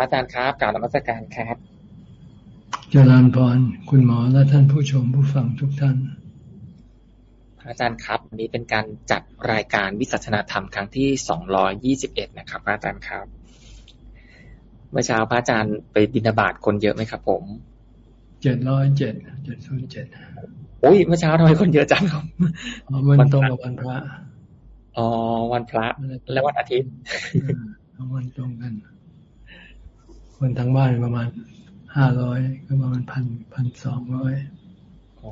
อาจารย์ครับกล่าวนมัสการครับเจริญพรคุณหมอและท่านผู้ชมผู้ฟังทุกท่าน อาจารย์ครับนี้เป็นการจัดรายการวิสัชนาธรรมครั้งที่สองร้อยยี่สิบเอ็ดนะครับ อาจารย์ครับ เมื่อเช้าพระอาจารย์ไปบินาบาตคนเยอะไหมครับ ผมเจ็ดร้อยเจ็ดเจ็ดศูนย์เจ็ดโอ้ยเมื่อเช้าทำไมคนเยอะจังครับมันตรงกับวันพระอ๋อวันพระและวันอาทิตย์วันตรงกัน คนทั้งบ้านประมาณห้าร้อยก็ประมาณพันพันสองร้อยโอ้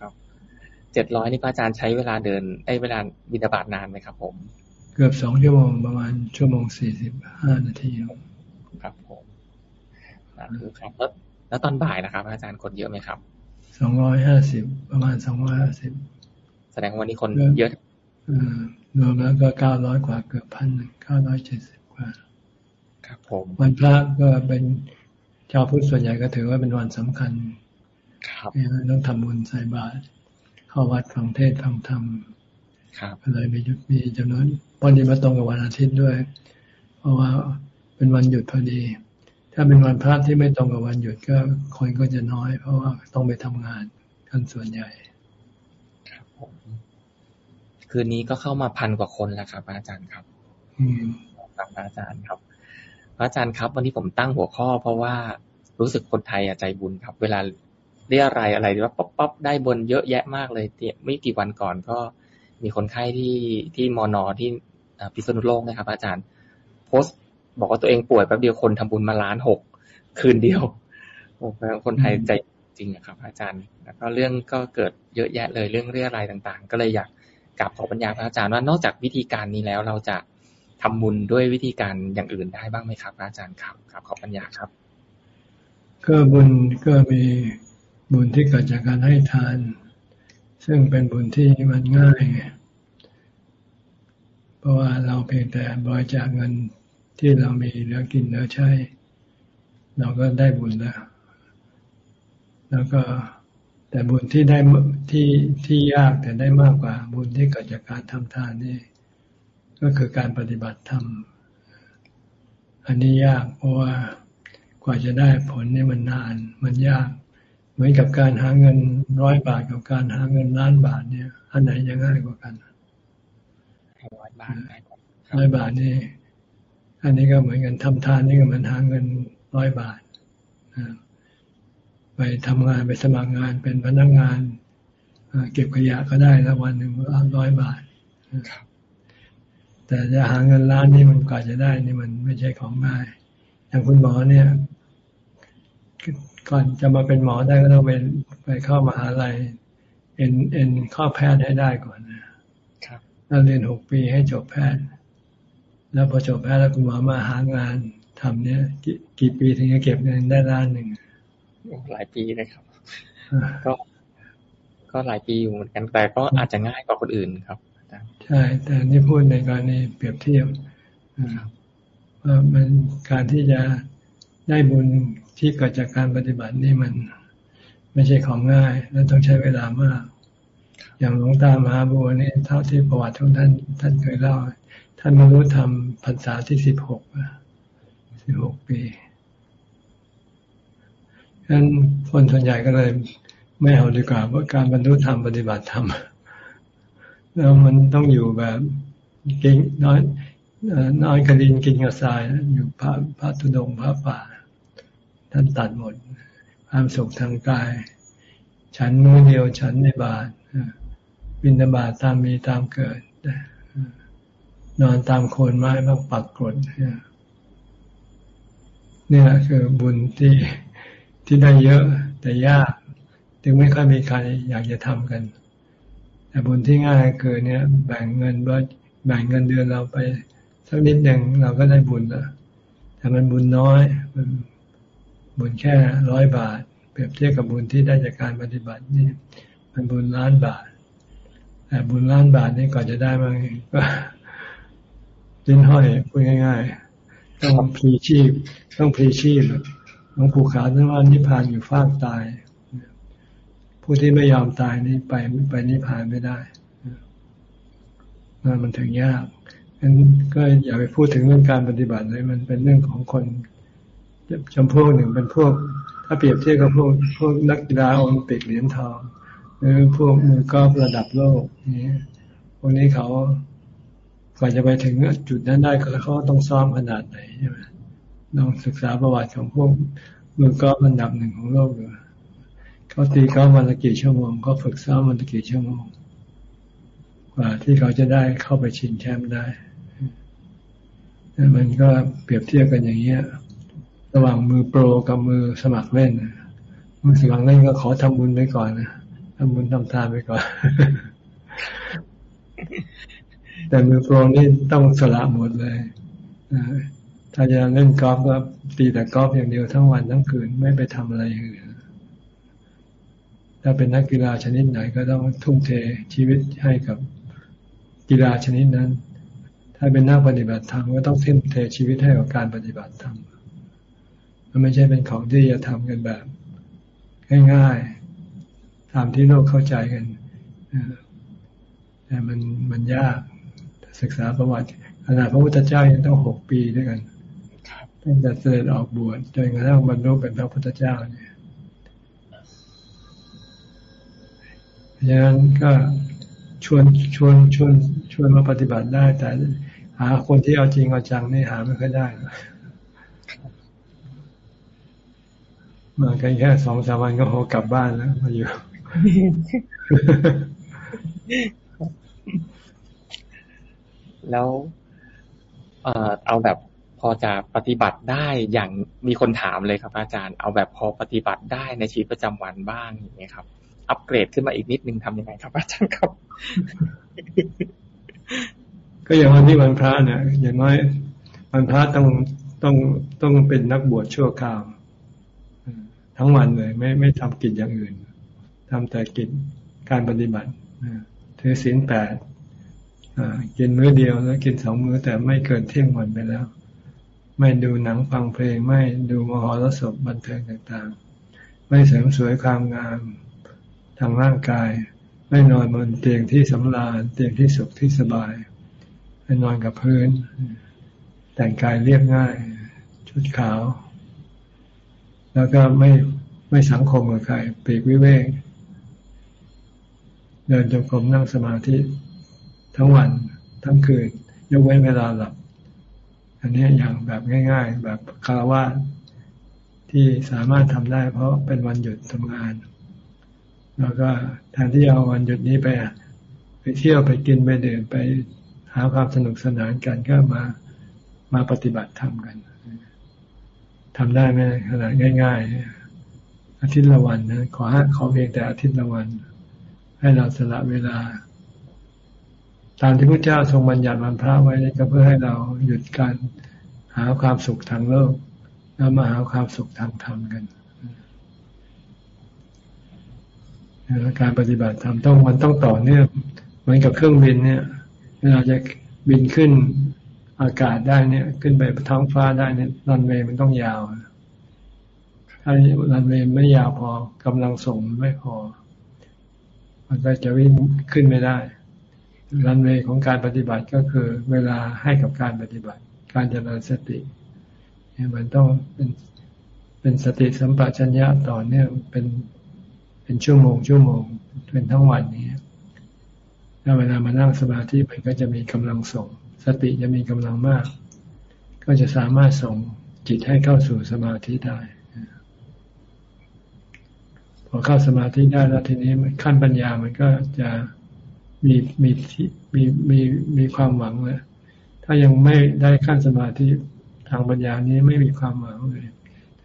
ครับเจ็ดร้อยนี่พระอาจารย์ใช้เวลาเดินไอ้เวลาบินาบาตนานไหมครับ ผม เกือบสองชั่วโมงประมาณชั่วโมงสี่สิบห้านาทีครับผมนั่นคือครับแล้วแล้วตอนบ่ายนะครับ อาจารย์คนเยอะไหมครับสองร้อยห้าสิบประมาณสองร้อยห้าสิบแสดงวันนี้คนเยอะรวมแล้วก็เก้าร้อยกว่าเกือบพันเก้าร้อยเจ็ดสิบกว่า ครับผมวันพระก็เป็นชาวพุทธส่วนใหญ่ก็ถือว่าเป็นวันสำคัญ ครับต้องทำบุญใส่บาตรเข้าวัดฟังเทศฟังธรรมครับเลยมีมีจำนวนวันนี้มาตรงกับวันอาทิตย์ด้วย เพราะว่าเป็นวันหยุดพอดี ถ้าเป็นวันพระที่ไม่ตรงกับวันหยุดก็คนก็จะน้อย เพราะว่าต้องไปทำงานกันส่วนใหญ่ครับผมคืนนี้ก็เข้ามาพันกว่าคนแล้วครับ อาจารย์ครับ อืมครับอาจารย์ครับ พระอาจารย์ครับ วันนี้ผมตั้งหัวข้อ เพราะว่ารู้สึกคนไทยใจบุญครับ เวลาเรียอะไรอะไรว่าป๊อปป๊อปได้บนเยอะแยะมากเลยเตี่ยไม่กี่วันก่อนก็มีคนไข้ที่ที่มอนอที่พิษณุโลกนะครับ อาจารย์ โพสต์บอกว่าตัวเองป่วยแป๊บเดียวคนทำบุญมาล้านหกคืนเดียวโอ้คนไทยใจจริงครับ อาจารย์ แล้วก็เรื่องก็เกิดเยอะแยะเลยเรื่องเรียอะไรต่างๆ ก็เลยอยากกลับขอปัญญาพระอาจารย์ว่านอกจากวิธีการนี้แล้วเราจะ ทำบุญด้วยวิธีการอย่างอื่นได้บ้างไหมครับอาจารย์ครับครับขอปัญญาครับ ก็บุญก็มีบุญที่เกิดจากการให้ทาน ซึ่งเป็นบุญที่มันง่ายเพราะว่าเราเพียงแต่บริจาคเงินที่เรามีเหลือกินเหลือใช้ เราก็ได้บุญแล้ว แล้วก็แต่บุญที่ได้ที่ที่ยากแต่ได้มากกว่าบุญที่เกิดจากการทำทานนี่ ก็คือการปฏิบัติธรรม อันนี้ยากเพราะว่ากว่าจะได้ผลนี่มันนาน มันยาก เหมือนกับการหาเงินร้อยบาทกับการหาเงินล้านบาทเนี่ย อันไหนจะง่ายกว่ากันร้อยบาทร้อยบาทนี่ อันนี้ก็เหมือนกันทำทานนี่ก็มันหาเงินร้อยบาทไปทำงานไปสมัครงานเป็นพนักงานเก็บขยะก็ได้แล้ววันหนึ่งร้อยบาท แต่จะหาเงินล้านนี่มันกว่าจะได้นี่มันไม่ใช่ของง่าย อย่างคุณหมอเนี่ยก่อนจะมาเป็นหมอได้ก็ต้องไปไปเข้ามาหาลัยเอ็นเอ็นข้อแพทย์ให้ได้ก่อนนะครับแล้วเรียนหกปีให้จบแพทย์ แล้วพอจบแพทย์แล้วคุณหมอมาหางานทำเนี่ยกกี่ปีถึงจะเก็บเงินได้ล้านหนึ่งหลายปีนะครับ ก็ก็หลายปีอยู่เหมือนกันแต่ก็อาจจะง่ายกว่าคนอื่นครับ ใช่ แต่นี่พูดในกรณีเปรียบเทียบว่ามันการที่จะได้บุญที่เกิดจากการปฏิบัตินี่มันไม่ใช่ของง่าย และต้องใช้เวลามาก อย่างหลวงตามหาบัวนี่เท่าที่ประวัติของท่าน ท่านเคยเล่า ท่านมารู้ทำพรรษาที่สิบหกสิบหกปีฉะนั้นคนส่วนใหญ่ก็เลย ไม่เอาดีกว่าว่าการบรรลุธรรมปฏิบัติธรรม แล้วมันต้องอยู่แบบกินน้อยน้อยกระดินกินกระทรายอยู่พระพระตุดงพระป่า ท่านตัดหมดความสุขทางกาย ฉันมือเดียวฉันในบาทบินตบาทตามมีตามเกิด นอนตามโคนไม้บ้างปักกรดนี่แหละคือบุญที่ที่ได้เยอะแต่ยาก ถึงไม่ค่อยมีใครอยากจะทำกัน แต่บุญที่ง่ายคือเนี่ย แบ่งเงินว่าแบ่งเงินเดือนเราไปสักนิดหนึ่งเราก็ได้บุญแล้วแต่มันบุญน้อยมันบุญแค่ร้อยบาท เปรียบเทียบกับบุญที่ได้จากการปฏิบัตินี่มันบุญล้านบาทแต่บุญล้านบาทนี่ก่อนจะได้มาก็ดิ้นห้อยพูดง่าย ๆ ต้องพลีชีพ ต้องพลีชีพหลวงปู่ขาวท่านว่านิพพานอยู่ฟากตาย ผู้ที่ไม่ยอมตายนี่ไปไปนิพพานไม่ได้มันถึงยากงั้นก็อย่าไปพูดถึงเรื่องการปฏิบัติเลยมันเป็นเรื่องของคนจำพวกหนึ่งเป็นพวก ถ้าเปรียบเทียบกับพวกพวกนักกีฬาโอลิมปิกเหรียญทอง หรือพวกมือกอล์ฟระดับโลกนี้พวกนี้เขากว่าจะไปถึงจุดนั้นได้เขาต้องซ้อมขนาดไหนใช่ไหมลองศึกษาประวัติของพวกมือกอล์ฟระดับหนึ่งของโลกดู เขาตีกอล์ฟวันละกี่ชั่วโมงเขาฝึกซ้อมวันละกี่ชั่วโมง กว่าที่เขาจะได้เข้าไปชิงแชมป์ได้มันก็เปรียบเทียบกันอย่างเงี้ย ระหว่างมือโปรกับมือสมัครเล่นมือสมัครเล่นก็ขอทำบุญไว้ก่อนนะทำบุญทำทานไว้ก่อน แต่มือโปรนี่ต้องสละหมดเลยถ้าจะเล่นกอล์ฟก็ตีแต่กอล์ฟอย่างเดียวทั้งวันทั้งคืนไม่ไปทำอะไรอื่น ถ้าเป็นนักกีฬาชนิดไหนก็ต้องทุ่มเทชีวิตให้กับกีฬาชนิดนั้น ถ้าเป็นนักปฏิบัติธรรมก็ต้องทุ่มเทชีวิตให้กับการปฏิบัติธรรม มันไม่ใช่เป็นของที่จะทำกันแบบ ง่ายๆตามที่โลกเข้าใจกันแต่มันมันยากศึกษาประวัติขนาดพระพุทธเจ้ายังต้องหกปีด้วยกันตั้งแต่เสด็จออกบวชจนกระทั่งบรรลุเป็นพระพุทธเจ้าเนี่ย เพราะฉะนั้นก็ชวนชวนชวนชวนมาปฏิบัติได้ แต่หาคนที่เอาจริงเอาจังนี่หาไม่ค่อยได้มากันแค่สองสามวันก็โหกลับบ้านแล้วมาอยู่แล้วเอ่อเอาแบบพอจะปฏิบัติได้อย่างมีคนถามเลยครับ อาจารย์ เอาแบบพอปฏิบัติได้ในชีวิตประจำวันบ้างอย่างเงี้ยครับ อัปเกรดขึ้นมาอีกนิดนึงทำยังไงครับ อาจารย์ครับ ก็อย่างวันที่วันพระเนี่ยอย่างน้อยวันพระต้องต้องต้องเป็นนักบวชชั่วคราวทั้งวันเลย ไม่ไม่ทำกิจอย่างอื่นทำแต่กิจการปฏิบัติถือศีลแปดกินมื้อเดียวแล้วกินสองมื้อแต่ไม่เกินเที่ยงวันไปแล้ว ไม่ดูหนังฟังเพลง ไม่ดูมหรสพบันเทิงต่างๆ ไม่เสริมสวยความงาม ทางร่างกาย ไม่นอนบนเตียงที่สำราญเตียงที่สุขที่สบายให้นอนกับพื้น แต่งกายเรียบง่าย ชุดขาว แล้วก็ไม่ไม่สังคมกับใครปีกวิเวกเดินจงกรมนั่งสมาธิทั้งวันทั้งคืนยกเว้นเวลาหลับ อันนี้อย่างแบบง่าย ๆ แบบคารวะที่สามารถทำได้เพราะเป็นวันหยุดทำงาน แล้วก็แทนที่เอาวันหยุดนี้ไปไปเที่ยวไปกินไปดื่มไปหาความสนุกสนานกันก็มามาปฏิบัติธรรมกันทำได้ไหมขนาดง่าย ๆ อาทิตย์ละวันนะขอขอเพียงแต่อาทิตย์ละวัน ให้เราสละเวลา ตามที่พระเจ้าทรงบัญญัติวันพระไว้ก็เพื่อให้เราหยุดการหาความสุขทางโลกแล้วมาหาความสุขทางธรรมกัน การปฏิบัติธรรมต้องมันต้องต่อเนื่องเหมือนกับเครื่องบินเนี่ยเวลาจะบินขึ้นอากาศได้เนี่ย ขึ้นไปท้องฟ้าได้เนี่ยรันเวย์มันต้องยาวถ้ารันเวย์ไม่ยาวพอกำลังส่งไม่พอ มันก็จะวิ่งขึ้นไม่ได้รันเวย์ของการปฏิบัติก็คือ เวลาให้กับการปฏิบัติ การเจริญสติเนี่ยมันต้องเป็นเป็นสติสัมปชัญญะต่อเนื่องเป็น เป็นชั่วโมงชั่วโมงเป็นทั้งวันนี้ถ้าเวลามานั่งสมาธิมันก็จะมีกำลังส่ง สติจะมีกำลังมาก ก็จะสามารถส่งจิตให้เข้าสู่สมาธิได้พอเข้าสมาธิได้แล้วทีนี้ขั้นปัญญามันก็จะมีมีมีมีมีความหวังเลยถ้ายังไม่ได้ขั้นสมาธิทางปัญญานี้ไม่มีความหวังเลย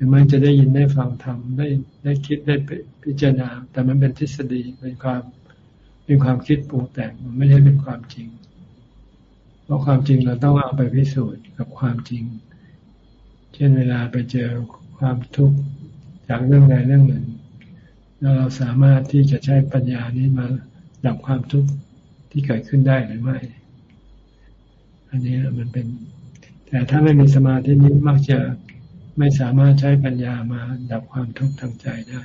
ถึงมันจะได้ยินได้ฟังธรรมได้ได้คิดได้พิจารณา แต่มันเป็นทฤษฎีเป็นความเป็นความคิดปรุงแต่งมันไม่ใช่เป็นความจริง เพราะความจริงเราต้องเอาไปพิสูจน์กับความจริง เช่นเวลาไปเจอความทุกข์จากเรื่องใดเรื่องหนึ่งแล้วเราสามารถที่จะใช้ปัญญานี้มาดับความทุกข์ที่เกิดขึ้นได้หรือไม่ อันนี้มันเป็น แต่ถ้าไม่มีสมาธินี้มักจะ ไม่สามารถใช้ปัญญามาดับความทุกข์ทางใจได้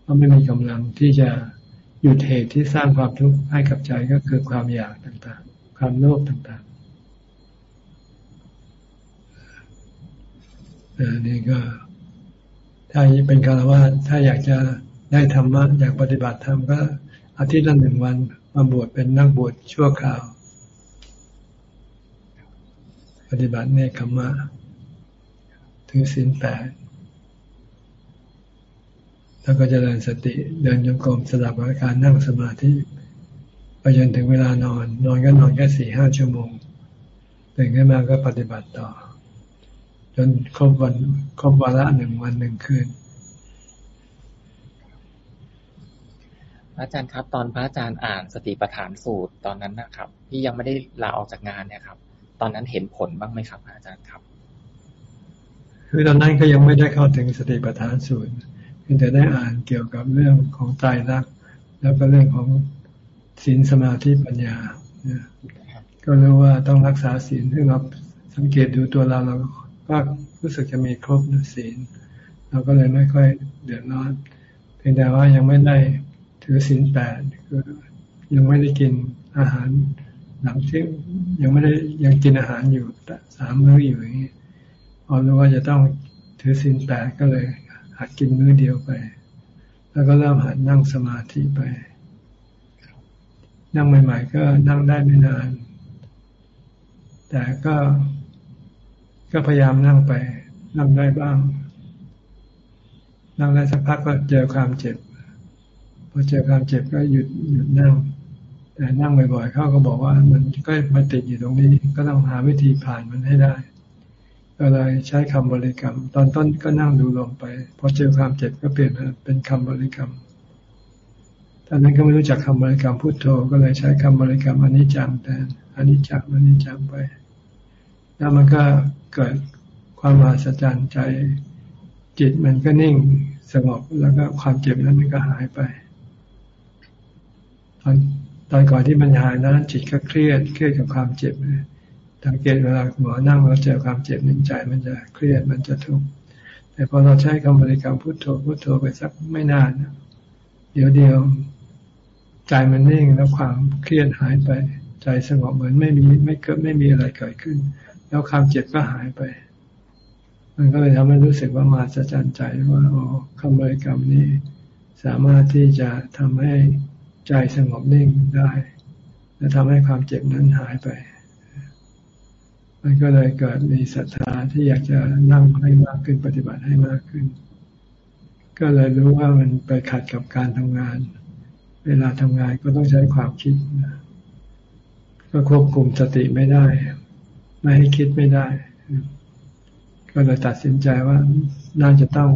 เพราะไม่มีกำลังที่จะหยุดเหตุที่สร้างความทุกข์ให้กับใจก็คือความอยากต่างๆ ความโลภต่างๆนี่ก็ ถ้าเป็นคารวะถ้าอยากจะได้ธรรมะอยากปฏิบัติธรรมก็อาทิตย์ละหนึ่งวันมาบวชเป็นนักบวชชั่วคราว ปฏิบัติเนคขมะ ถือศีลแปดแล้วก็จเจริญสติเดินจงกรมสลับกับการนั่งสมาธิไปจนถึงเวลานอน นอนก็นอนแค่สี่ห้าชั่วโมงตื่นขึ้นมาก็ปฏิบัติต่อ จนครบวันครบวาระหนึ่งวันหนึ่งคืนอาจารย์ครับ ตอนพระอาจารย์อ่านสติปัฏฐานสูตรตอนนั้นนะครับ ที่ยังไม่ได้ลาออกจากงานเนี่ยครับ ตอนนั้นเห็นผลบ้างไหมครับ อาจารย์ครับ คือตอนนั้นก็ยังไม่ได้เข้าถึงสติปัฏฐานสูตรเพียงแต่ได้อ่านเกี่ยวกับเรื่องของตายรัก แล้วก็เรื่องของศีลสมาธิปัญญาก็รู้ว่าต้องรักษาศีลที่เราสังเกตดูตัวเราเราก็รู้สึกจะมีครบศีลเราก็เลยไม่ค่อยเดือดร้อนเพียงแต่ว่ายังไม่ได้ถือศีลแปดคือยังไม่ได้กินอาหารหลังที่ยังไม่ได้ยังกินอาหารอยู่สามมื้ออยู่อย่างนี้ พอรู้ว่าจะต้องถือศีลแปดก็เลยหัดกินมื้อเดียวไป แล้วก็เริ่มหัดนั่งสมาธิไป นั่งใหม่ ๆ ก็นั่งได้ไม่นาน แต่ก็ก็พยายามนั่งไป นั่งได้บ้าง นั่งได้สักพักก็เจอความเจ็บ พอเจอความเจ็บก็หยุดหยุดนั่ง แต่นั่งบ่อยๆ เขาก็บอกว่ามันก็มาติดอยู่ตรงนี้ ก็ต้องหาวิธีผ่านมันให้ได้ ก็เลยใช้คำบริกรรม ตอนต้นก็นั่งดูลมไปพอเจอความเจ็บก็เปลี่ยนเป็นคำบริกรรมตอนนั้นก็ไม่รู้จักคำบริกรรมพุทโธก็เลยใช้คำบริกรรมอนิจจังแทนอนิจจังอนิจจังไป แล้วมันก็เกิดความมหัศจรรย์ใจจิตมันก็นิ่งสงบแล้วก็ความเจ็บนั้นมันก็หายไป ตอนตอนก่อนที่มันหายนั้นจิตก็เครียดเครียดกับความเจ็บ สังเกตเวลาหมอนั่งเราเจอความเจ็บในใจมันจะเครียดมันจะทุกข์แต่พอเราใช้คำบริกรรมพุทโธพุทโธไปสักไม่นานเดี๋ยวเดียวใจมันนิ่งแล้วความเครียดหายไป ใจสงบเหมือนไม่มีไม่เกิดไม่มีอะไรเกิดขึ้น แล้วความเจ็บก็หายไป มันก็เลยทำให้รู้สึกว่ามาสะใจใจว่าอ๋อคำบริกรรมนี้ สามารถที่จะทำให้ใจสงบนิ่งได้ และทำให้ความเจ็บนั้นหายไป มันก็เลยเกิดมีศรัทธาที่อยากจะนั่งให้มากขึ้นปฏิบัติให้มากขึ้น ก็เลยรู้ว่ามันไปขัดกับการทำงาน เวลาทำงานก็ต้องใช้ความคิดก็ควบคุมสติไม่ได้ ไม่ให้คิดไม่ได้ ก็เลยตัดสินใจว่าน่าจะต้อง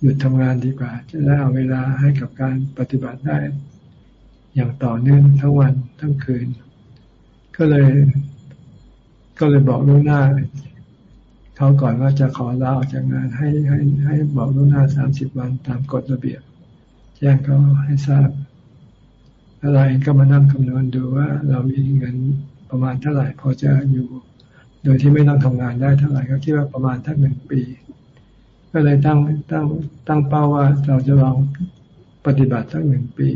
หยุดทำงานดีกว่า จะได้เอาเวลาให้กับการปฏิบัติได้ อย่างต่อเนื่องทั้งวันทั้งคืน ก็เลย ก็เลยบอกลูกหน้าเขาก่อนว่าจะขอลาออกจากงานให้ให้ให้บอกลูกหน้าสามสิบวันตามกฎระเบียบแจ้งเขาให้ทราบอะไรก็มานั่งคำนวณดูว่า เรามีเงินประมาณเท่าไหร่พอจะอยู่ โดยที่ไม่ต้องทำงานได้เท่าไหร่ก็คิดว่าประมาณทั้งหนึ่งปี ก็เลยตั้งตั้งตั้งเป้าว่าเราจะลองปฏิบัติทั้งหนึ่งปี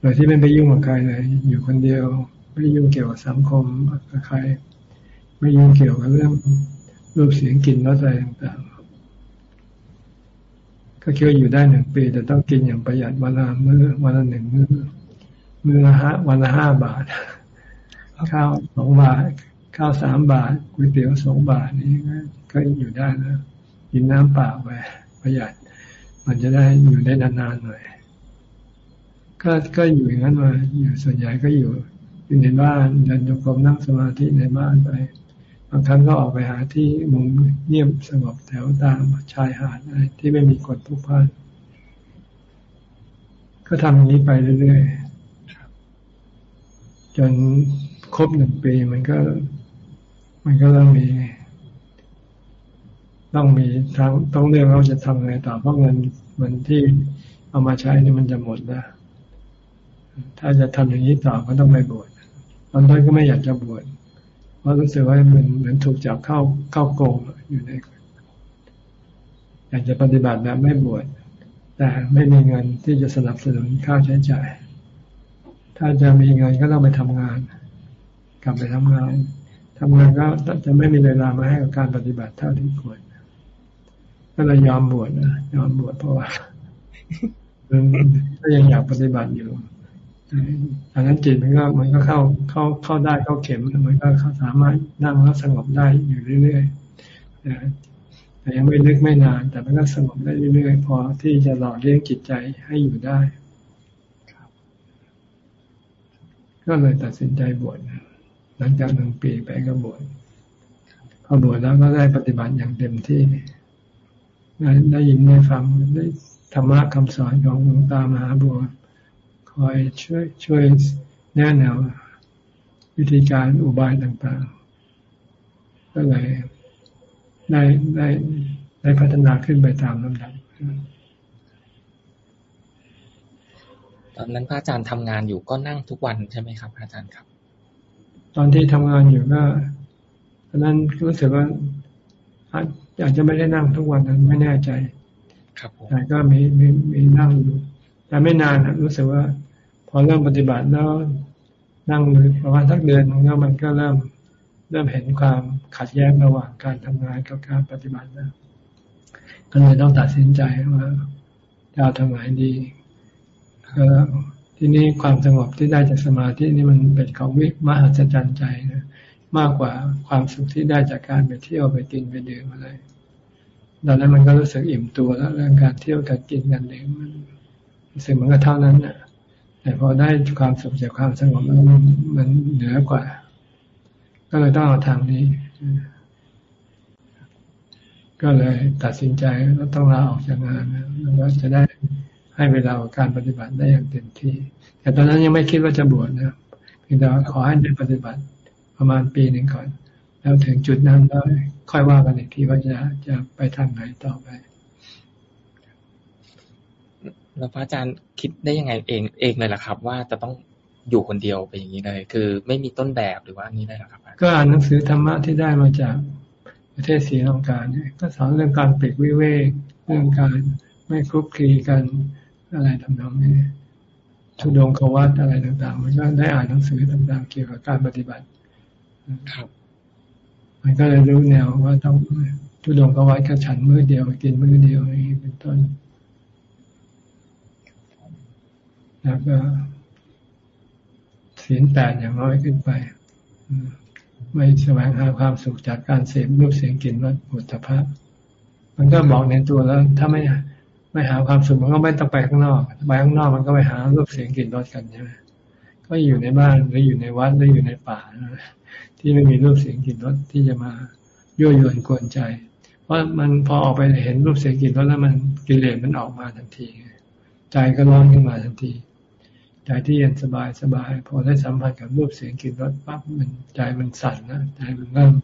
โดยที่ไม่ไปยุ่งกับใครเลยอยู่คนเดียว ไม่ยุ่งเกี่ยวกับสังคมกับใคร ไม่ยุ่งเกี่ยวกับเรื่องรูปเสียงกลิ่นรสอะไรต่างๆ ก็คิดว่าอยู่ได้หนึ่งปี แต่ต้องกินอย่างประหยัดวันละมื้อวันละหนึ่งมื้อมื้อละห้าวันละห้าบาท ข้าวสองบาท ข้าวสามบาทก๋วยเตี๋ยวสองบาทนี้ก็อยู่ได้นะกินน้ำเปล่าไปประหยัด มันจะได้อยู่ได้นานๆหน่อยก็ก็อยู่อย่างนั้นมาอยู่ส่วนใหญ่ก็อยู่ อยู่ในบ้านเดินจงกมนั่งสมาธิในบ้านไปบางครั้งก็ออกไปหาที่มุมเงียบสงบแถวตามชายหาดอะไรที่ไม่มีคนผู้พ่านก็ทำอย่างนี้ไปเรื่อยๆจนครบหนึ่งปีมันก็ มันก็ต้องมี ต้องมีทางต้องเรื่องเราจะทำอะไงต่อเพราะเงินเงินที่เอามาใช้นี่มันจะหมดแล้วถ้าจะทำอย่างนี้ต่อก็ต้องไม่บวช ตอนต้นก็ไม่อยากจะบวชเพราะรู้สึกว่ามันเหมือนถูกจับเข้าเข้าโกงอยู่ในอยากจะปฏิบัติแบบไม่บวชแต่ไม่มีเงินที่จะสนับสนุนค่าใช้จ่าย ถ้าจะมีเงินก็ต้องไปทำงาน กลับไปทำงานทำงานก็จะไม่มีเวลามาให้กับการปฏิบัติเท่าที่ควรก็เลยยอมบวชนะยอมบวชเพราะว่าก็ยังอยากปฏิบัติอยู่ ดังนั้นจิตมันก็มันก็เข้าเข้าเข้าได้เข้าเข็มมันก็เขาสามารถนั่งแล้วสงบได้อยู่เรื่อยๆแต่ยังไม่ลึกไม่นาน แต่มันก็สงบได้เรื่อยๆพอที่จะหล่อเลี้ยงจิตใจให้อยู่ได้ก็เลยตัดสินใจบวชหลังจากหนึ่งปีไปก็บวชพอบวชแล้วก็ได้ปฏิบัติอย่างเต็มที่ได้ได้ยินได้ฟังได้ธรรมะคำสอนของหลวงตามหาบัว คอยช่วยช่วยแนะแนววิธีการอุบายต่างๆ ก็เลยได้ได้ได้พัฒนาขึ้นไปตามลำดับตอนนั้นพระอาจารย์ทำงานอยู่ก็นั่งทุกวันใช่ไหมครับ อาจารย์ครับ ตอนที่ทำงานอยู่ก็ตอนนั้นรู้สึกว่าอาจจะไม่ได้นั่งทุกวันนั้นไม่แน่ใจ ครับแต่ก็มีมีมีนั่งอยู่แต่ไม่นานนะรู้สึกว่า พอเริ่มปฏิบัติแล้วนั่งเลยประมาณสักเดือนแล้วมันก็เริ่มเริ่มเห็นความขัดแย้งระหว่างการทำงานกับการปฏิบัติแล้วก็เลยต้องตัดสินใจว่าจะเอาทำไงดีที่นี้ความสงบที่ได้จากสมาธินี่มันเป็นของวิมหัศจรรย์ใจนะมากกว่าความสุขที่ได้จากการไปเที่ยวไปกินไปดื่มอะไรดังนั้นมันก็รู้สึกอิ่มตัวแล้วเรื่องการเที่ยวการกินกันเองมันรู้สึกมันก็เท่านั้นนะ แต่พอได้ความสุขจากความสงบมันมันเหนือกว่า ก็เลยต้องเอาทางนี้ ก็เลยตัดสินใจว่าต้องลาออกจากงานแล้วจะได้ให้เวลาการปฏิบัติได้อย่างเต็มที่ แต่ตอนนั้นยังไม่คิดว่าจะบวชนะเพียงแต่ขอให้ได้ปฏิบัติประมาณปีหนึ่งก่อน แล้วถึงจุดนั้นแล้วค่อยว่ากันอีกทีว่าจะจะไปทางไหนต่อไป แล้วพระอาจารย์คิดได้ยังไงเองเองเลยล่ะครับ ว่าจะต้องอยู่คนเดียวไปอย่างนี้เลย คือไม่มีต้นแบบหรือว่านี้ได้หรอครับ ก็อ่านหนังสือธรรมะที่ได้มาจากประเทศศรีลังกาเนี่ยก็สอนเรื่องการปลีกวิเวกเรื่องการไม่คลุกคลีกันอะไรทำนองนี้ทุดงควัตอะไรต่างๆ มันก็ได้อ่านหนังสือต่างๆ เกี่ยวกับการปฏิบัติครับ มันก็เลยรู้แนวว่าต้องทุดงควัตก็ฉันมื้อเดียวกินมื้อเดียวนี้เป็นต้น แล้วก็ศีลแปดอย่างน้อยขึ้นไป ไม่แสวงหาความสุขจากการเสพรูปเสียงกลิ่นรสผลิตภัณฑ์มันก็บอกในตัวแล้ว ถ้าไม่ไม่หาความสุขมันก็ไม่ต้องไปข้างนอกไปข้างนอกมันก็ไปหารูปเสียงกลิ่นรสกันใช่ไหมก็อยู่ในบ้านหรืออยู่ในวัดหรืออยู่ในป่าที่ไม่มีรูปเสียงกลิ่นรสที่จะมายั่วยวนกวนใจ เพราะมันพอออกไปเห็นรูปเสียงกลิ่นรสแล้วมันกิเลสมันออกมาทันที ใจก็ร้อนขึ้นมาทันที ใจที่เย็นสบายสบาย พอได้สัมผัสกับรูปเสียงกลิ่นรสปั๊บมันใจมันสั่นนะใจมันเริ่ม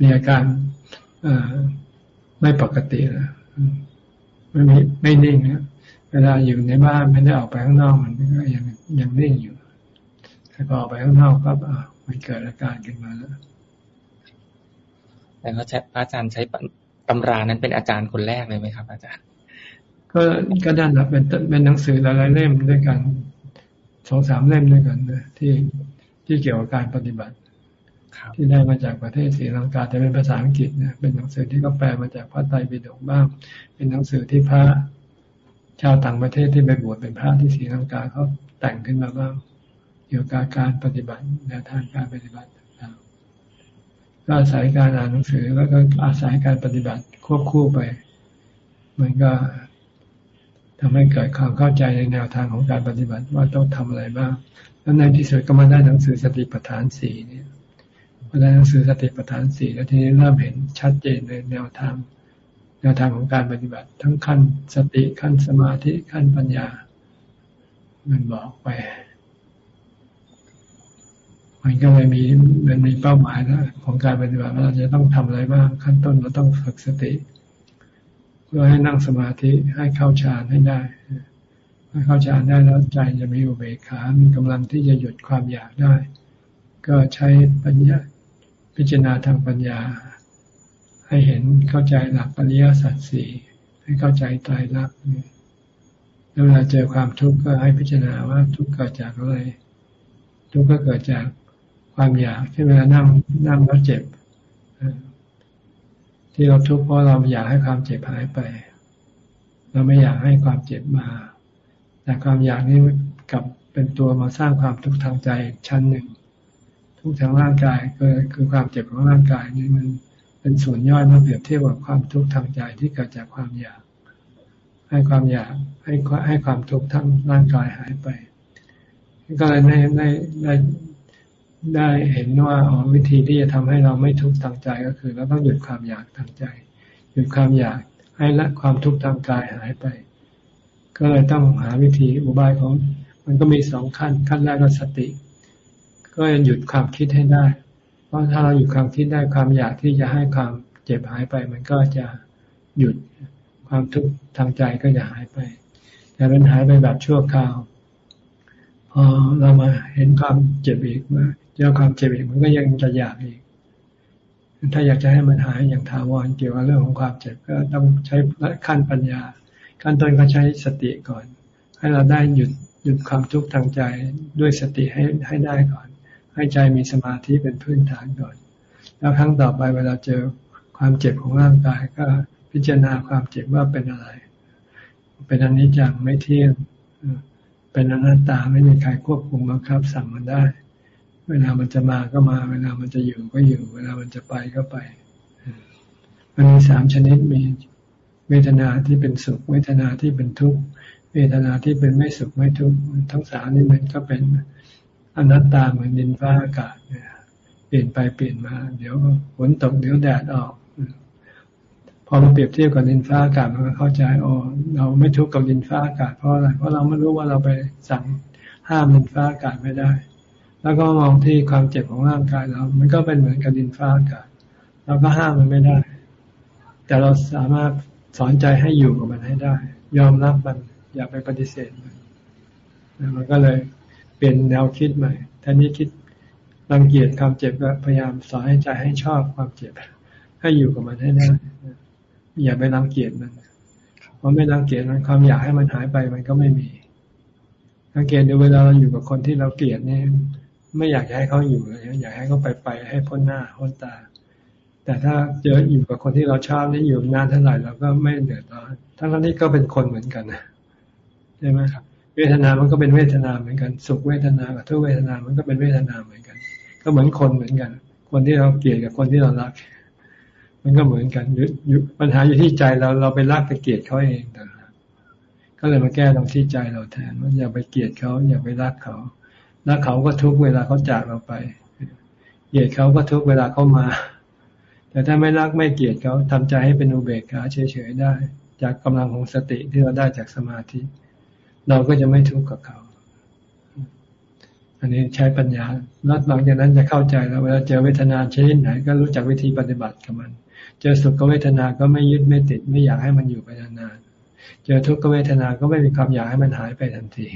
มีอาการไม่ปกติแล้วไม่ม่ไม่นิ่งนะเวลาอยู่ในบ้านไม่ได้ออกไปข้างนอกมันก็ยังยังนิ่งอยู่แต่พอออกไปข้างนอกก็อ่ามันเกิดอาการขึ้นมาแล้วแต่เขาใช้พระอาจารย์ใช้ตำรานั้นเป็นอาจารย์คนแรกเลยไหมครับ อาจารย์ ก็ก็ด้านรับเป็นเป็นหนังสือหลายเล่มด้วยกันสองสามเล่มด้วยกันนะที่ที่เกี่ยวกับการปฏิบัติที่ได้มาจากประเทศศรีลังกาแต่เป็นภาษาอังกฤษนะเป็นหนังสือที่เขาแปลมาจากพระไตรปิฎกบ้าง เป็นหนังสือที่พระชาวต่างประเทศที่ไปบวชเป็นพระที่ศรีลังกาเขาแต่งขึ้นมาบ้างเกี่ยวกับการปฏิบัติแนวทางการปฏิบัติต่างๆก็อาศัยการอ่านหนังสือแล้วก็อาศัยการปฏิบัติควบคู่ไป มันก็ ทำให้เกิดความเข้าใจในแนวทางของการปฏิบัติว่าต้องทำอะไรบ้าง แล้วในที่สุดก็มาได้หนังสือสติปัฏฐานสี่เนี่ยพอได้หนังสือสติปัฏฐานสี่แล้วทีนี้เริ่มเห็นชัดเจนในแนวทาง แนวทางของการปฏิบัติ ทั้งขั้นสติขั้นสมาธิขั้นปัญญา มันบอกไป มันก็เลยมีมันมีเป้าหมายนะของการปฏิบัติว่าเราจะต้องทำอะไรบ้างขั้นต้นเราต้องฝึกสติ เพื่อให้นั่งสมาธิให้เข้าฌานให้ได้ให้เข้าฌานได้แล้วใจจะมีอุเบกขา มีกำลังที่จะหยุดความอยากได้ ก็ใช้ปัญญาพิจารณาทางปัญญา ให้เห็นเข้าใจหลักปริยัสัจสี่ให้เข้าใจตายรักแล้วเวลาเจอความทุกข์ก็ให้พิจารณาว่าทุกข์เกิดจากอะไร ทุกข์ก็เกิดจากความอยากที่เวลานั่งนั่งแล้วเจ็บ ที่เราทุกข์เพราะเราอยากให้ความเจ็บหายไป เราไม่อยากให้ความเจ็บมา แต่ความอยากนี้กับเป็นตัวมาสร้างความทุกข์ทางใจชั้นหนึ่ง ทุกข์ทางร่างกายก็คือความเจ็บของร่างกายนี่มันเป็นส่วนย่อยมาเปรียบเทียบกับความทุกข์ทางใจที่เกิดจากความอยาก ให้ความอยากให้ให้ความทุกข์ทั้งร่างกายหายไป ก็เลยได้ได้ได้ ได้เห็นว่าอ๋อวิธีที่จะทำให้เราไม่ทุกข์ทางใจก็คือ เราต้องหยุดความอยากทางใจ หยุดความอยากให้ละความทุกข์ทางกายหายไป ก็เลยต้องหาวิธีอุบายของ มันก็มีสองขั้น ขั้นแรกก็สติ ก็หยุดความคิดให้ได้ เพราะถ้าเราหยุดความคิดได้ความอยากที่จะให้ความเจ็บหายไป มันก็จะหยุดความทุกข์ทางใจก็จะหายไป แต่มันหายไปแบบชั่วคราวพอเรามาเห็นความเจ็บอีกมา เจอความเจ็บอีกมันก็ยังจะอยากอีก ถ้าอยากจะให้มันหายอย่างถาวรเกี่ยวกับเรื่องของความเจ็บก็ต้องใช้ขั้นปัญญา ขั้นต้นก็ใช้สติก่อน ให้เราได้หยุดหยุดความทุกข์ทางใจด้วยสติให้ให้ได้ก่อน ให้ใจมีสมาธิเป็นพื้นฐานก่อน แล้วครั้งต่อไปเวลาเจอความเจ็บของร่างกายก็พิจารณาความเจ็บว่าเป็นอะไร เป็นอนิจจังไม่เที่ยงเป็นอนัตตาไม่มีใครควบคุมบังคับสั่งมันได้ เวลามันจะมาก็มา เวลามันจะอยู่ก็อยู่ เวลามันจะไปก็ไป มันมีสามชนิดมีเวทนาที่เป็นสุข เวทนาที่เป็นทุกข์เวทนาที่เป็นไม่สุขไม่ทุกข์ทั้งสามนี่มันก็เป็นอนัตตาเหมือนดินฟ้าอากาศเปลี่ยนไปเปลี่ยนมา เดี๋ยวฝนตกเดี๋ยวแดดออก พอมาเปรียบเทียบกับดินฟ้าอากาศมันก็เข้าใจอ๋อเราไม่ทุกข์กับดินฟ้าอากาศเพราะอะไรเพราะเราไม่รู้ว่าเราไปสั่งห้ามดินฟ้าอากาศไม่ได้ แล้วก็มองที่ความเจ็บของร่างกายเรา มันก็เป็นเหมือนกับดินฟ้าอากาศเราก็ห้ามมันไม่ได้ แต่เราสามารถสอนใจให้อยู่กับมันให้ได้ ยอมรับมัน อย่าไปปฏิเสธมันมันก็เลยเปลี่ยนแนวคิดใหม่แทนที่คิดรังเกียจความเจ็บก็พยายามสอนให้ใจให้ชอบความเจ็บ ให้อยู่กับมันให้ได้ อย่าไปรังเกียจมันเพราะไม่รังเกียจมันความอยากให้มันหายไปมันก็ไม่มีสังเกตดูเวลาเราอยู่กับคนที่เราเกลียดนี่ ไม่อยากให้เขาอยู่เลยอยากให้เขาไปไปให้พ้นหน้าพ้นตา แต่ถ้าเจออยู่กับคนที่เราชอบนี่อยู่นานเท่าไหร่เราก็ไม่เดือดร้อนทั้งนี้ก็เป็นคนเหมือนกันนะใช่ไหมครับเวทนามันก็เป็นเวทนาเหมือนกัน สุขเวทนากับทุกเวทนามันก็เป็นเวทนาเหมือนกัน ก็เหมือนคนเหมือนกัน คนที่เราเกลียดกับคนที่เรารัก มันก็เหมือนกันอยู่ปัญหาอยู่ที่ใจเราเราไปรักไปเกลียดเขาเองนะก็เลยมาแก้ตรงที่ใจเราแทนว่าอย่าไปเกลียดเขาอย่าไปรักเขา รักเขาก็ทุกเวลาเขาจากเราไป เกลียดเขาก็ทุกเวลาเขามา แต่ถ้าไม่รักไม่เกลียดเขาทำใจให้เป็นอุเบกขาเฉยๆได้ จากกำลังของสติที่เราได้จากสมาธิ เราก็จะไม่ทุกข์กับเขา อันนี้ใช้ปัญญาแล้วหลังจากนั้นจะเข้าใจแล้ว เวลาเจอเวทนาชนิดไหน ก็รู้จักวิธีปฏิบัติกับมัน เจอสุขเวทนาก็ไม่ยึดไม่ติด ไม่อยากให้มันอยู่ไปนานๆเจอทุกขเวทนาก็ไม่มีความอยากให้มันหายไปทันที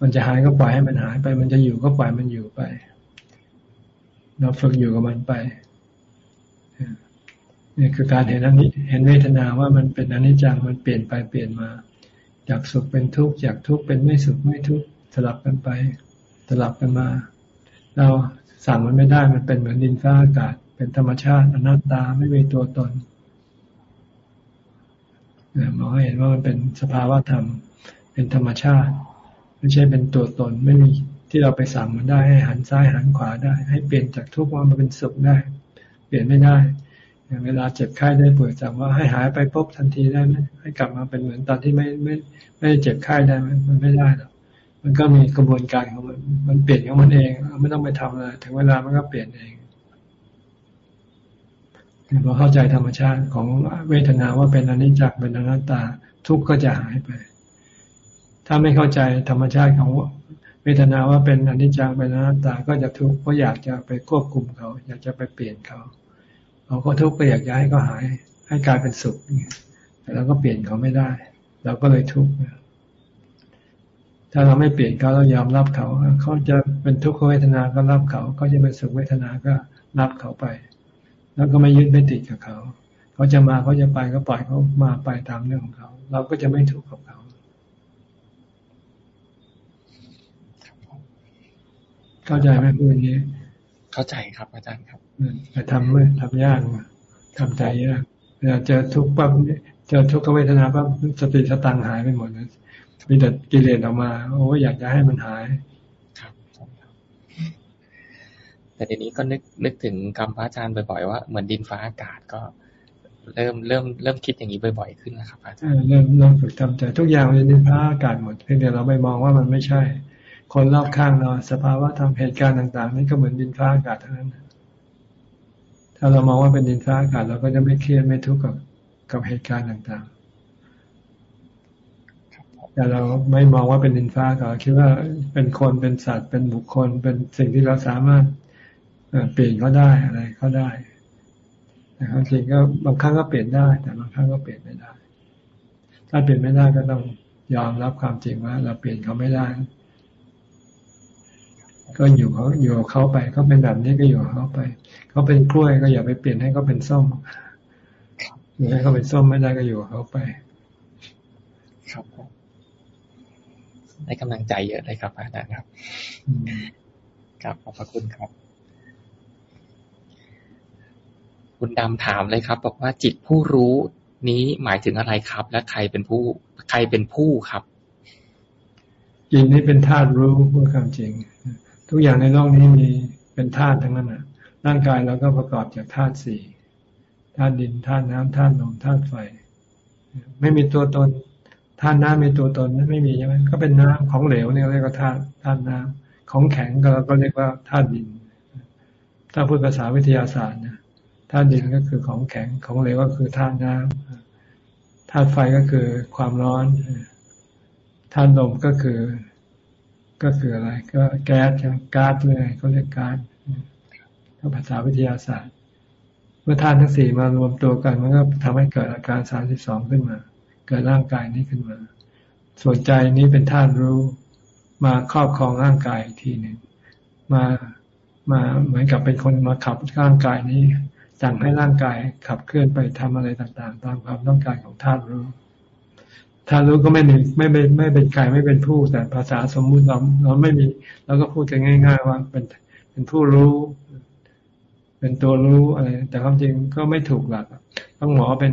มันจะหายก็ปล่อยให้มันหายไป มันจะอยู่ก็ปล่อยมันอยู่ไปเราฝึกอยู่กับมันไปนี่คือการเห็นอันนี้เห็นเวทนาว่ามันเป็นอนิจจังมันเปลี่ยนไปเปลี่ยนมา จากสุขเป็นทุกข์จากทุกข์เป็นไม่สุขไม่ทุกข์สลับกันไป สลับกันมา เราสั่งมันไม่ได้มันเป็นเหมือนดินฟ้าอากาศ เป็นธรรมชาติอนัตตาไม่มีตัวตนมองให้เห็นว่ามันเป็นสภาวะธรรม เป็นธรรมชาติ ไม่ใช่เป็นตัวตนไม่มีที่เราไปสั่งมันได้ให้หันซ้ายหันขวาได้ ให้เปลี่ยนจากทุกข์มาเป็นสุขได้ เปลี่ยนไม่ได้เวลาเจ็บไข้ได้ป่วยสั่งว่าให้หายไปพบทันทีได้ไหมให้กลับมาเป็นเหมือนตอนที่ไม่ไม่ไม่เจ็บไข้ได้ไหมมันไม่ได้หรอกมันก็มีกระบวนการของมัน มันเปลี่ยนของมันเองไม่ต้องไปทำอะไรถึงเวลามันก็เปลี่ยนเองพอเข้าใจธรรมชาติของเวทนาว่าเป็นอนิจจ์เป็นอนัตตา ทุกข์ก็จะหายไป ถ้าไม่เข้าใจธรรมชาติของเวทนาว่าเป็นอนิจจังเป็นอนัตตาก็จะทุกข์เพราะอยากจะไปควบคุมเขา อยากจะไปเปลี่ยนเขาเราก็ทุกข์ก็อยากจะให้เขาหาย ให้กลายเป็นสุขแต่เราก็เปลี่ยนเขาไม่ได้ เราก็เลยทุกข์ถ้าเราไม่เปลี่ยนเขาเรายอมรับเขา เขาจะเป็นทุกขเวทนาก็รับเขาเขาจะเป็นสุขเวทนาก็รับเขาไป แล้วก็ไม่ยึดไม่ติดกับเขา เขาจะมาเขาจะไปก็ปล่อยเขามาไปตามเรื่องของเขา เราก็จะไม่ทุกข์กับเขา เข้าใจไหมพูดอย่างนี้ เข้าใจครับอาจารย์ครับแต่ทำไม่ทำยากทำใจยากเวลาเจอทุกข์ปั๊บเจอทุกขเวทนาปั๊บสติสตังหายไปหมดเลยมีแต่กิเลสออกมา โอ้อยากจะให้มันหายครับแต่ทีนี้ก็นึกนึกถึงคำพระอาจารย์บ่อยๆว่าเหมือนดินฟ้าอากาศก็ เริ่มเริ่มเริ่มคิดอย่างนี้บ่อยๆขึ้นนะครับอาจารย์เริ่มเริ่มฝึกทำใจทุกอย่างเป็นดินฟ้าอากาศหมดเพียงแต่เราไม่มองว่ามันไม่ใช่ คนรอบข้างเราสภาวะทำเหตุการณ์ต่าง ๆ นี่ก็เหมือนดินฟ้าอากาศเทั้งนั้น ถ้าเรามองว่าเป็นดินฟ้าอากาศเราก็จะไม่เครียดไม่ทุกข์กับกับเหตุการณ์ต่าง ๆ แต่เราไม่มองว่าเป็นดินฟ้าก็คิดว่าเป็นคนเป็นสัตว์เป็นบุคคล เป็นสิ่งที่เราสามารถเปลี่ยนเขาได้อะไรเขาได้แต่ความจริงก็บางครั้งก็เปลี่ยนได้ แต่บางครั้งก็เปลี่ยนไม่ได้ ถ้าเปลี่ยนไม่ได้ก็ต้องยอมรับความจริงว่า เราเปลี่ยนเขาไม่ได้ ก็อยู่เขาอยู่เขาไปเขาเป็นแบบนี้ก็อยู่เขาไปเขาเป็นกล้วยก็อย่าไปเปลี่ยนให้เขาเป็นส้มอยู่ให้เขาเป็นส้มไม่ได้ก็อยู่เขาไป ครับได้กำลังใจเยอะเลยครับอาจารย์ครับครับขอบพระคุณครับ คุณดำถามเลยครับ บอกว่าจิตผู้รู้นี้หมายถึงอะไรครับ และใครเป็นผู้ ใครเป็นผู้ครับจิตนี้เป็นธาตุรู้พูดความจริง ทุกอย่างในโลกนี้มีเป็นธาตุทั้งนั้นอะ ร่างกายเราก็ประกอบจากธาตุสี่ธาตุดินธาตุน้ำธาตุลมธาตุไฟ ไม่มีตัวตนธาตุน้ำมีตัวตนไม่มีใช่ไหมก็เป็นน้ำของเหลวเนี่ยเรียกว่าธาตุธาตุน้ำของแข็งก็เราก็เรียกว่าธาตุดิน ถ้าพูดภาษาวิทยาศาสตร์นะธาตุดินก็คือของแข็งของเหลวก็คือธาตุน้ำธาตุไฟก็คือความร้อนธาตุลมก็คือ ก็คืออะไร ก็แก๊สก๊าซเลยเขาเรียกก๊าซภาษาวิทยาศาสตร์ เมื่อธาตุทั้งสี่มารวมตัวกัน มันก็ทำให้เกิดอาการสามสิบสองขึ้นมา เกิดร่างกายนี้ขึ้นมา ส่วนใจนี้เป็นธาตุรู้ มาครอบครองร่างกายอีกทีหนึ่งมามาเหมือนกับเป็นคนมาขับร่างกายนี้สั่งให้ร่างกายขับเคลื่อนไปทำอะไรต่างๆ ตามความต้องการของธาตุรู้ ธาตุรู้ก็ไม่เป็นไม่เป็นไม่เป็นกายไม่เป็นผู้ แต่ภาษาสมมุติเราเราไม่มีเราก็พูดกันง่าย ๆ ว่าเป็นเป็นผู้รู้ เป็นตัวรู้อะไร แต่ความจริงก็ไม่ถูกหลักต้องหมอเป็น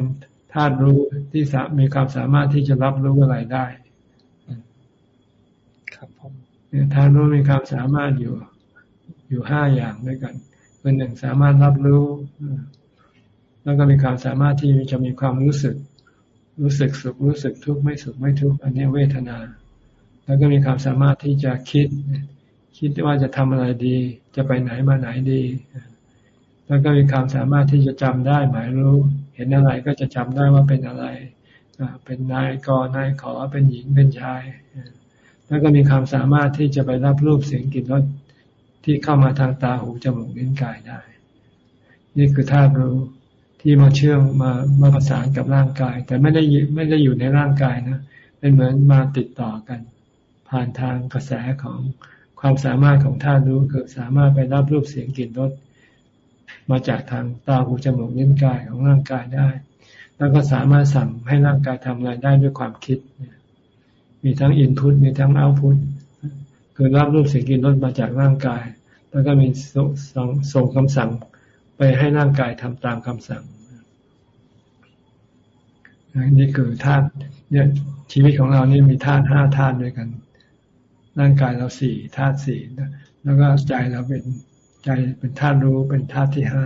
ธาตุรู้ที่มีความสามารถที่จะรับรู้อะไรได้ ครับผมธาตุรู้มีความสามารถอยู่ อยู่ห้าอย่างด้วยกันเป็นหนึ่งสามารถรับรู้ แล้วก็มีความสามารถที่จะมีความรู้สึก รู้สึกสุขรู้สึกทุกข์ไม่สุขไม่ทุกข์อันนี้เวทนา แล้วก็มีความสามารถที่จะคิด คิดว่าจะทำอะไรดี จะไปไหนมาไหนดี แล้วก็มีความสามารถที่จะจำได้หมายรู้ เห็นอะไรก็จะจำได้ว่าเป็นอะไรเป็นนายกนายขอเป็นหญิงเป็นชาย แล้วก็มีความสามารถที่จะไปรับรูปเสียงกลิ่นรสที่เข้ามาทางตาหูจมูกลิ้นกายได้ นี่คือธาตุรู้ ที่มาเชื่อมมามาประสานกับร่างกาย แต่ไม่ได้ไม่ได้อยู่ในร่างกายนะเป็นเหมือนมาติดต่อกัน ผ่านทางกระแสของความสามารถของธาตุรู้คือสามารถไปรับรูปเสียงกลิ่นรสมาจากทางตาหูจมูกนิ้วกายของร่างกายได้ แล้วก็สามารถสั่งให้ร่างกายทำอะไรได้ด้วยความคิด มีทั้งอินพุตมีทั้งเอาพุตคือรับรูปเสิ่งกลิ่นรสมาจากร่างกาย แล้วก็มีส่งคำสั่ง ไปให้ร่างกายทำตามคำสั่งนี่คือธาตุเนี่ยชีวิตของเรานี่มีธาตุห้าธาตุด้วยกัน ร่างกายเราสี่ธาตุสี่แล้วก็ใจเราเป็นใจเป็นธาตุรู้เป็นธาตุที่ห้า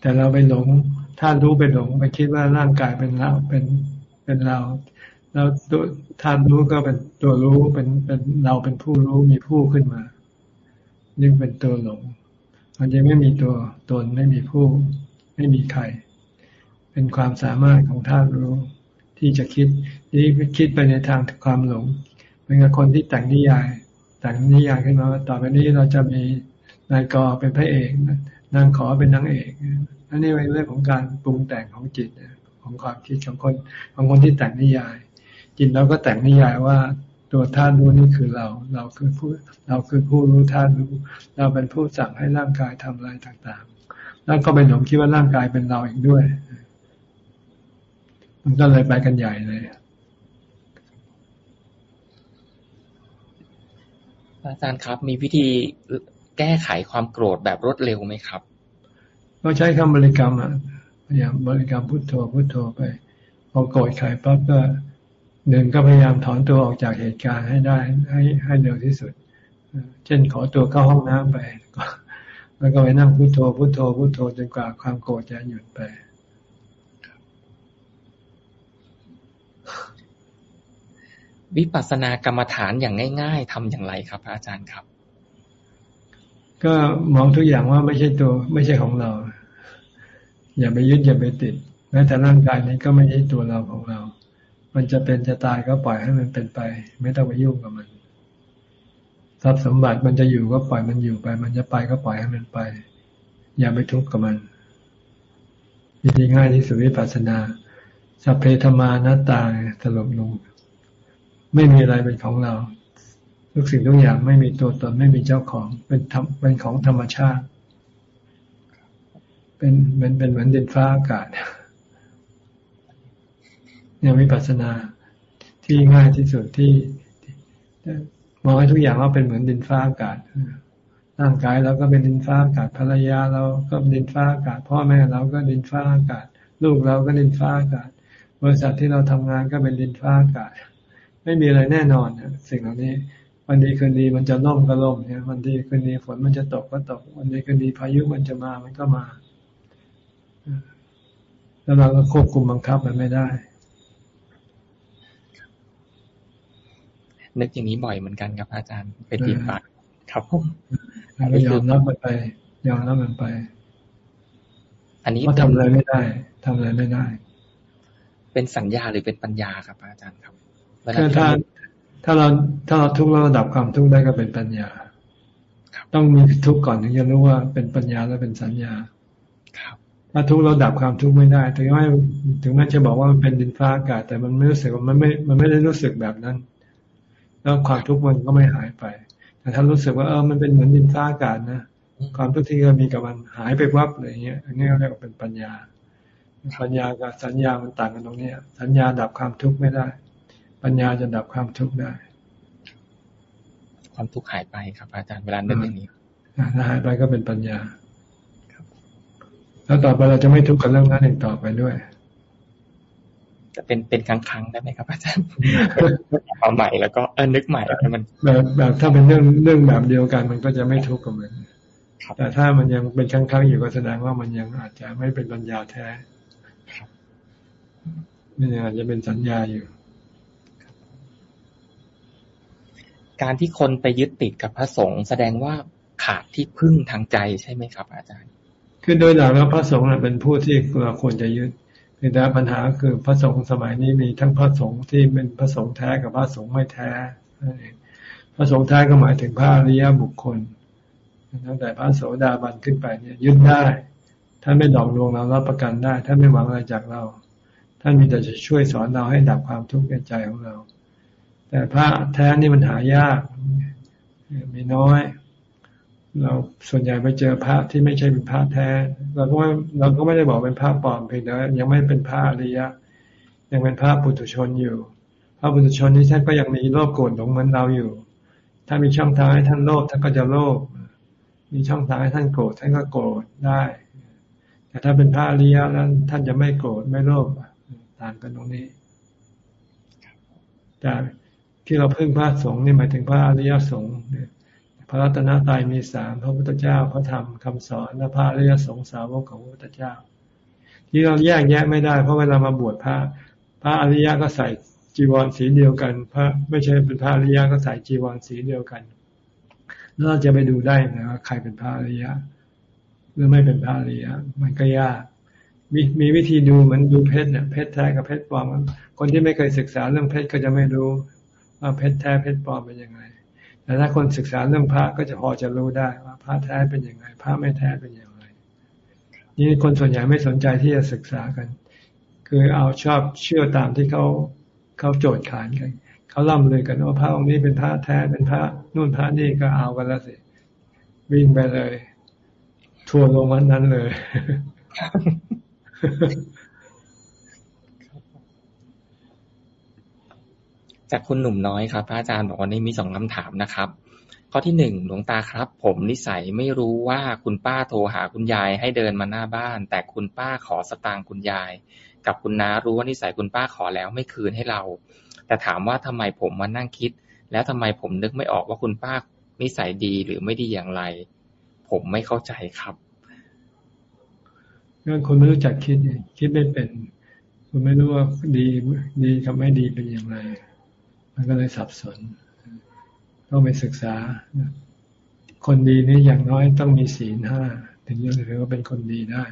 แต่เราไปหลงธาตุรู้ไปหลงไปคิดว่าร่างกายเป็นเราเป็นเป็นเรา แล้วตัวธาตุรู้ก็เป็นตัวรู้เป็นเป็นเราเป็นผู้รู้มีผู้ขึ้นมา นี่เป็นตัวหลงมันยังไม่มีตัวตนไม่มีผู้ ไม่มีใคร เป็นความสามารถของธาตุรู้ ที่จะคิดที่คิดไปในทางความหลงเป็นกับคนที่แต่งนิยาย แต่งนิยายขึ้นมาต่อไปนี้เราจะมีนายกอเป็นพระเอกนางขอเป็นนางเอกอันนี้เป็นเรื่องของการปรุงแต่งของจิตของความคิดของคนของคนที่แต่งนิยาย จิตเราก็แต่งนิยายว่า ตัวธาตุรู้นี่คือเรา เราคือผู้เราคือผู้รู้ธาตุรู้ เราเป็นผู้สั่งให้ร่างกายทำอะไรต่างๆ แล้วก็เป็นหลงคิดว่าร่างกายเป็นเราอีกด้วย มันก็เลยไปกันใหญ่เลยอาจารย์ครับ มีวิธีแก้ไขความโกรธแบบรวดเร็วไหมครับ ก็ใช้คำบริกรรมอะพยายามบริกรรมพุทโธพุทโธไปพอโกรธใครปั๊บก็ หนึ่งก็พยายามถอนตัวออกจากเหตุการณ์ให้ได้ ให้ให้เร็วที่สุด เช่นขอตัวเข้าห้องน้ำไปแล้วก็ไปนั่งพุทโธพุทโธพุทโธจนกว่าความโกรธจะหยุดไปวิปัสสนากรรมฐานอย่างง่าย ๆทำอย่างไรครับอาจารย์ครับ ก็มองทุกอย่างว่าไม่ใช่ตัว ไม่ใช่ของเรา อย่าไปยึดอย่าไปติดแม้แต่ร่างกายนี้ก็ไม่ใช่ตัวเราของเรา มันจะเป็นจะตายก็ปล่อยให้มันเป็นไป ไม่ต้องไปยุ่งกับมัน ทรัพย์สมบัติมันจะอยู่ก็ปล่อยมันอยู่ไป มันจะไปก็ปล่อยให้มันไป อย่าไปทุกข์กับมันวิธีง่ายที่สุดวิปัสสนาสัพเพธมานัตาสรุปลง ไม่มีอะไรเป็นของเราทุกสิ่งทุกอย่างไม่มีตัวตนไม่มีเจ้าของเป็นธรรมเป็นของธรรมชาติ เป็นเป็นเป็นเหมือนดินฟ้าอากาศ เนี่ยวิปัสสนาที่ง่ายที่สุดที่มองให้ทุกอย่างว่าเป็นเหมือนดินฟ้าอากาศร่างกายเราก็เป็นดินฟ้าอากาศภรรยาเราก็ดินฟ้าอากาศ พ่อแม่เราก็ดินฟ้าอากาศ ลูกเราก็ดินฟ้าอากาศ บริษัทที่เราทำงานก็เป็นดินฟ้าอากาศ ไม่มีอะไรแน่นอนสิ่งเหล่านี้ วันดีคืนดีมันจะล่มก็ล่มเนี่ยวันดีคืนดีฝนมันจะตกก็ตก วันดีคืนดีพายุมันจะมามันก็มาแล้วเราก็ควบคุมบังคับมันไม่ได้ นึกอย่างนี้บ่อยเหมือนกันครับอาจารย์เป็นปีปากครับผมยอมรับมันไป ยอมรับมันไป อันนี้ทำอะไรไม่ได้ทำอะไรไม่ได้ เป็นสัญญาหรือเป็นปัญญาครับอาจารย์ครับถ้าถ้าเราถ้าเราทุกข์เราระดับความทุกข์ได้ก็เป็นปัญญาต้องมีทุกข์ก่อนถึงจะรู้ว่าเป็นปัญญาแล้วเป็นสัญญาถ้าทุกข์เราดับความทุกข์ไม่ได้ ถึงแม้ถึงแม้จะบอกว่ามันเป็นดินฟ้าอากาศแต่มันไม่รู้สึกมันไม่ มันไม่ได้รู้สึกแบบนั้น แล้วความทุกข์มันก็ไม่หายไป แต่ถ้ารู้สึกว่าเออมันเป็นเหมือนดินฟ้าอากาศนะความทุกข์ที่เรามีกับมันหายไปวับอะไรเงี้ยอันนี้เรียกว่าเป็นปัญญา ปัญญากับสัญญามันต่างกันตรงนี้สัญญาดับความทุกข์ไม่ได้ ปัญญาจะดับความทุกข์ได้ ความทุกข์หายไปครับ อาจารย์เวลาเรื่องนี้ถ้าหายไปก็เป็นปัญญาแล้วต่อไปเราจะไม่ทุกข์กับเรื่องนั้นอีกต่อไปด้วย จะเป็นเป็นครั้งครั้งได้ไหมครับอาจารย์เอาใหม่แล้วก็เออนึกใหม่แล้วมันแบบแบบถ้าเป็นเรื่องเรื่องแบบเดียวกัน มันก็จะไม่ทุกข์กับมันแต่ถ้ามันยังเป็นครั้งครั้งอยู่ก็แสดงว่ามันยังอาจจะไม่เป็นปัญญาแท้มันยังอาจจะเป็นสัญญาอยู่ การที่คนไปยึดติดกับพระสงฆ์แสดงว่าขาดที่พึ่งทางใจใช่ไหมครับ อาจารย์ คือโดยหลักแล้วพระสงฆ์เป็นผู้ที่เราควรจะยึด แต่ปัญหาคือพระสงฆ์สมัยนี้มีทั้งพระสงฆ์ที่เป็นพระสงฆ์แท้กับพระสงฆ์ไม่แท้พระสงฆ์แท้ก็หมายถึงพระอริยบุคคลตั้งแต่พระโสดาบันขึ้นไปเนี่ยยึดได้ท่านไม่ดอกลวงเรารับประกันได้ท่านไม่หวังอะไรจากเรา ท่านมีแต่จะช่วยสอนเราให้ดับความทุกข์ในใจของเรา แต่พระแท้นี่มันหายาก มีน้อย เราส่วนใหญ่ไปเจอพระที่ไม่ใช่เป็นพระแท้ เราก็ไม่เราก็ไม่ได้บอกเป็นพระปลอมเพียงแต่ยังไม่เป็นพระอริยะ ยังเป็นพระปุถุชนอยู่ พระปุถุชนนี้ท่านก็ยังมีโลภโกรธหลงเหมือนเราอยู่ ถ้ามีช่องทางให้ท่านโลภท่านก็จะโลภมีช่องทางให้ท่านโกรธท่านก็โกรธได้ แต่ถ้าเป็นพระอริยะนั้นท่านจะไม่โกรธไม่โลภต่างกันตรงนี้แต่ที่เราพึ่งพระสงฆ์นี่หมายถึงพระอริยสงฆ์เนี่ย ระรัตนตรัยมีสามพระพุทธเจ้าพระธรรมคำสอนและพระอริยสงสาวกของพระพุทธเจ้า ที่เราแยกแยะไม่ได้ เพราะเวลามาบวชพระพระอริยก็ใส่จีวรสีเดียวกัน พระไม่ใช่เป็นพระอริยก็ใส่จีวรสีเดียวกันแล้วเราจะไปดูได้นะว่าใครเป็นพระอริยะหรือไม่เป็นพระอริยะมันก็ยากมีมีวิธีดูเหมือนดูเพชรเนี่ยเพชรแท้กับเพชรปลอมคนที่ไม่เคยศึกษาเรื่องเพชรก็จะไม่รู้ว่าเพชรแท้เพชรปลอมเป็นยังไง แต่ถ้าคนศึกษาเรื่องพระก็จะพอจะรู้ได้ว่าพระแท้เป็นยังไง พระไม่แท้เป็นอย่างไร นี่คนส่วนใหญ่ไม่สนใจที่จะศึกษากัน คือเอาชอบเชื่อตามที่เขาเขาโจทย์ขานกันเขาล่ำเลยกันว่าพระองค์นี้เป็นพระแท้เป็นพระนู่นพระนี่ก็เอากันแล้วสิวิ่งไปเลย ทัวลงวันนั้นเลย จากคุณหนุ่มน้อยครับ พระอาจารย์บอกวันนี้มีสองคำถามนะครับ ข้อที่หนึ่งหลวงตาครับ ผมนิสัยไม่รู้ว่าคุณป้าโทรหาคุณยายให้เดินมาหน้าบ้าน แต่คุณป้าขอสตางค์คุณยาย กับคุณน้ารู้ว่านิสัยคุณป้าขอแล้วไม่คืนให้เรา แต่ถามว่าทำไมผมมานั่งคิด แล้วทำไมผมนึกไม่ออกว่าคุณป้านิสัยดีหรือไม่ดีอย่างไร ผมไม่เข้าใจครับก็คุณไม่รู้จักคิดคิดไม่เป็นคุณไม่รู้ว่าดีดีกับไม่ดีเป็นอย่างไร มันก็เลยสับสน ต้องไปศึกษา คนดีนี่อย่างน้อยต้องมีศีลห้าถึงจะถือว่าเป็นคนดีได้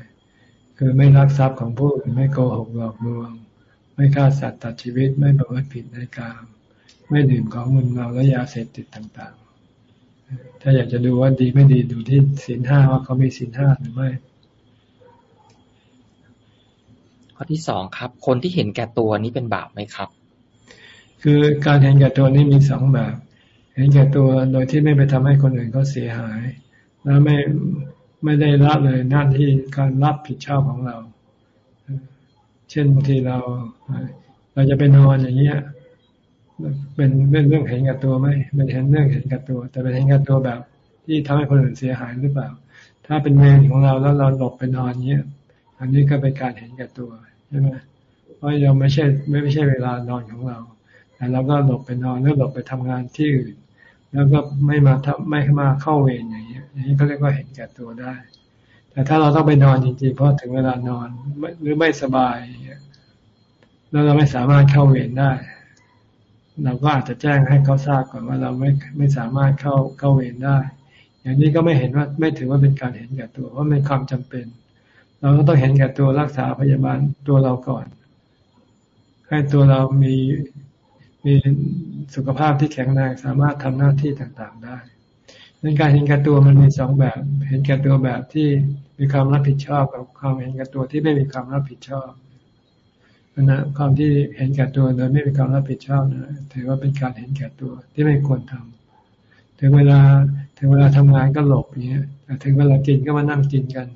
คือไม่รักทรัพย์ของผู้อื่นไม่โกหกหลอกลวง ไม่ฆ่าสัตว์ตัดชีวิตไม่ประพฤติผิดในกามไม่ดื่มของมึนเมาและยาเสพติดต่างๆ ถ้าอยากจะดูว่าดีไม่ดีดูที่ศีลห้าว่าเขามีศีลห้าหรือไม่ข้อที่สองครับ คนที่เห็นแก่ตัวนี้เป็นบาปไหมครับ คือการเห็นแก่ตัวนี้มีสองแบบ เห็นแก่ตัวโดยที่ไม่ไปทำให้คนอื่นเขาเสียหาย แล้วไม่ไม่ได้รับเลยหน้าที่การรับผิดชอบของเรา เช่นบางทีเรา เราจะไปนอนอย่างเงี้ยเป็นเรื่องเรื่องเห็นแก่ตัวไหมเป็นเห็นเรื่องเห็นแก่ตัว แต่เป็นเห็นแก่ตัวแบบ ที่ทำให้คนอื่นเสียหายหรือเปล่า ถ้าเป็นเวรของเราแล้วเราหลบไปนอนเงี้ย อันนี้ก็เป็นการเห็นแก่ตัวใช่ไหมเพราะเราไม่ใช่ไม่ใช่เวลานอนของเรา แต่เราก็หลบไปนอนแล้วหลบไปทำงานที่อื่น แล้วก็ไม่มาทำไม่มาเข้าเวรอย่างเงี้ยอย่างนี้ก็เรียกว่าเห็นแก่ตัวได้ แต่ถ้าเราต้องไปนอนจริงๆเพราะถึงเวลานอนหรือไม่สบายแล้วเราไม่สามารถเข้าเวรได้ เราก็อาจจะแจ้งให้เขาทราบก่อนว่าเราไม่ไม่สามารถเข้าเข้าเวรได้ อย่างนี้ก็ไม่เห็นว่าไม่ถือว่าเป็นการเห็นแก่ตัวเพราะเป็นความจำเป็น เราก็ต้องเห็นแก่ตัวรักษาพยาบาลตัวเราก่อน ให้ตัวเรามี มีสุขภาพที่แข็งแรงสามารถทำหน้าที่ต่างๆได้ในการเห็นแก่ตัวมันมีสองแบบ เห็นแก่ตัวแบบที่มีความรับผิดชอบกับความเห็นแก่ตัวที่ไม่มีความรับผิดชอบนะความที่เห็นแก่ตัวโดยไม่มีความรับผิดชอบนะถือว่าเป็นการเห็นแก่ตัวที่ไม่ควรทำถึงเวลาถึงเวลาทำงานก็หลบอย่างเงี้ยแต่ถึงเวลากินก็มานั่งกินกัน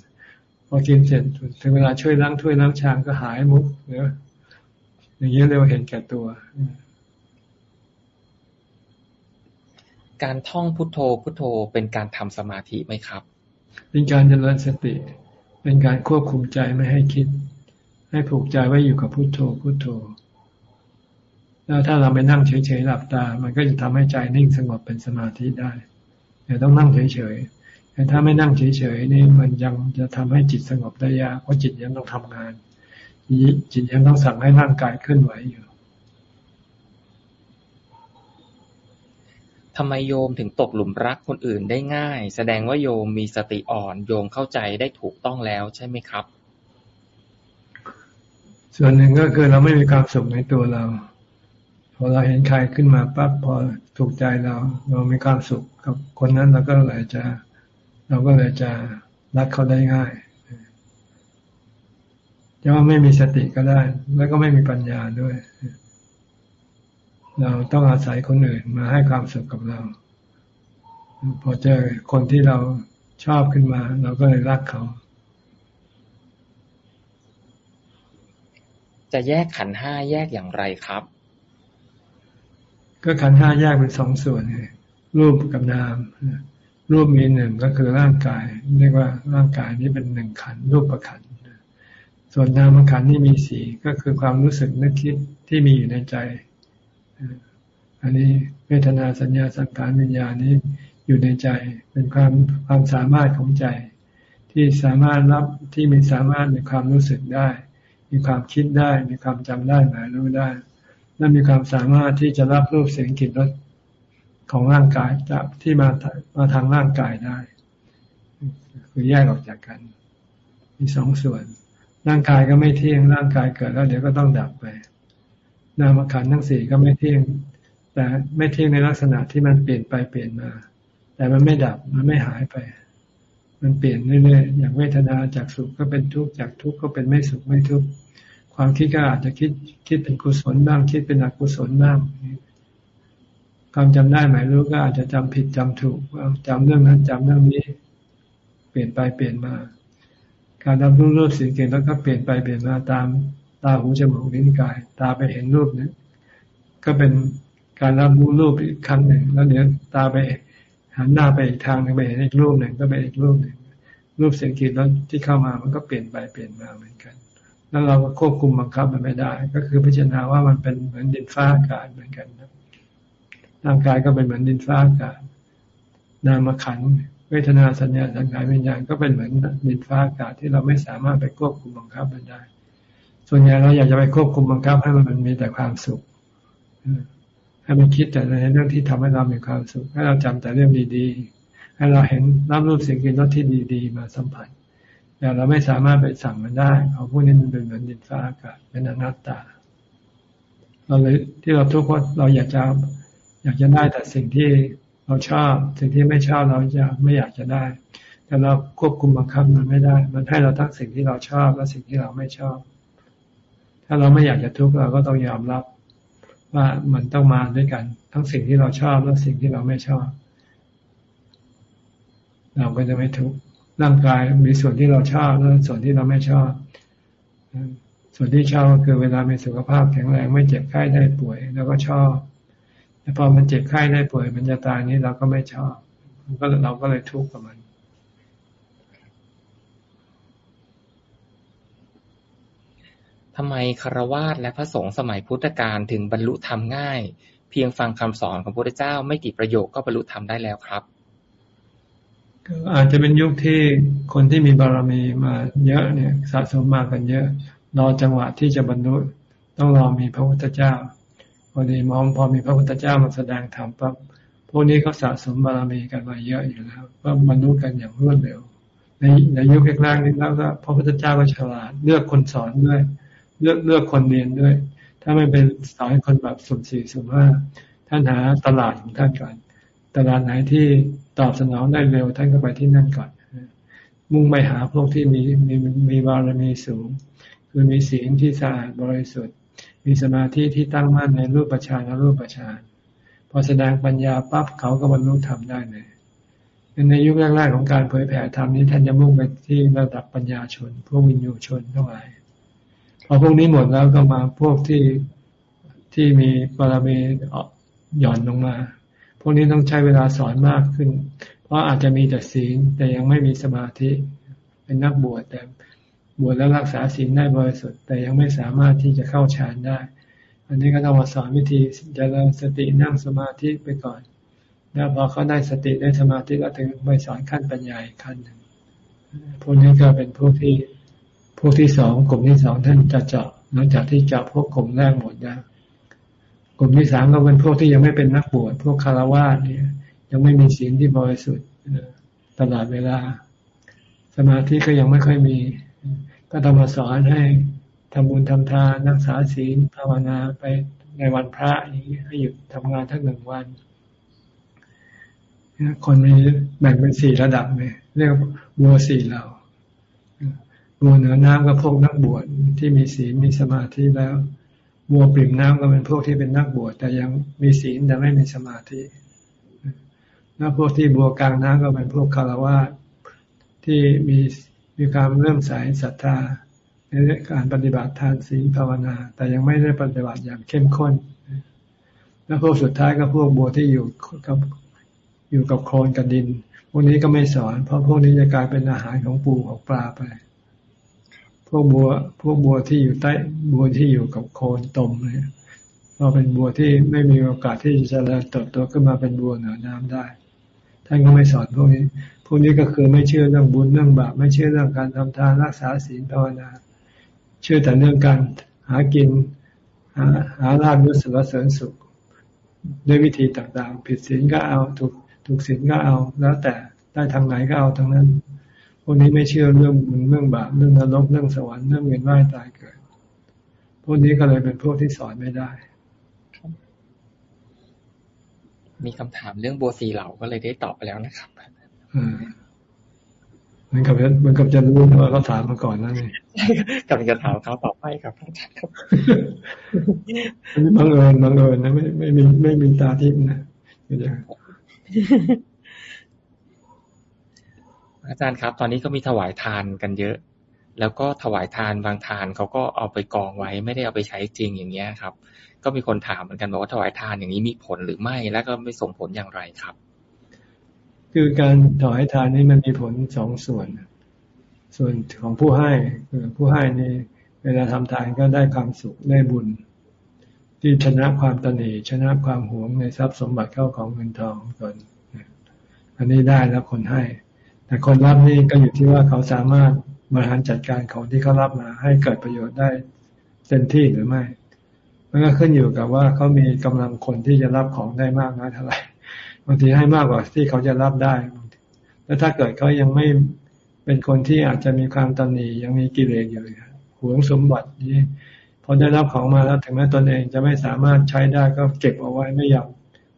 พอกินเสร็จถึงเวลาช่วยล้างถ้วยล้างชามก็หายมุกเนอะอย่างเงี้ยเรียกว่าเห็นแก่ตัว การท่องพุทโธพุทโธเป็นการทำสมาธิไหมครับ เป็นการเจริญสติ เป็นการควบคุมใจไม่ให้คิด ให้ผูกใจไว้อยู่กับพุทโธพุทโธ แล้วถ้าเราไปนั่งเฉยๆหลับตา มันก็จะทำให้ใจนิ่งสงบเป็นสมาธิได้ แต่ต้องนั่งเฉยๆแต่ถ้าไม่นั่งเฉยๆนี่มันยังจะทำให้จิตสงบได้ยากเพราะจิตยังต้องทำงานจิตยังต้องสั่งให้ร่างกายเคลื่อนไหวอยู่ ทำไมโยมถึงตกหลุมรักคนอื่นได้ง่าย แสดงว่าโยมมีสติอ่อน โยมเข้าใจได้ถูกต้องแล้วใช่ไหมครับ ส่วนหนึ่งก็คือเราไม่มีความสุขในตัวเรา พอเราเห็นใครขึ้นมาปั๊บพอถูกใจเรา เรามีความสุขกับคนนั้นเราก็เลยจะ เราก็เลยจะรักเขาได้ง่ายจะว่าไม่มีสติก็ได้ แล้วก็ไม่มีปัญญาด้วย เราต้องอาศัยคนอื่นมาให้ความสุขกับเรา พอเจอคนที่เราชอบขึ้นมา เราก็เลยรักเขา จะแยกขันห้าแยกอย่างไรครับ ก็ขันห้าแยกเป็นสองส่วนเลยรูปกับนามรูปมีหนึ่งก็คือร่างกาย เรียกว่าร่างกายนี้เป็นหนึ่งขัน รูปประขัน ส่วนนามขันนี่มีสี่ก็คือความรู้สึกนึกคิดที่มีอยู่ในใจ อันนี้เวทนาสัญญาสังขารวิญญาณนี้อยู่ในใจเป็นความความสามารถของใจ ที่สามารถรับที่มีสามารถมีความรู้สึกได้ มีความคิดได้ มีความจำได้หมายรู้ได้และมีความสามารถที่จะรับรูปเสียงกลิ่นรสของร่างกายจากที่มามาทางร่างกายได้ คือแยกออกจากกัน มีสองส่วน ร่างกายก็ไม่เที่ยงร่างกายเกิดแล้ว เดี๋ยวก็ต้องดับไป นามขันทั้งสี่ก็ไม่เที่ยง แต่ไม่เที่ยงในลักษณะที่มันเปลี่ยนไปเปลี่ยนมา แต่มันไม่ดับมันไม่หายไป มันเปลี่ยนเรื่อยๆอย่างเวทนาจากสุขก็เป็นทุกข์จากทุกข์ก็เป็นไม่สุขไม่ทุกข์ความคิดก็อาจจะคิดคิดเป็นกุศลบ้างคิดเป็นอกุศลบ้างความจำได้หมายรู้ก็อาจจะจำผิดจำถูกจำเรื่องนั้นจำเรื่องนี้ เปลี่ยนไปเปลี่ยนมา การรับรู้รูปสิ่งเก่งแล้วก็เปลี่ยนไปเปลี่ยนมาตามาหูจมูกลิ้นกาย ตาไปเห็นรูปเนี้ก็เป็นการรับรู้รูปอีกครั้งหนึ่ง แล้วเดี๋ยวตาไปหันหน้าไปอีกทางหนึ่งไปเห็นอีกรูปหนึ่งก็ไปอีกรูปหนึ่งรูปเสียงกลิ่นรสที่เข้ามามันก็เปลี่ยนไปเปลี่ยนมาเหมือนกัน แล้วเราก็ควบคุมบังคับมันไม่ได้ ก็คือพิจารณาว่ามันเป็นเหมือนดินฟ้าอากาศเหมือนกันร่างกายก็เป็นเหมือนดินฟ้าอากาศ นามขันเวทนาสัญญาสังขารวิญญาณก็เป็นเหมือนดินฟ้าอากาศที่เราไม่สามารถไปควบคุมบังคับมันได้ ส่วนใหญ่เราอยากจะไปควบคุมบังคับให้มันมีแต่ความสุขให้มันคิดแต่ในเรื่องที่ทำให้เรามีความสุข ให้เราจำแต่เรื่องดีๆ ให้เราเห็นรับรูปเสียงกลิ่นรสที่ดีๆ มาสัมผัสแต่เราไม่สามารถไปสั่งมันได้เพราะพวกนี้มันเป็นเหมือนดินฟ้าอากาศเป็นอนัตตา เราเลยที่เราทุกคนเราอยากจะอยากจะได้แต่สิ่งที่เราชอบ สิ่งที่ไม่ชอบเราจะไม่อยากจะได้ แต่เราควบคุมบังคับมันไม่ได้ มันให้เราทั้งสิ่งที่เราชอบและสิ่งที่เราไม่ชอบ ถ้าเราไม่อยากจะทุกข์เราก็ต้องยอมรับว่ามันต้องมาด้วยกัน ทั้งสิ่งที่เราชอบและสิ่งที่เราไม่ชอบ เราก็จะไม่ทุกข์ร่างกายมีส่วนที่เราชอบและส่วนที่เราไม่ชอบ ส่วนที่ชอบก็คือเวลามีสุขภาพแข็งแรงไม่เจ็บไข้ได้ป่วยเราก็ชอบแต่พอมันเจ็บไข้ได้ป่วย มันจะตายนี้เราก็ไม่ชอบก็เราก็เลยทุกข์กับมัน ทำไมคารวาสและพระสงฆ์สมัยพุทธกาลถึงบรรลุธรรมง่าย เพียงฟังคำสอนของพระพุทธเจ้าไม่กี่ประโยคก็บรรลุธรรมได้แล้วครับอาจจะเป็นยุคที่คนที่มีบารมีมาเยอะเนี่ยสะสมมากันเยอะ รอจังหวะที่จะบรรลุต้องรอมีพระพุทธเจ้าพอดีมองพอมีพระพุทธเจ้ามาแสดงธรรมปั๊บพวกนี้เขาสะสมบารมีกันมาเยอะอยู่แล้วก็บรรลุกันอย่างรวดเร็ว ในในยุคแรกๆนี้แล้วก็พระพุทธเจ้าก็ฉลาดเลือกคนสอนด้วย เลือกเลือกคนเรียนด้วย ถ้าไม่เป็นสอนคนแบบสุ่มสี่สุ่มห้าท่านหาตลาดของท่านก่อน ตลาดไหนที่ตอบสนองได้เร็วท่านก็ไปที่นั่นก่อน มุ่งไปหาพวกที่มีมีมีบารมีสูง คือมีศีลที่สะอาดบริสุทธิ์ มีสมาธิที่ตั้งมั่นในรูปฌานและรูปฌานพอแสดงปัญญาปั๊บเขาก็บรรลุธรรมได้เลยในยุคแรกๆของการเผยแผ่ธรรมนี้ท่านจะมุ่งไปที่ระดับปัญญาชน พวกวิญญูชนทั้งหลาย พอพวกนี้หมดแล้วก็มาพวกที่ที่มีบารมีหย่อนลงมา พวกนี้ต้องใช้เวลาสอนมากขึ้น เพราะอาจจะมีแต่ศีลแต่ยังไม่มีสมาธิ เป็นนักบวชแต่บวชแล้วรักษาศีลได้บริสุทธิ์แต่ยังไม่สามารถที่จะเข้าฌานได้ อันนี้ก็ต้องมาสอนวิธีจเจริญสตินั่งสมาธิไปก่อนแล้วพอเขาได้สติได้สมาธิก็ถึงไปสอนขั้นปัญญาอีกขั้นหนึ่งพวกนี้ก็เป็นพวกที่ พวกที่สองกลุ่มที่สองท่านจะเจาะหลังจากที่เจาะพวกกลุ่มแรกหมดแล้วกลุ่มที่สามก็เป็นพวกที่ยังไม่เป็นนักบวชพวกคารวะเนี่ย ยังไม่มีศีลที่บริสุทธิ์ตลอดเวลา สมาธิก็ยังไม่ค่อยมี ก็ต้องมาสอนให้ทำบุญทำทานรักษาศีลภาวนาไปในวันพระอย่างนี้ให้หยุดทำงานทั้งหนึ่งวัน คนมีแบ่งเป็นสี่ระดับเลยเรียกบัวสี่เหล่า บัวเหนือน้ำก็พวกนักบวชที่มีศีลมีสมาธิแล้วบัวปริ่มน้ำก็เป็นพวกที่เป็นนักบวชแต่ยังมีศีลแต่ไม่มีสมาธิแล้วพวกที่บัวกลางน้ำก็เป็นพวกคารวะที่มีมีความเริ่มใสศรัทธาในการปฏิบัติทานศีลภาวนา แต่ยังไม่ได้ปฏิบัติอย่างเข้มข้น แล้วพวกสุดท้ายก็พวกบัวที่อยู่กับอยู่กับโคลนกับดิน พวกนี้ก็ไม่สอน เพราะพวกนี้จะกลายเป็นอาหารของปูของปลาไป พวกบัว พวกบัวที่อยู่ใต้บัวที่อยู่กับโคนตมเนี่ยเราเป็นบัวที่ไม่มีโอกาสที่จะเจริญเติบโตขึ้นมาเป็นบัวเหนือน้ำได้ ท่านก็ไม่สอนพวกนี้ พวกนี้ก็คือไม่เชื่อเรื่องบุญเรื่องบาปไม่เชื่อเรื่องการทำทานรักษาศีลภาวนา เชื่อแต่เรื่องการหากิน หาหาลาภยศสรรเสริญสุข ด้วยวิธีต่างๆ ผิดศีลก็เอาถูกถูกศีลก็เอา แล้วแต่ได้ทางไหนก็เอาทางนั้น พวกนี้ไม่เชื่อเรื่องบุญเรื่องบาปเรื่องนรกเรื่องสวรรค์เรื่องเวียนว่ายตายเกิด พวกนี้ก็เลยเป็นพวกที่สอนไม่ได้ มีคำถามเรื่องโบสีเหล่าก็เลยได้ตอบไปแล้วนะครับมันกับมันกับจะรู้ว่าเขาถามมาก่อนนั่นเองกำลังจะถามเขาต่อไปครับอาจารย์ครับบังเอิญบังเอิญนะไม่ไม่มีไม่มีตาทิพย์นะ อาจารย์ครับ ตอนนี้ก็มีถวายทานกันเยอะ แล้วก็ถวายทานบางทานเขาก็เอาไปกองไว้ ไม่ได้เอาไปใช้จริงอย่างเงี้ยครับ ก็มีคนถามเหมือนกันบอกว่าถวายทานอย่างนี้มีผลหรือไม่ แล้วก็ไม่ส่งผลอย่างไรครับ คือการถวายทานนี่มันมีผลสองส่วน ส่วนของผู้ให้ผู้ให้นี่เวลาทำทานก็ได้ความสุขได้บุญ ที่ชนะความตนีชนะความหวงในทรัพย์สมบัติเข้าของเงินทองก่อนอันนี้ได้แล้วคนให้ แต่คนรับนี่ก็อยู่ที่ว่าเขาสามารถบริหารจัดการของที่เขารับมาให้เกิดประโยชน์ได้เต็มที่หรือไม่ มันก็ขึ้นอยู่กับว่าเขามีกำลังคนที่จะรับของได้มากน้อยเท่าไหร่บางทีให้มากกว่าที่เขาจะรับได้ แล้วถ้าเกิดเขายังไม่เป็นคนที่อาจจะมีความตันหนียังมีกิเลสอยู่หวงสมบัตินี้พอได้รับของมาแล้วถึงแม้ตนเองจะไม่สามารถใช้ได้ก็เก็บเอาไว้ไม่ยอม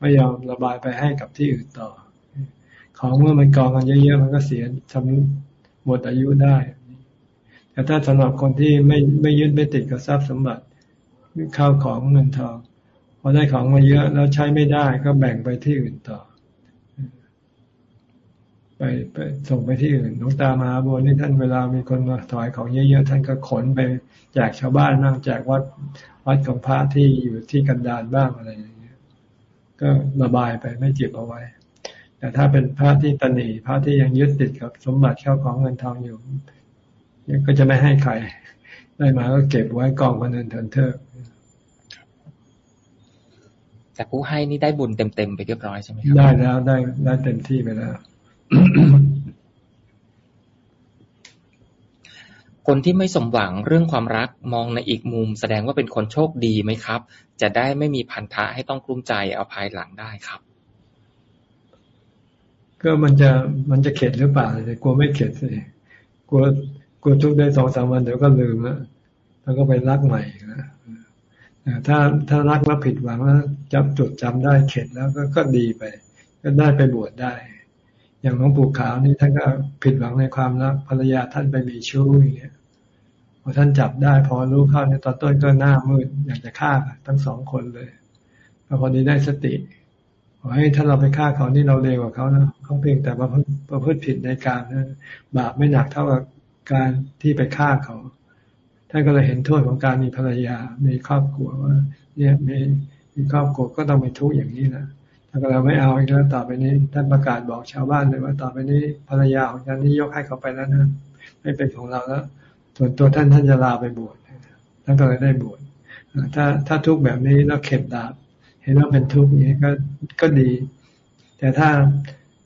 ไม่ยอมระบายไปให้กับที่อื่นต่อ ของเมื่อมันกองกันเยอะๆมันก็เสียทำหมดอายุได้ แต่ถ้าสำหรับคนที่ไม่ไม่ยึดไม่ติดกับทรัพย์สมบัติข้าวของเงินทองพอได้ของมาเยอะแล้วใช้ไม่ได้ก็แบ่งไปที่อื่นต่อ ไปไปส่งไปที่อื่นหลวงตามาบัวนี่ท่านเวลามีคนมาถอยของเยอะๆท่านก็ขนไปแจกชาวบ้านบ้างแจกวัดวัดของพระที่อยู่ที่กันดารบ้างอะไรอย่างเงี้ย ก็ระบายไปไม่เก็บเอาไว้ แต่ถ้าเป็นพระที่ตนีพระที่ยังยึดติดกับสมบัติเข้าของเงินทองอยู่ก็จะไม่ให้ใคร ได้มาก็เก็บไว้กองคนอื่นเถินเถอะแต่ผู้ให้นี่ได้บุญเต็มๆไปเรียบร้อยใช่ไหมครับได้แล้วได้ได้เต็มที่ไปแล้ว คนที่ไม่สมหวังเรื่องความรักมองในอีกมุม แสดงว่าเป็นคนโชคดีไหมครับ จะได้ไม่มีพันธะให้ต้องกลุ้มใจเอาภายหลังได้ครับ ก็มันจะมันจะเข็ดหรือเปล่าแต่กลัวไม่เข็ดสิกลัวกลัวทุกได้สองสามวันเดี๋ยวก็ลืมแล้วแล้วก็ไปรักใหม่นะถ้าถ้ารักแล้วผิดหวังแล้วจำจดจำได้เข็ดแล้วก็ก็ดีไป ก็ได้ไปบวชได้ อย่างหลวงปู่ขาวนี่ท่านก็ผิดหวังในความรักภรรยาท่านไปมีชู้อย่างเงี้ยพอท่านจับได้ พอรู้เข้าในตอนต้นก็หน้ามืดอยากจะฆ่าทั้งสองคนเลยพอดีได้สติ ขอให้ถ้าเราไปฆ่าเขานี่เราเลวกว่าเขานะเขาเพียงแต่ประพฤติประพฤติผิดในการนะบาปไม่หนักเท่ากับการที่ไปฆ่าเขาท่านก็เลยเห็นโทษของการมีภรรยา มีครอบครัวว่า เนี่ยมีมีครอบครัวก็ต้องเป็นทุกข์อย่างนี้นะถ้าเราไม่เอาอีกแล้วต่อไปนี้ ท่านประกาศบอกชาวบ้านเลยว่าต่อไปนี้ภรรยาของท่านนี่ยกให้เขาไปแล้วนะไม่เป็นของเราแล้ว ส่วนตัวท่านท่านจะลาไปบวชท่านก็เลยได้บวชถ้าถ้าทุกข์แบบนี้แล้วเข็ดดาบ ห็นว่าเป็นทุกข์นี้ก็ก็ดี แต่ถ้า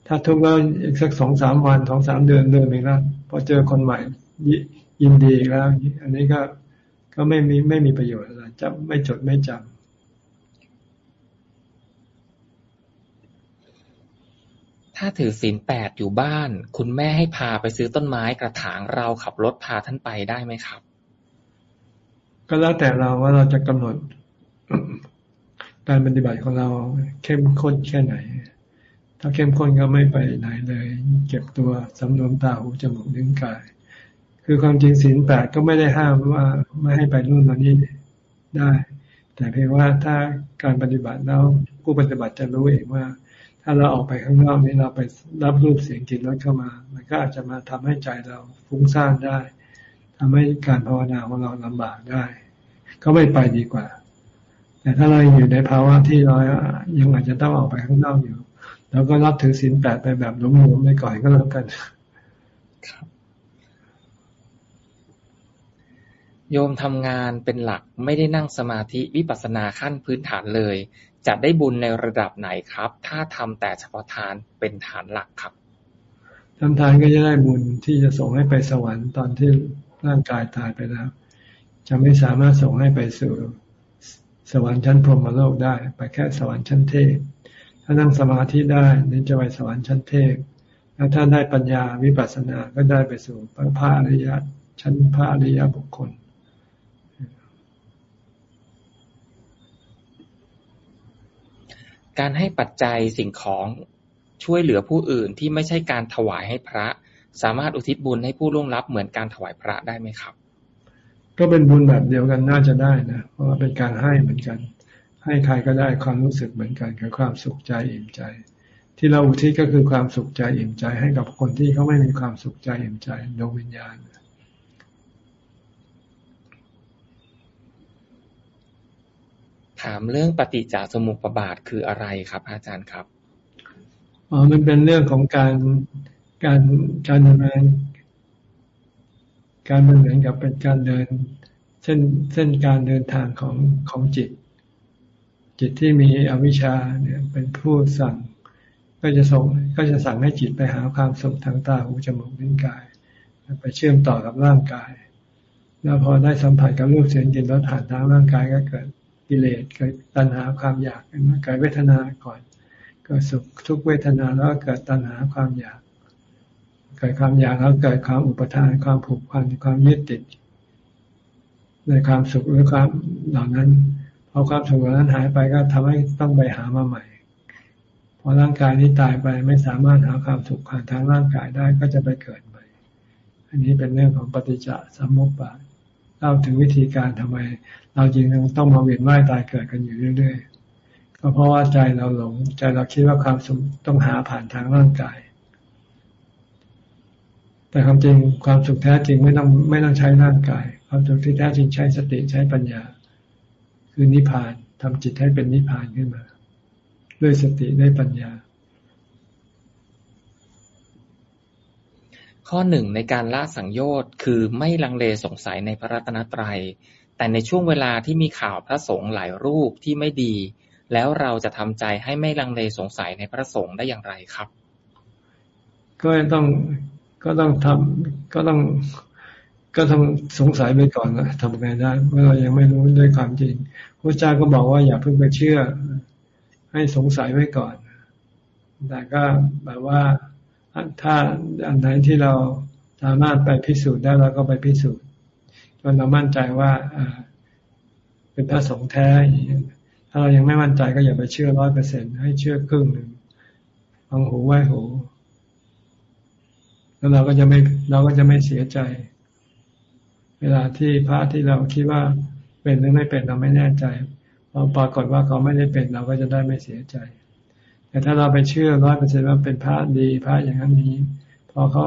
ถ้าทุกข์แล้วอีกสักสองสามวันสองสามเดือนเดินไปแล้วพอเจอคนใหม่ยินดีแล้ว อันนี้ก็ก็ไม่มีไม่มีประโยชน์อะไรจะไม่จดไม่จำถ้าถือศีลแปดอยู่บ้าน คุณแม่ให้พาไปซื้อต้นไม้กระถางเราขับรถพาท่านไปได้ไหมครับ ก็แล้วแต่เราว่าเราจะกำหนด การปฏิบัติของเราเข้มข้นแค่ไหน ถ้าเข้มข้นก็ไม่ไปไหนเลย เก็บตัวสำรวมตาหูจมูกนิ้วกาย คือความจริงศีลแปดก็ไม่ได้ห้ามว่าไม่ให้ไปนู่นมานี่ได้ แต่เพียงว่าถ้าการปฏิบัติแล้วผู้ปฏิบัติจะรู้เองว่า ถ้าเราออกไปข้างนอกนี้เราไปรับรูปเสียงกลิ่นรสเข้ามา มันก็อาจจะมาทำให้ใจเราฟุ้งซ่านได้ทำให้การภาวนาของเราลำบากได้ ก็ไม่ไปดีกว่า แต่ถ้าเราอยู่ในภาวะที่เรายังอาจจะต้องออกไปข้างนอกอยู่เราก็รับถือศีลแปดไปแบบล้มๆไม่ก่อนก็แล้วกันโยมทำงานเป็นหลักไม่ได้นั่งสมาธิวิปัสสนาขั้นพื้นฐานเลย จะได้บุญในระดับไหนครับ ถ้าทำแต่เฉพาะทานเป็นฐานหลักครับทำทานก็จะได้บุญที่จะส่งให้ไปสวรรค์ตอนที่ร่างกายตายไปแล้ว จะไม่สามารถส่งให้ไปสู่ สวรรค์ชั้นพรหมโลกได้ ไปแค่สวรรค์ชั้นเทพ ถ้านั่งสมาธิได้นี่จะไปสวรรค์ชั้นเทพ แล้วถ้าได้ปัญญาวิปัสสนาก็ได้ไปสู่พระอริยชั้นพระอริยบุคคลการให้ปัจจัยสิ่งของช่วยเหลือผู้อื่นที่ไม่ใช่การถวายให้พระ สามารถอุทิศบุญให้ผู้ล่วงลับเหมือนการถวายพระได้ไหมครับ ก็เป็นบุญแบบเดียวกันน่าจะได้นะ เพราะว่าเป็นการให้เหมือนกัน ให้ใครก็ได้ความรู้สึกเหมือนกันคือความสุขใจอิ่มใจ ที่เราอุทิศก็คือความสุขใจอิ่มใจ ให้กับคนที่เขาไม่มีความสุขใจอิ่มใจดวงวิญญาณถามเรื่องปฏิจจสมุปบาทคืออะไรครับอาจารย์ครับอ๋อมันเป็นเรื่องของการการการดำเนิน การมันเหมือนกับเป็นการเดิน เส้นเส้นการเดินทางของของจิต จิตที่มีอวิชชาเนี่ยเป็นผู้สั่ง ก็จะส่งก็จะสั่งให้จิตไปหาความสุขทางตาหูจมูกลิ้นกาย ไปเชื่อมต่อกับร่างกาย แล้วพอได้สัมผัสกับรูปเสียงกลิ่นรสผ่านทางร่างกายก็เกิดกิเลสเกิดตัณหาความอยากเกิดเวทนาก่อน เกิดสุขทุกเวทนาแล้วก็เกิดตัณหาความอยาก กิดความอยากแล้วเกิดความอุปทานความผูกพันความยึดติด ในความสุขหรือความเหล่านั้นพอความสุขเหล่านั้นหายไปก็ทำให้ต้องไปหามาใหม่พอร่างกายนี้ตายไปไม่สามารถหาความสุขผ่านทางร่างกายได้ก็จะไปเกิดใหม่ อันนี้เป็นเรื่องของปฏิจจสมุปบาทเล่าถึงวิธีการทำไม เราจริงต้องมาเวียนว่ายตายเกิดกันอยู่เรื่อยๆก็เพราะว่าใจเราหลงใจเราคิดว่าความสุขต้องหาผ่านทางร่างกาย แต่ความจริงความสุขแท้จริงไม่ต้องไม่ต้องใช้ร่างกาย ความสุขที่แท้จริงใช้สติใช้ปัญญา คือนิพพานทำจิตให้เป็นนิพพานขึ้นมา ด้วยสติด้วยปัญญา ข้อหนึ่งในการละสังโยชน์คือไม่ลังเลสงสัยในพระรัตนตรยัย แต่ในช่วงเวลาที่มีข่าวพระสงฆ์หลายรูปที่ไม่ดี แล้วเราจะทำใจให้ไม่ลังเลสงสัยในพระสงฆ์ได้อย่างไรครับ ก็ต้อง ก็ต้องทำก็ต้อง ก็ต้องสงสัยไปก่อนนะทำไงได้เมื่อเรายังไม่รู้ด้วยความจริงพระเจ้าก็บอกว่าอย่าเพิ่งไปเชื่อ ให้สงสัยไว้ก่อน แต่ก็แบบว่าถ้าอันไหนที่เราสามารถไปพิสูจน์ได้เราก็ไปพิสูจน์จนเรามั่นใจว่าเป็นพระสงฆ์แท้ ถ้าเรายังไม่มั่นใจก็อย่าไปเชื่อร้อยเปอร์เซ็นให้เชื่อครึ่งหนึ่งฟังหูไว้หู แล้วเราก็จะไม่เราก็จะไม่เสียใจ เวลาที่พระที่เราคิดว่าเป็นหรือไม่เป็นเราไม่แน่ใจพอปรากฏว่าเขาไม่ได้เป็นเราก็จะได้ไม่เสียใจ แต่ถ้าเราไปเชื่อร้อยเปอร์เซ็นว่าเป็นพระดีพระอย่างนั้นนี้พอเขา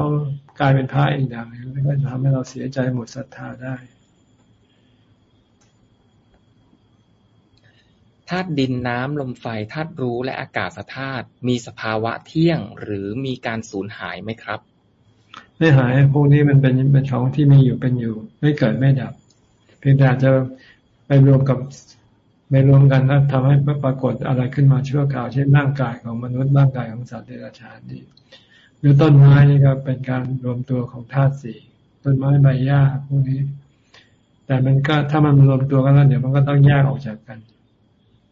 กลายเป็นพระอีกอย่างนึงก็จะทำให้เราเสียใจหมดศรัทธาได้ธาตุดินน้ำลมไฟธาตุรู้และอากาศธาตุมีสภาวะเที่ยงหรือมีการสูญหายไหมครับ ไม่หายพวกนี้มันเป็นเป็นของที่มีอยู่เป็นอยู่ ไม่เกิดไม่ดับ เพียงแต่จะไปรวมกับไปรวมกันแล้วทำให้ปรากฏอะไรขึ้นมาชั่วคราวเช่นร่างกายของมนุษย์ร่างกายของสัตว์เดรัจฉานนี่หรือต้นไม้นี่ก็เป็นการรวมตัวของธาตุสี่ต้นไม้ใบหญ้าพวกนี้ แต่มันก็ถ้ามันรวมตัวกันแล้วเดี๋ยวมันก็ต้องแยกออกจากกัน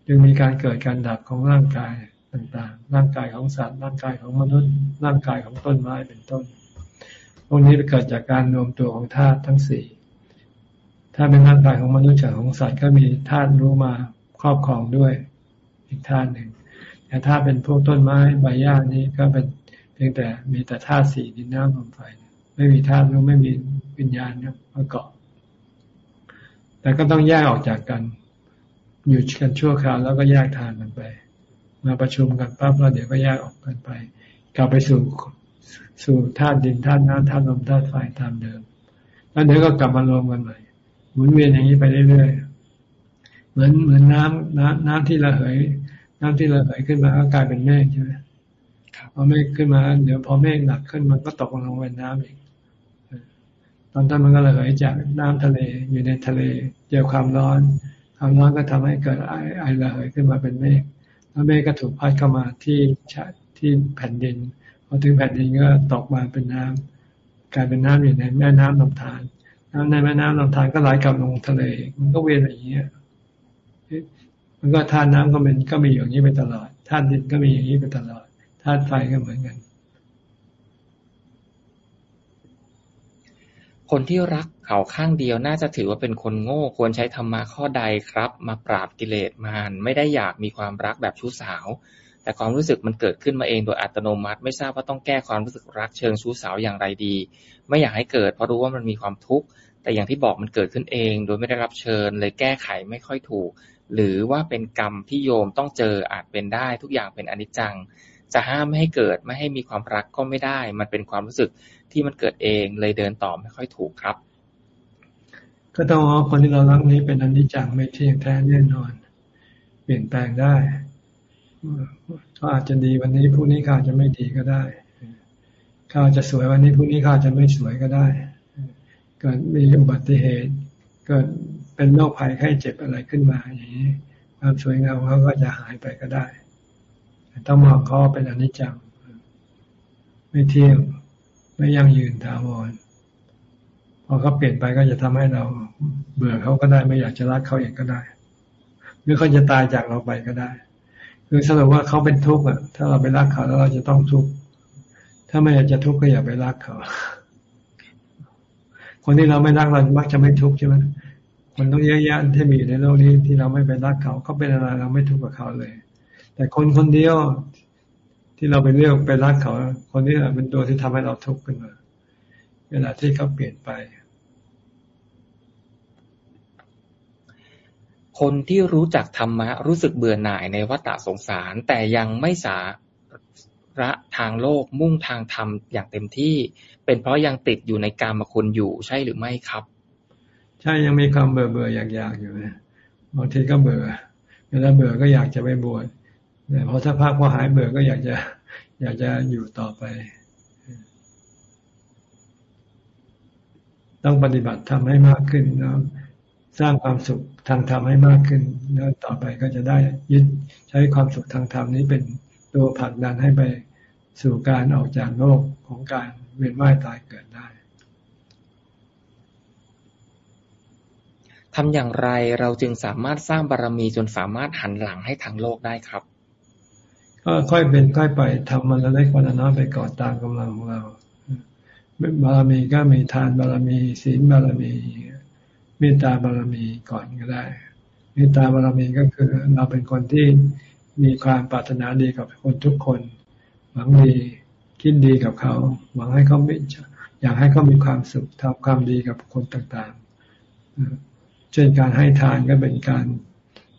จึงมีการเกิดการดับของร่างกายต่างๆ ร่างกายของสัตว์ ร่างกายของมนุษย์ ร่างกายของต้นไม้เป็นต้น วกนี้เกิดจากการรวมตัวของธาตุทั้งสี่ถ้าเป็นร่างกายของมนุษย์กับของสัตว์ก็มีธาตุรู้มาครอบครองด้วย อีกธาตุหนึ่งแต่ถ้าเป็นพวกต้นไม้ใบหญ้านี้ก็เป็นเพียงแต่มีแต่ธาตุสี่ดินน้ำลมไฟไม่มีธาตุรู้ไม่มีวิญญาณเนี่ยประกอบแต่ก็ต้องแยกออกจากกันอยู่กันชั่วคราวแล้วก็แยกทางกันไป มาประชุมกันปั๊บแล้วเดี๋ยวก็แยกออกกันไป กลับไปสู่ สู่ธาตุดินธาตุน้ำธาตุลมธาตุไฟตามเดิม แล้วเดี๋ยวก็กลับมารวมกันใหม่หมุนเวียนอย่างนี้ไปเรื่อยๆเหมือนเหมือนน้ำน้ำน้ำที่ระเหย น้ำที่ระเหยขึ้นมาก็กลายเป็นเมฆใช่ไหมพอเมฆขึ้นมา เดี๋ยวพอเมฆหนักขึ้นมันก็ตกลงเป็นน้ำอีกตอนต้นมันก็ระเหยจากน้ำทะเลอยู่ในทะเลเจอความร้อนความร้อนก็ทำให้เกิดไอไอระเหยขึ้นมาเป็นเมฆแล้วเมฆก็ถูกพัดเข้ามาที่ที่แผ่นดินพ อถึงแผ่นดินก็ตกมาเป็นน้ำกลายเป็นน้ำอยู่ในแม่น้ำลำธารน้ำในแม่น้ำลำธารก็ไหลกลับลงทะเล มันก็เวียนอย่างเงี้ยมันก็ธาตุน้ำก็เป็นก็มีอย่างนี้ไปตลอดธาตุดินก็มีอย่างนี้ไปตลอดธาตุไฟก็เหมือนกัน คนที่รักเขาข้างเดียวน่าจะถือว่าเป็นคนโง่ควรใช้ธรรมะข้อใดครับ มาปราบกิเลสมารไม่ได้อยากมีความรักแบบชู้สาว แต่ความรู้สึกมันเกิดขึ้นมาเองโดยอัตโนมัติ ไม่ทราบว่าต้องแก้ความรู้สึกรักเชิงชู้สาวอย่างไรดี ไม่อยากให้เกิดเพราะรู้ว่ามันมีความทุกข์ แต่อย่างที่บอกมันเกิดขึ้นเอง โดยไม่ได้รับเชิญ เลยแก้ไขไม่ค่อยถูก หรือว่าเป็นกรรมที่โยมต้องเจออาจเป็นได้ทุกอย่างเป็นอนิจจัง จะห้ามไม่ให้เกิดไม่ให้มีความรักก็ไม่ได้ มันเป็นความรู้สึกที่มันเกิดเองเลยเดินต่อไม่ค่อยถูกครับ ก็ต้องเอาคนที่เรารักนี้เป็นอนิจจังไม่เที่ยงแท้แน่นอน เปลี่ยนแปลงได้ เขาอาจจะดีวันนี้พรุ่งนี้เขาจะไม่ดีก็ได้เขาจะสวยวันนี้พรุ่งนี้เขาจะไม่สวยก็ได้ เกิดมีอุบัติเหตุ เกิดเป็นโรคภัยไข้เจ็บอะไรขึ้นมาอย่างนี้ความสวยงามเขาก็จะหายไปก็ได้ ต้องมองเขาเป็นอนิจจัง ไม่เที่ยง ไม่ยั่งยืนถาวร พอเขาเปลี่ยนไปก็จะทำให้เรา เบื่อเขาก็ได้ ไม่อยากจะรักเขาเองก็ได้ หรือเขาจะตายจากเราไปก็ได้ คือสรุปว่าเขาเป็นทุกข์อะ ถ้าเราไปรักเขาแล้วเราจะต้องทุกข์ ถ้าไม่อยากจะทุกข์ก็อย่าไปรักเขา คนที่เราไม่รักเรามักจะไม่ทุกข์ใช่ไหมคนต้องเยอะแยะที่มีอยู่ในโลกนี้ที่เราไม่ไปรักเขาเขาเป็นอะไรเราไม่ทุกข์กับเขาเลย แต่คนคนเดียวที่เราไปเลือกไปรักเขา คนนี้เป็นตัวที่ทำให้เราทุกข์ขึ้นมา เวลาที่เขาเปลี่ยนไป คนที่รู้จักธรรมะรู้สึกเบื่อหน่ายในวัฏสงสาร แต่ยังไม่สาระทางโลกมุ่งทางธรรมอย่างเต็มที่ เป็นเพราะยังติดอยู่ในกามคุณอยู่ใช่หรือไม่ครับ ใช่ยังมีความเบื่อเบื่ออยากอยากอยู่นะบางทีก็เบื่อเวลาเบื่อก็อยากจะไปบวชแต่พอถ้าพักพอหายเบื่อก็อยากจะ อยากจะอยู่ต่อไป ต้องปฏิบัติทำให้มากขึ้นนะ สร้างความสุขทางธรรมให้มากขึ้นแล้วต่อไปก็จะได้ยึดใช้ความสุขทางธรรมนี้เป็นตัวผลักดันให้ไปสู่การออกจากโลกของการเวียนว่ายตายเกิดได้ทำอย่างไรเราจึงสามารถสร้างบารรมีจนสามารถหันหลังให้ทางโลกได้ครับ ก็ค่อยเป็นค่อยไปทำมันละเล็กวันละน้อยไปก่อนตามกำลังของเราบารมีก็มีทานบารมีศีลบารมี เมตตาบารมีก่อนก็ได้ เมตตาบารมีก็คือเราเป็นคนที่มีความปรารถนาดีกับคนทุกคน หวังดีคิดดีกับเขา หวังให้เขาไม่อยากให้เขามีความสุขทำความดีกับคนต่างๆ เช่นการให้ทานก็เป็นการ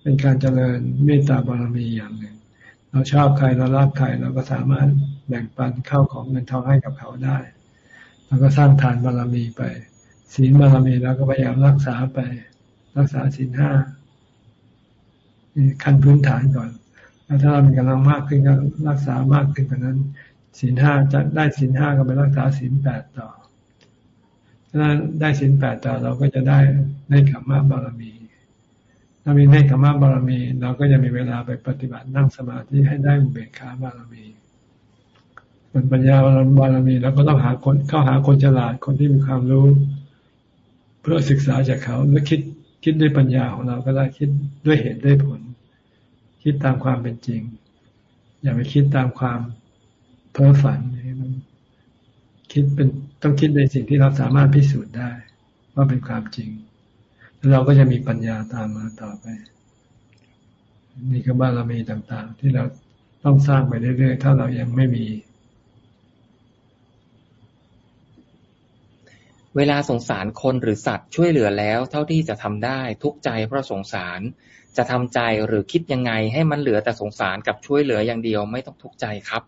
เป็นการเจริญเมตตาบารมีอย่างหนึ่ง เราชอบใครเรารักใครเราก็สามารถแบ่งปันเข้าของเงินทองให้กับเขาได้ เราก็สร้างทานบารมีไป ศีลบารมีเราก็พยายามรักษาไป รักษาศีลห้าขั้นพื้นฐานก่อน แล้วถ้าเรามีกำลังมากขึ้นก็รักษามากขึ้นกว่านั้นศีลห้าจะได้ศีลห้าก็ไปรักษาศีลแปดต่อถ้าได้ศีลแปดต่อเราก็จะได้ได้ขมมาบารมีถ้ามีเนคขมะบารมี เราก็จะมีเวลาไปปฏิบัตินั่งสมาธิให้ได้อุเบกขาบารมีส่วนปัญญาบารมีเราก็ต้องหาคนเข้าหาคนฉลาดคนที่มีความรู้ เพื่อศึกษาจากเขาแล้วคิดคิดด้วยปัญญาของเราก็ได้คิดด้วยเหตุด้วยผล คิดตามความเป็นจริง อย่าไปคิดตามความเพ้อฝันคิดเป็นต้องคิดในสิ่งที่เราสามารถพิสูจน์ได้ ว่าเป็นความจริง แล้วเราก็จะมีปัญญาตามมาต่อไป นี่ก็บารมีต่างๆ ที่เราต้องสร้างไปเรื่อยๆ ถ้าเรายังไม่มี เวลาสงสารคนหรือสัตว์ช่วยเหลือแล้ว เท่าที่จะทำได้ทุกใจเพราะสงสาร จะทำใจหรือคิดยังไง ให้มันเหลือแต่สงสารกับช่วยเหลืออย่างเดียวไม่ต้องทุกข์ใจครับ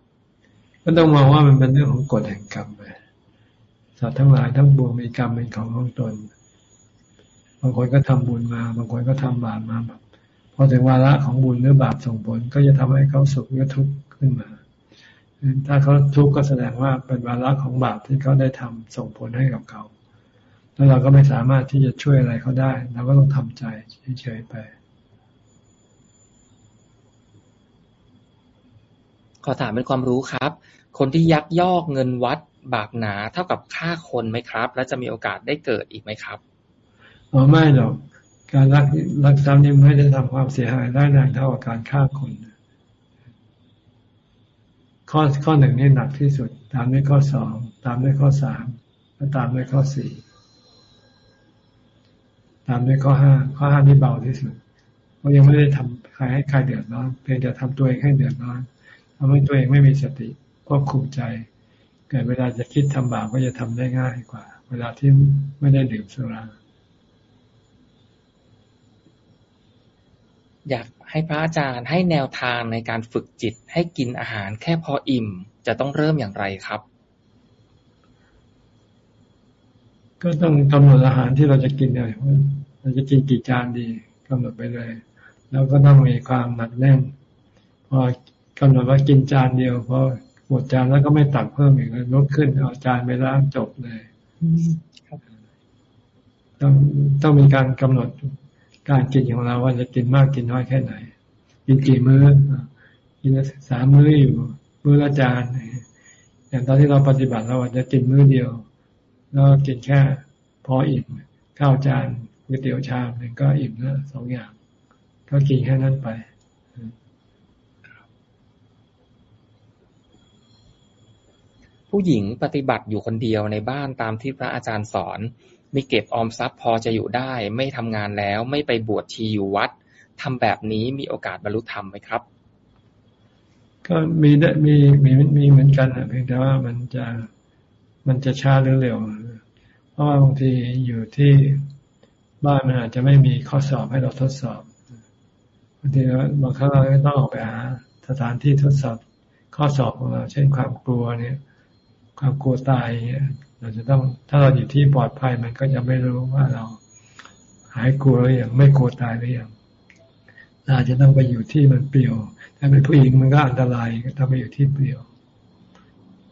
ก็ต้องมองว่ามันเป็นเรื่องของกฎแห่งกรรมไปสัตว์ทั้งหลายทั้งปวงมีกรรมเป็นของของตน บางคนก็ทำบุญมา บางคนก็ทำบาปมาพอถึงวาระของบุญหรือบาปส่งผลก็จะทำให้เขาสุขหรือทุกข์ขึ้นมา ถ้าเขาทุกข์ก็แสดงว่าเป็นวาระของบาปที่เขาได้ทำส่งผลให้กับเขา แล้วเราก็ไม่สามารถที่จะช่วยอะไรเขาได้เราก็ต้องทำใจเฉยๆไป ขอถามเป็นความรู้ครับ คนที่ยักยอกเงินวัดบาปหนาเท่ากับฆ่าคนไหมครับ และจะมีโอกาสได้เกิดอีกไหมครับอ๋อไม่หรอกการรักรักทรัพย์นี่ไม่ได้ทำความเสียหายได้แรงเท่ากับการฆ่าคน ข้อข้อหนึ่งนี่หนักที่สุด ตามด้วยข้อสองตามด้วยข้อสามและตามด้วยข้อสี่ ตามด้วยข้อห้าข้อห้านี่เบาที่สุดเพราะยังไม่ได้ทำใครให้ใครเดือดร้อนเพียงแต่ทำตัวเองให้เดือดร้อนทำให้ตัวเองไม่มีสติควบคุมใจเกิดเวลาจะคิดทำบาปก็จะทำได้ง่ายกว่า เวลาที่ไม่ได้ดื่มสุราอยากให้พระอาจารย์ให้แนวทางในการฝึกจิตให้กินอาหารแค่พออิ่ม จะต้องเริ่มอย่างไรครับ ก็ต้องกำหนดอาหารที่เราจะกินเลยเราจะกินกี่จานดีกำหนดไปเลย แล้วก็ต้องมีความหนักแน่น พอกำหนดว่ากินจานเดียวพอหมดจานแล้วก็ไม่ตักเพิ่มอีกลดขึ้นเอาจานไปล้างจบเลยต้องต้องมีการกำหนดการกินของเราว่าจะกินมากกินน้อยแค่ไหน กินกี่มื้อกินสามมื้ออยู่มื้อละจานอย่างตอนที่เราปฏิบัติเราอาจจะกินมื้อเดียว แล้วกินแค่พออิ่มข้าวจานก๋วยเตี๋ยวชามหนึ่งก็อิ่มแล้วสองอย่าง ก็กินแค่นั้นไปผู้หญิงปฏิบัติอยู่คนเดียวในบ้านตามที่พระอาจารย์สอน มีเก็บออมทรัพย์พอจะอยู่ได้ ไม่ทำงานแล้ว ไม่ไปบวชชีอยู่วัดทำแบบนี้มีโอกาสบรรลุธรรมไหมครับ ก็มีได้มีมีมีเหมือนกันเพียงแต่ว่ามันจะ มันจะช้าหรือเร็ว เพราะว่าบางทีอยู่ที่บ้านมันอาจจะไม่มีข้อสอบให้เราทดสอบบางทีบางครั้งเราต้องออกไปหาสถานที่ทดสอบข้อสอบของเรา เช่นความกลัวเนี่ย ความกลัวตายเนี่ยเราจะต้องถ้าเราอยู่ที่ปลอดภัยมันก็จะไม่รู้ว่าเราหายกลัวหรือยังไม่กลัวตายหรือยังอาจจะต้องไปอยู่ที่มันเปลี่ยว ถ้าเป็นผู้หญิงมันก็อันตรายก็ต้องไปอยู่ที่เปลี่ยว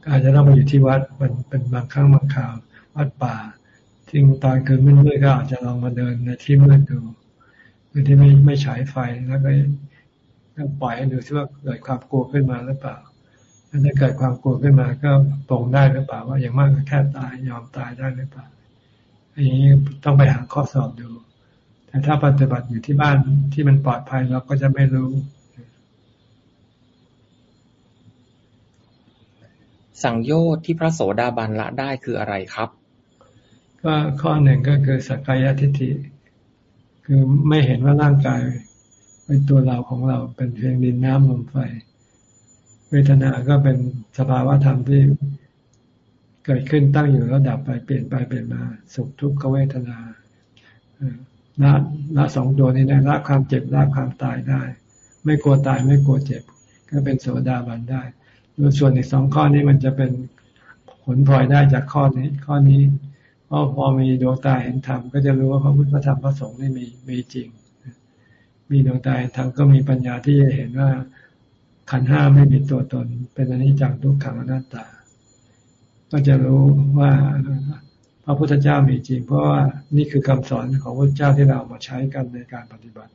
อาจจะต้องไปอยู่ที่วัดมันเป็นบางครั้งบางคราว วัดป่าทิ้งตอนคืนมืดๆก็อาจจะลองมาเดินในที่มืดดูโดยที่ไม่ไม่ฉายไฟแล้วก็ปล่อยให้ดูที่ว่าเกิดความกลัวขึ้นมาหรือเปล่าถ้าเกิดความกลัวขึ้นมาก็ปรงได้หรือเปล่า ว่าอย่างมากก็แค่ตายยอมตายได้หรือเปล่าอันนี้ต้องไปหาข้อสอบดู แต่ถ้าปฏิบัติอยู่ที่บ้านที่มันปลอดภัยเราก็จะไม่รู้ สังโยชน์ที่พระโสดาบันละได้คืออะไรครับ ก็ข้อหนึ่งก็คือสักกายทิฏฐิ คือไม่เห็นว่าร่างกายเป็นตัวเราของเราเป็นเพียงดินน้ำลมไฟ เวทนาก็เป็นสภาวะธรรมที่เกิดขึ้นตั้งอยู่แล้วดับไปเปลี่ยนไปเปลี่ยนมา สุขทุกขเวทนาละละสองตัวนี้ได้ละความเจ็บละความตายได้ ไม่กลัวตายไม่กลัวเจ็บ ก็เป็นโสดาบันได้ ดยส่วนอีกสองข้อนี้มันจะเป็นผลพลอยได้จากข้อนี้ ข้อนี้เพราะพอมีดวงตาเห็นธรรมก็จะรู้ว่าพระพุทธธรรมพระสงฆ์นี่มีมีจริง มีดวงตาเห็นธรรมก็มีปัญญาที่จะเห็นว่าขันห้าไม่มีตัวตน เป็นอนิจจังทุกขังอนัตตา ก็จะรู้ว่าพระพุทธเจ้ามีจริง เพราะว่านี่คือคำสอนของพระเจ้าที่เรามาใช้กันในการปฏิบัติ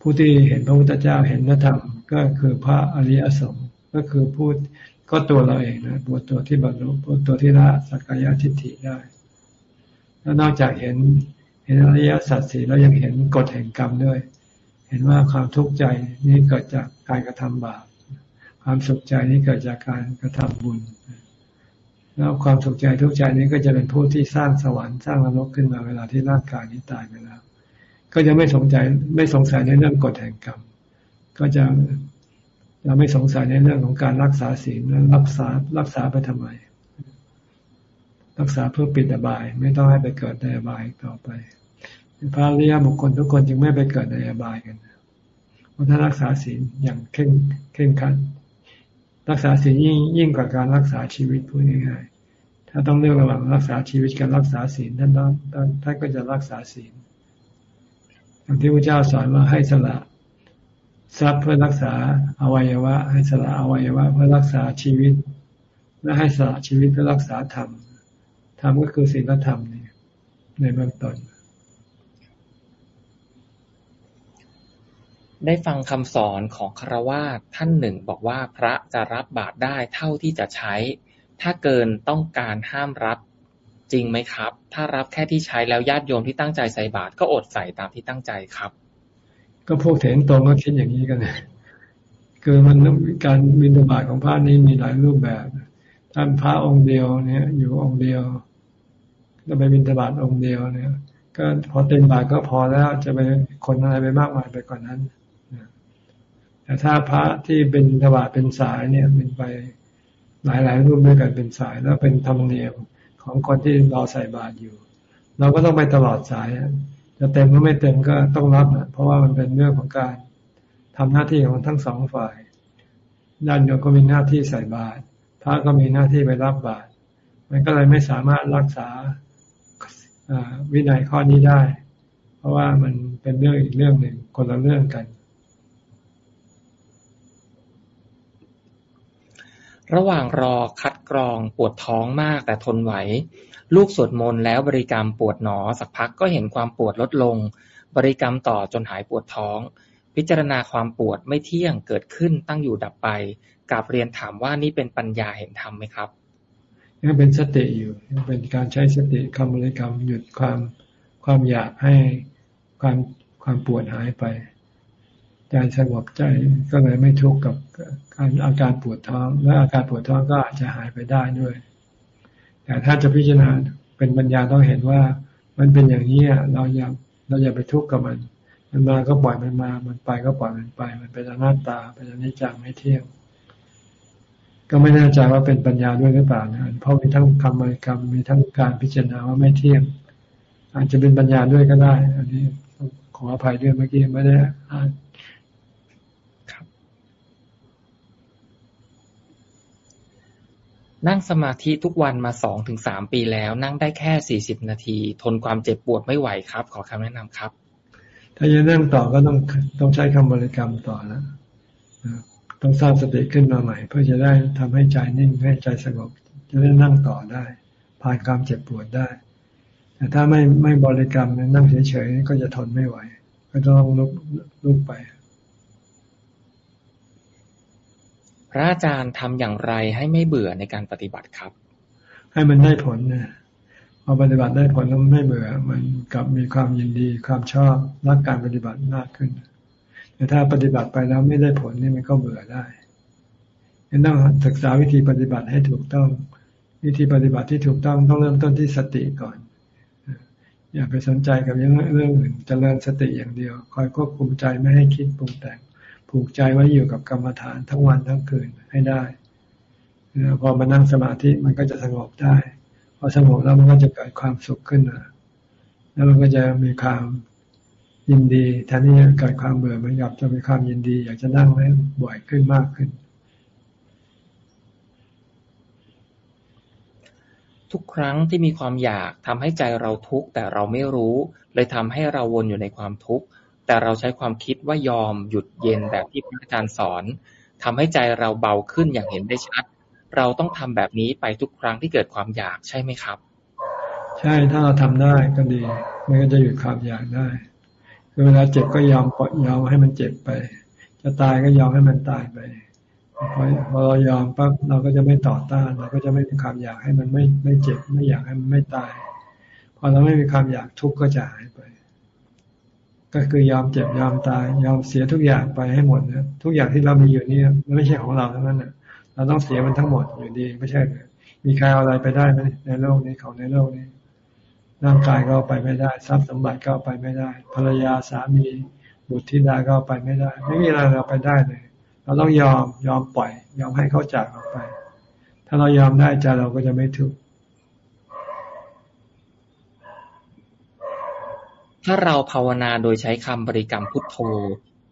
ผู้ที่เห็นพระพุทธเจ้าเห็นพระธรรมก็คือพระอริยสงฆ์ ก็คือพูดก็ตัวเราเองนะตัวตัวที่บรรลุตัวที่ละสักกายทิฏฐิได้ แล้วนอกจากเห็นเห็นอริยสัจสี่แล้วยังเห็นกฎแห่งกรรมด้วย เห็นว่าความทุกข์ใจนี้เกิดจากการกระทำบาปความสุขใจนี้เกิดจากการกระทำบุญ แล้วความสุขใจทุกข์ใจนี้ก็จะเป็นผู้ที่สร้างสวรรค์สร้างนรกขึ้นมาเวลาที่ร่างกายนี้ตายไปแล้ว ก็จะไม่สงสัยไม่สงสัยในเรื่องกฎแห่งกรรม ก็จะ เราไม่สงสัยในเรื่องของการรักษาศีลรักษารักษาไปทำไม รักษาเพื่อปิดอบาย ไม่ต้องให้ไปเกิดในอบายต่อไปพระอริยบุคคลทุกคนจึงไม่ไปเกิดในอบายกันเพราะถ้ารักษาศีลอย่างเข่งเข่งขันรักษาศีลยิ่งยิ่งกว่าการรักษาชีวิตพูดง่ายๆ ถ้าต้องเลือกระหว่างรักษาชีวิตกับรักษาศีลท่านต้องท่านก็จะรักษาศีลอย่างที่พระเจ้าสอนว่าให้สละ ทรัพย์เพื่อรักษาอวัยวะ ให้สละอวัยวะ เพื่อรักษาชีวิต และให้สละชีวิตเพื่อรักษาธรรมธรรมก็คือศีลธรรมนี่ในเบื้องต้นได้ฟังคำสอนของคารวาสท่านหนึ่ง บอกว่าพระจะรับบาตรได้เท่าที่จะใช้ ถ้าเกินต้องการห้ามรับจริงไหมครับ ถ้ารับแค่ที่ใช้แล้วญาติโยมที่ตั้งใจใส่บาตรก็อดใส่ตามที่ตั้งใจครับ ก็พวกเถนตรงก็คิดอย่างนี้กันเลยคือมันการบินบาตของพระนี้มีหลายรูปแบบท่านพระองค์เดียวเนี่ย อยู่องค์เดียวจะไปบินบาตองค์เดียวเนี่ย ก็พอเต็มบาทก็พอแล้วจะไปคนอะไรไปมากมายไปกว่านนั้นแต่ถ้าพระที่เป็นถวายเป็นสายเนี่ยเป็นไปหลายๆรูปด้วยกันเป็นสายแล้วเป็นธรรมเนียมของคนที่รอใส่บาตรอยู่ เราก็ต้องไปตลอดสาย จะเต็มก็ไม่เต็มก็ต้องรับนะเพราะว่ามันเป็นเรื่องของการทำหน้าที่ของทั้งสองฝ่ายญาติโยมก็มีหน้าที่ใส่บาตรพระก็มีหน้าที่ไปรับบาตรมันก็เลยไม่สามารถรักษาวินัยข้อนี้ได้ เพราะว่ามันเป็นเรื่องอีกเรื่องหนึ่งคนละเรื่องกัน ระหว่างรอคัดกรองปวดท้องมากแต่ทนไหว ลูกสวดมนต์แล้วบริกรรมปวดหนอ สักพักก็เห็นความปวดลดลง บริกรรมต่อจนหายปวดท้อง พิจารณาความปวดไม่เที่ยงเกิดขึ้นตั้งอยู่ดับไปกราบเรียนถามว่านี่เป็นปัญญาเห็นธรรมไหมครับยังเป็นสติอยู่ยังเป็นการใช้สติคำบริกรรมหยุดความความอยากให้ความความปวดหายไปใจสงบใจก็เลยไม่ทุกข์กับการอาการปวดท้อง และอาการปวดท้องก็อาจจะหายไปได้ด้วย แต่ถ้าจะพิจารณาเป็นปัญญาต้องเห็นว่า มันเป็นอย่างนี้เราอย่าเราอย่าไปทุกข์กับมัน มันมาก็ปล่อยมันมา มันไปก็ปล่อยมันไป มันเป็นอนัตตาเป็นอนิจจังไม่เที่ยง ก็ไม่แน่ใจว่าเป็นปัญญาด้วยหรือเปล่านะเพราะมีทั้งคำบริกรรมมีทั้งการพิจารณาว่าไม่เที่ยง อาจจะเป็นปัญญาด้วยก็ได้ อันนี้ขออภัยด้วยเมื่อกี้ไม่ได้อ่าน นั่งสมาธิทุกวันมาสองถึงสามปีแล้ว นั่งได้แค่สี่สิบนาที ทนความเจ็บปวดไม่ไหวครับ ขอคำแนะนำครับ ถ้าจะนั่งต่อก็ต้องต้องใช้คำบริกรรมต่อแล้วต้องสร้างสติขึ้นมาใหม่ เพื่อจะได้ทำให้ใจนิ่งให้ใจสงบ จะได้นั่งต่อได้ ผ่านความเจ็บปวดได้ แต่ถ้าไม่ไม่บริกรรมนั่งเฉยๆก็จะทนไม่ไหว ก็ต้องลุกลุกไปพ ระอาจารย์ทำอย่างไรให้ไม่เบื่อในการปฏิบัติครับ ให้มันได้ผลนะพอปฏิบัติได้ผลแล้วไม่เบื่อ มันกลับมีความยินดีความชอบรักการปฏิบัติมากขึ้น แต่ถ้าปฏิบัติไปแล้วไม่ได้ผลนี่มันก็เบื่อได้ยังต้องศึกษาวิธีปฏิบัติให้ถูกต้อง วิธีปฏิบัติที่ถูกต้องต้องเริ่มต้นที่สติก่อน อย่าไปสนใจกับเรื่องเรื่องอื่นจเจริญสติอย่างเดียว คอยควบคุมใจไม่ให้คิดปรุงแต่ง ผูกใจไว้อยู่กับกรรมฐานทั้งวันทั้งคืนให้ได้พอมานั่งสมาธิมันก็จะสงบได้ พอสงบแล้วมันก็จะเกิดความสุขขึ้นมาแล้วมันก็จะมีความยินดีแทนที่จะเกิดความเบื่อมันอยากจะมีความยินดี อยากจะนั่งให้บ่อยขึ้นมากขึ้น ทุกครั้งที่มีความอยากทำให้ใจเราทุกข์แต่เราไม่รู้ เลยทำให้เราวนอยู่ในความทุกข์ แต่เราใช้ความคิดว่ายอมหยุดเย็นแบบที่พระอาจารย์สอนทำให้ใจเราเบาขึ้นอย่างเห็นได้ชัด เราต้องทำแบบนี้ไปทุกครั้งที่เกิดความอยากใช่ไหมครับ ใช่ถ้าเราทำได้ก็ดีมันก็จะหยุดความอยากได้คือเวลาเจ็บก็ยอมปล่อยยอมให้มันเจ็บไป จะตายก็ยอมให้มันตายไปพอพอเรายอมปั๊บเราก็จะไม่ต่อต้านเราก็จะไม่มีความอยากให้มันไม่ไม่เจ็บไม่อยากให้มันไม่ตายพอเราไม่มีความอยากทุกข์ก็จะหายไป ก็คือยอมเจ็บยอมตาย ยอมเสียทุกอย่างไปให้หมดนะทุกอย่างที่เรามีอยู่นี่มันไม่ใช่ของเราทั้งนั้นนะเราต้องเสียมันทั้งหมดอยู่ดีไม่ใช่มีใครเอาอะไรไปได้ไหมในโลกนี้ของในโลกนี้ร่างกายก็ไปไม่ได้ ทรัพย์สมบัติก็ไปไม่ได้ ภรรยาสามีบุตรธิดาก็ไปไม่ได้ ไม่มีอะไรเราไปได้เลย เราต้องยอมยอมปล่อย ยอมให้เขาจากเราไป ถ้าเรายอมได้ใจเราก็จะไม่ทุกข์ ถ้าเราภาวนาโดยใช้คำบริกรรมพุทโธ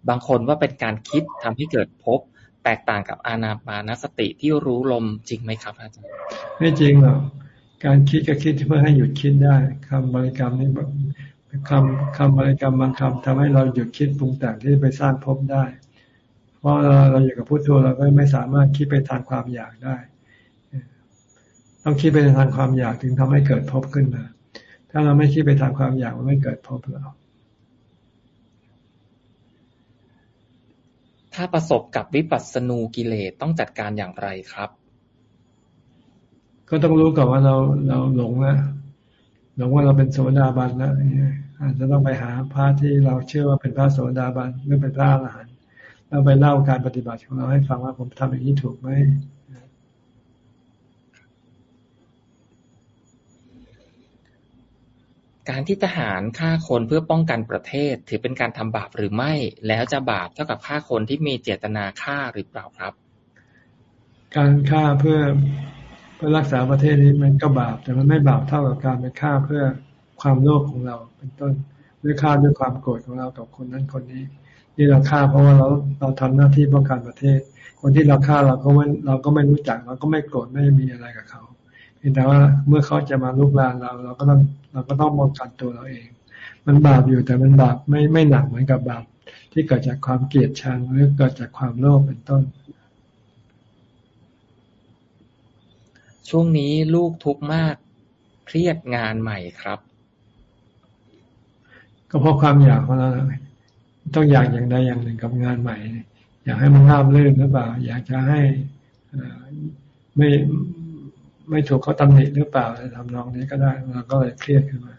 บางคนว่าเป็นการคิดทำให้เกิดพบแตกต่างกับอานาปานสติที่รู้ลมจริงไหมครับอาจารย์ไม่จริงหรอกการคิดก็คิดเพื่อให้หยุดคิดได้คำบริกรรมนี่คำคำบริกรรมบางคำทำให้เราหยุดคิดปรุงแต่งที่ไปสร้างพบได้ เพราะเราเราอยู่กับพุทโธเราก็ไม่สามารถคิดไปทางความอยากได้ต้องคิดไปทางความอยากถึงทำให้เกิดพบขึ้นมา ถ้าเราไม่คิดไปทางความอยากมันไม่เกิดพบเรา ถ้าประสบกับวิปัสสนูกิเลสต้องจัดการอย่างไรครับ ก็ต้องรู้ก่อนว่าเราเราหลงนะหลงว่าเราเป็นโสดาบันแล้วอาจจะต้องไปหาพระที่เราเชื่อว่าเป็นพระโสดาบันหรือเป็นพระอรหันต์แล้วไปเล่าการปฏิบัติของเราให้ฟังว่าผมทำอย่างนี้ถูกไหม การที่ทหารฆ่าคนเพื่อป้องกันประเทศ ถือเป็นการทำบาปหรือไม่ แล้วจะบาปเท่ากับฆ่าคนที่มีเจตนาฆ่าหรือเปล่าครับ การฆ่าเพื่อเพื่อรักษาประเทศนี้มันก็บาป แต่มันไม่บาปเท่ากับการไปฆ่าเพื่อความโลภของเราเป็นต้นหรือฆ่าด้วยความโกรธของเรากับคนนั้นคนนี้ที่เราฆ่าเพราะว่าเราเราทำหน้าที่ป้องกันประเทศ คนที่เราฆ่าเราก็ไม่เราก็ไม่รู้จักเราก็ไม่โกรธไม่มีอะไรกับเขาแต่ว่าเมื่อเขาจะมาลุกลานเรา เราก็ต้อง เราก็ต้องป้องกันตัวเราเอง มันบาปอยู่แต่มันบาปไม่ไม่หนักเหมือนกับบาปที่เกิดจากความเกลียดชังหรือเกิดจากความโลภเป็นต้น ช่วงนี้ลูกทุกข์มากเครียดงานใหม่ครับ ก็เพราะความอยากของเราต้องอยากอย่างใดอย่างหนึ่งกับงานใหม่ อยากให้มันราบรื่นหรือเปล่า อยากจะให้ไม่ ไม่ถูกเขาตำหนิหรือเปล่าทำนองนี้ก็ได้เราก็เลยเครียดขึ้นมา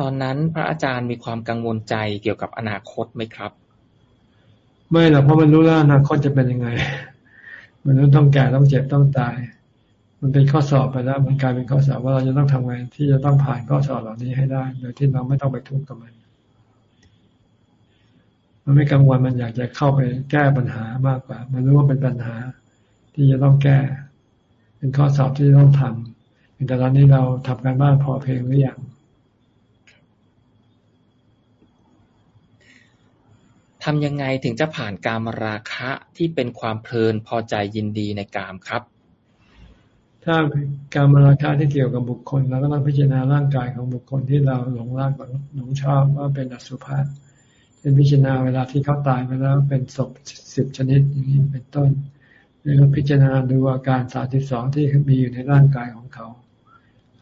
ตอนนั้นพระอาจารย์มีความกังวลใจเกี่ยวกับอนาคตไหมครับ ไม่หรอกเพราะมันรู้แล้วอนาคตจะเป็นยังไง มันต้องแก่ต้องเจ็บต้องตาย มันเป็นข้อสอบไปแล้ว มันกลายเป็นข้อสอบว่าเราจะต้องทำไงที่จะต้องผ่านข้อสอบเหล่านี้ให้ได้โดยที่เราไม่ต้องไปทุกข์กับมัน มันไม่กังวลมันอยากจะเข้าไปแก้ปัญหามากกว่า มันรู้ว่าเป็นปัญหาที่จะต้องแก้ เป็นข้อสอบที่จะต้องทำแต่ตอนนี้เราทำการบ้านพอเพลงหรือยังทำยังไงถึงจะผ่านการมราคะที่เป็นความเพลินพอใจยินดีในกามครับ ถ้าการมราคะที่เกี่ยวกับบุคคลเราก็ต้องพิจารณาร่างกายของบุคคลที่เราหลงรักหลงชอบว่าเป็นอสุภะ เป็นพิจารณาเวลาที่เขาตายไปแล้วเป็นศพสิบชนิดอย่างนี้เป็นต้นหรือพิจารณาดูอาการสาสิบสองที่มีอยู่ในร่างกายของเขา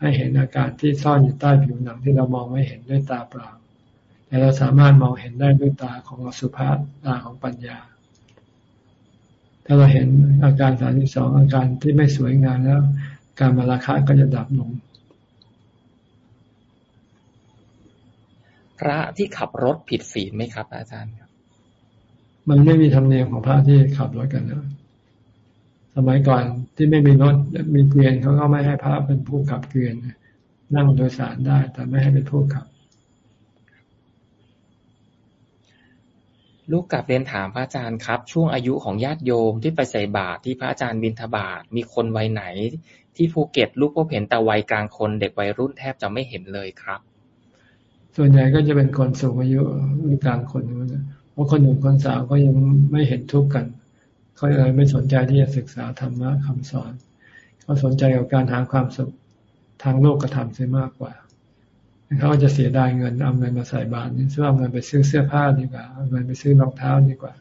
ให้เห็นอาการที่ซ่อนอยู่ใต้ผิวหนังที่เรามองไม่เห็นด้วยตาเปล่า แต่เราสามารถมองเห็นได้ด้วยตาของอสุภะตาของปัญญา ถ้าเราเห็นอาการสาสิบสองอาการที่ไม่สวยงามแล้ว การมาราคะก็จะดับลง พระที่ขับรถผิดศีลไหมครับ อาจารย์ครับมันไม่มีธรรมเนียมของพระที่ขับรถกันนะสมัยก่อนที่ไม่มีรถมีเกวียนเขาก็ไม่ให้พระเป็นผู้ขับเกวียนนั่งโดยสารได้ แต่ไม่ให้เป็นผู้ขับ ลูกกลับเรียนถามพระอาจารย์ครับ ช่วงอายุของญาติโยมที่ไปใส่บาตรที่พระอาจารย์บินทบาทมีคนวัยไหน ที่ภูเก็ตลูกพบเห็นแต่วัยกลางคนเด็กวัยรุ่นแทบจะไม่เห็นเลยครับ ส่วนใหญ่ก็จะเป็นคนสูงอายุหรือกลางคนเพราะคนหนุ่มคนสาวก็ยังไม่เห็นทุกข์กัน เขาเลยไม่สนใจที่จะศึกษาธรรมะคำสอน เขาสนใจกับการหาความสุขทางโลกกระทำเสียมากกว่าเขาจะเสียดายเงินเอาเงินมาใส่บาตรนี่ซื้อเอาเงินไปซื้อเสื้อผ้าดีกว่าเอาเงินไปซื้อรองเท้าดีกว่า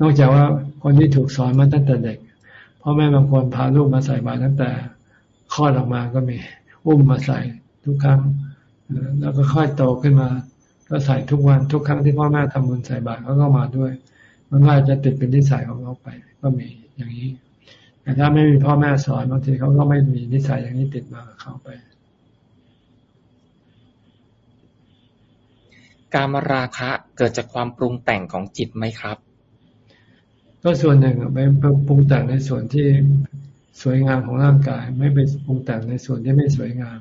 นอกจากว่าคนที่ถูกสอนมาตั้งแต่เด็กพ่อแม่บางคนพาลูกมาใส่บาตรตั้งแต่คลอดออกมาก็มี อุ้มมาใส่ทุกครั้ง แล้วก็ค่อยโตขึ้นมา ก็ใส่ทุกวันทุกครั้งที่พ่อแม่ทำบุญใส่บาตรเขาก็มาด้วย มันก็จะติดเป็นนิสัยของเขาไป ก็มีอย่างนี้ แต่ถ้าไม่มีพ่อแม่สอนบางทีเขาก็ไม่มีนิสัยอย่างนี้ติดมากับเขาไป การมราคะเกิดจากความปรุงแต่งของจิตไหมครับ ก็ส่วนหนึ่งไปปรุงแต่งในส่วนที่สวยงามของร่างกาย ไม่ไปปรุงแต่งในส่วนที่ไม่สวยงาม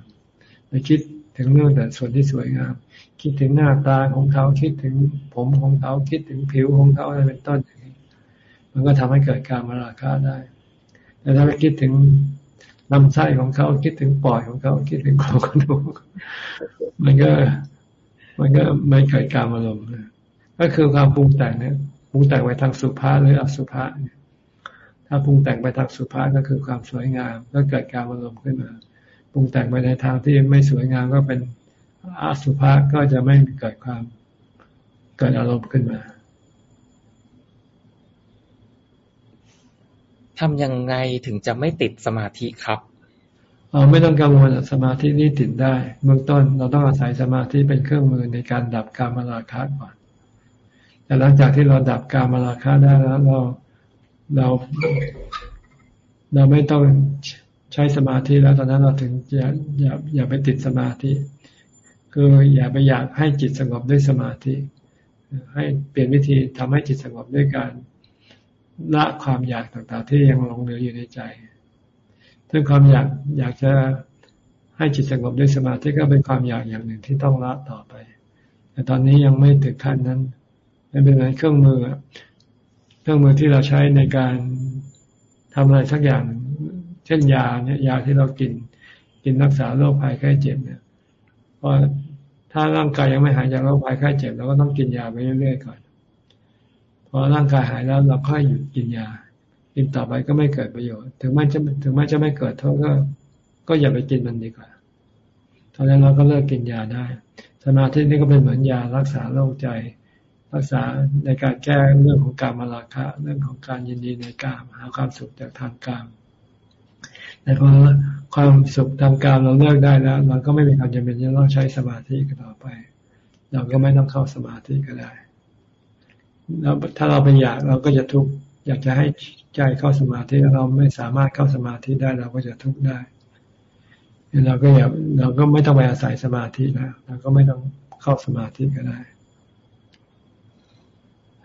ไปคิด ถึงเรื่องแต่ส่วนที่สวยงาม คิดถึงหน้าตาของเขาคิดถึงผมของเขาคิดถึงผิวของเขาอะไรเป็นต้นอย่างนี้ มันก็ทำให้เกิดการมาราคาได้ แต่ถ้าไปคิดถึงลำไส้ของเขาคิดถึงปอดของเขาคิดถึงโครงกระดูกมันก็ มันก็ไม่เกิดการอารมณ์ก็คือความปรุงแต่งเนี่ยปรุงแต่งไปทางสุภาพหรืออสุภาพถ้าปรุงแต่งไปทางสุภาพก็คือความสวยงาม ก็เกิดการอารมณ์ขึ้นมา ปรุงแต่งไปในทางที่ไม่สวยงามก็เป็นอาสุภะก็จะไม่เกิดความเกิดอารมณ์ขึ้นมาทำยังไงถึงจะไม่ติดสมาธิครับเราไม่ต้องกังวลสมาธินี่ติดได้ เบื้องต้นเราต้องอาศัยสมาธิเป็นเครื่องมือในการดับการมาราคะก่อนแต่หลังจากที่เราดับการมาราคะได้แล้วเราเรา เราไม่ต้อง ใช้สมาธิแล้วตอนนั้นเราถึงอย่าอย่าอย่าไปติดสมาธิ คืออย่าไปอยากให้จิตสงบด้วยสมาธิ ให้เปลี่ยนวิธีทำให้จิตสงบด้วยการละความอยากต่างๆ ที่ยังหลงเหลืออยู่ในใจซึ่งความอยากอยากจะให้จิตสงบด้วยสมาธิก็เป็นความอยากอย่างหนึ่งที่ต้องละต่อไป แต่ตอนนี้ยังไม่ถึงขั้นนั้นไม่เป็นไรเครื่องมือ เครื่องมือที่เราใช้ในการทำอะไรสักอย่าง เช่นยาเนี่ยยาที่เรากิน กินรักษาโรคภัยไข้เจ็บเนี่ยพราะถ้าร่างกายยังไม่หายจากโรคภัยไข้เจ็บเราก็ต้องกินยาไปเรื่อยๆก่อน พอร่างกายหายแล้วเราค่อยหยุดกินยากินต่อไปก็ไม่เกิดประโยชน์ ถึงแมันจะถึงแม้จะไม่เกิดโทษก็ ก็อย่าไปกินมันดีกว่าตอนนั้นเราก็เลิกกินยาได้ สมาธินี่ก็เป็นเหมือนยารักษาโรคใจ รักษาในการแก้เรื่องของการมาราคะ เรื่องของการยินดีในกามหาความสุขจากทางกาม แต่พอความสุขทางการเราเลิกได้แล้วเราก็ไม่มีความจำเป็นจะต้องใช้สมาธิกันต่อไป เราก็ไม่ต้องเข้าสมาธิก็ได้ แล้วถ้าเราไปอยากเราก็จะทุกข์อยากจะให้ใจเข้าสมาธิแล้วเราไม่สามารถเข้าสมาธิได้เราก็จะทุกข์ได้เราก็อย่าเราก็ไม่ต้องไปอาศัยสมาธินะเราก็ไม่ต้องเข้าสมาธิก็ได้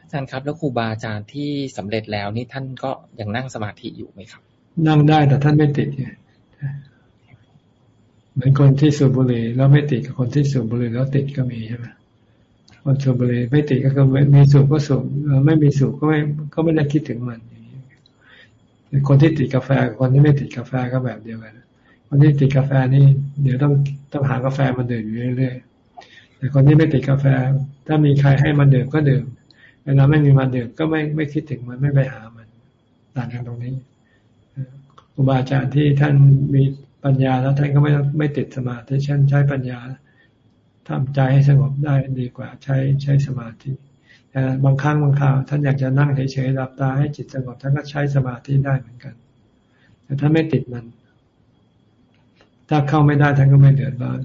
อาจารย์ครับ แล้วครูบาอาจารย์ที่สำเร็จแล้วนี่ท่านก็ยังนั่งสมาธิอยู่ไหมครับ นั่งได้แต่ท่านไม่ติดไงเหมือนคนที่สูบบุหรี่แล้วไม่ติดกับคนที่สูบบุหรี่แล้วติดก็มีใช่ไหมคนสูบบุหรี่ไม่ติดก็คือมีสูบก็สูบไม่มีสูบก็ไม่ก็ไม่ได้คิดถึงมันคนที่ติดกาแฟคนที่ไม่ติดกาแฟก็แบบเดียวกันคนที่ติดกาแฟนี่เดี๋ยวต้องต้องหากาแฟมาดื่มอยู่เรื่อยๆแต่คนที่ไม่ติดกาแฟ ถ้ามีใครให้มันดื่มก็ดื่มเวลาไม่มีมันดื่มก็ไม่ไม่คิดถึงมันไม่ไปหามันต่างกันตรงนี้ รูบาอาจารย์ที่ท่านมีปัญญาแล้วท่านก็ไม่ไม่ติดสมาธิท่านใช้ปัญญาทำใจให้สงบได้ดีกว่าใช้ใช้สมาธิแต่บางครั้งบางคราวท่านอยากจะนั่งเฉยๆหลับตาให้จิตสงบท่านก็ใช้สมาธิได้เหมือนกัน แต่ถ้าไม่ติดมัน ถ้าเข้าไม่ได้ท่านก็ไม่เดือดร้อน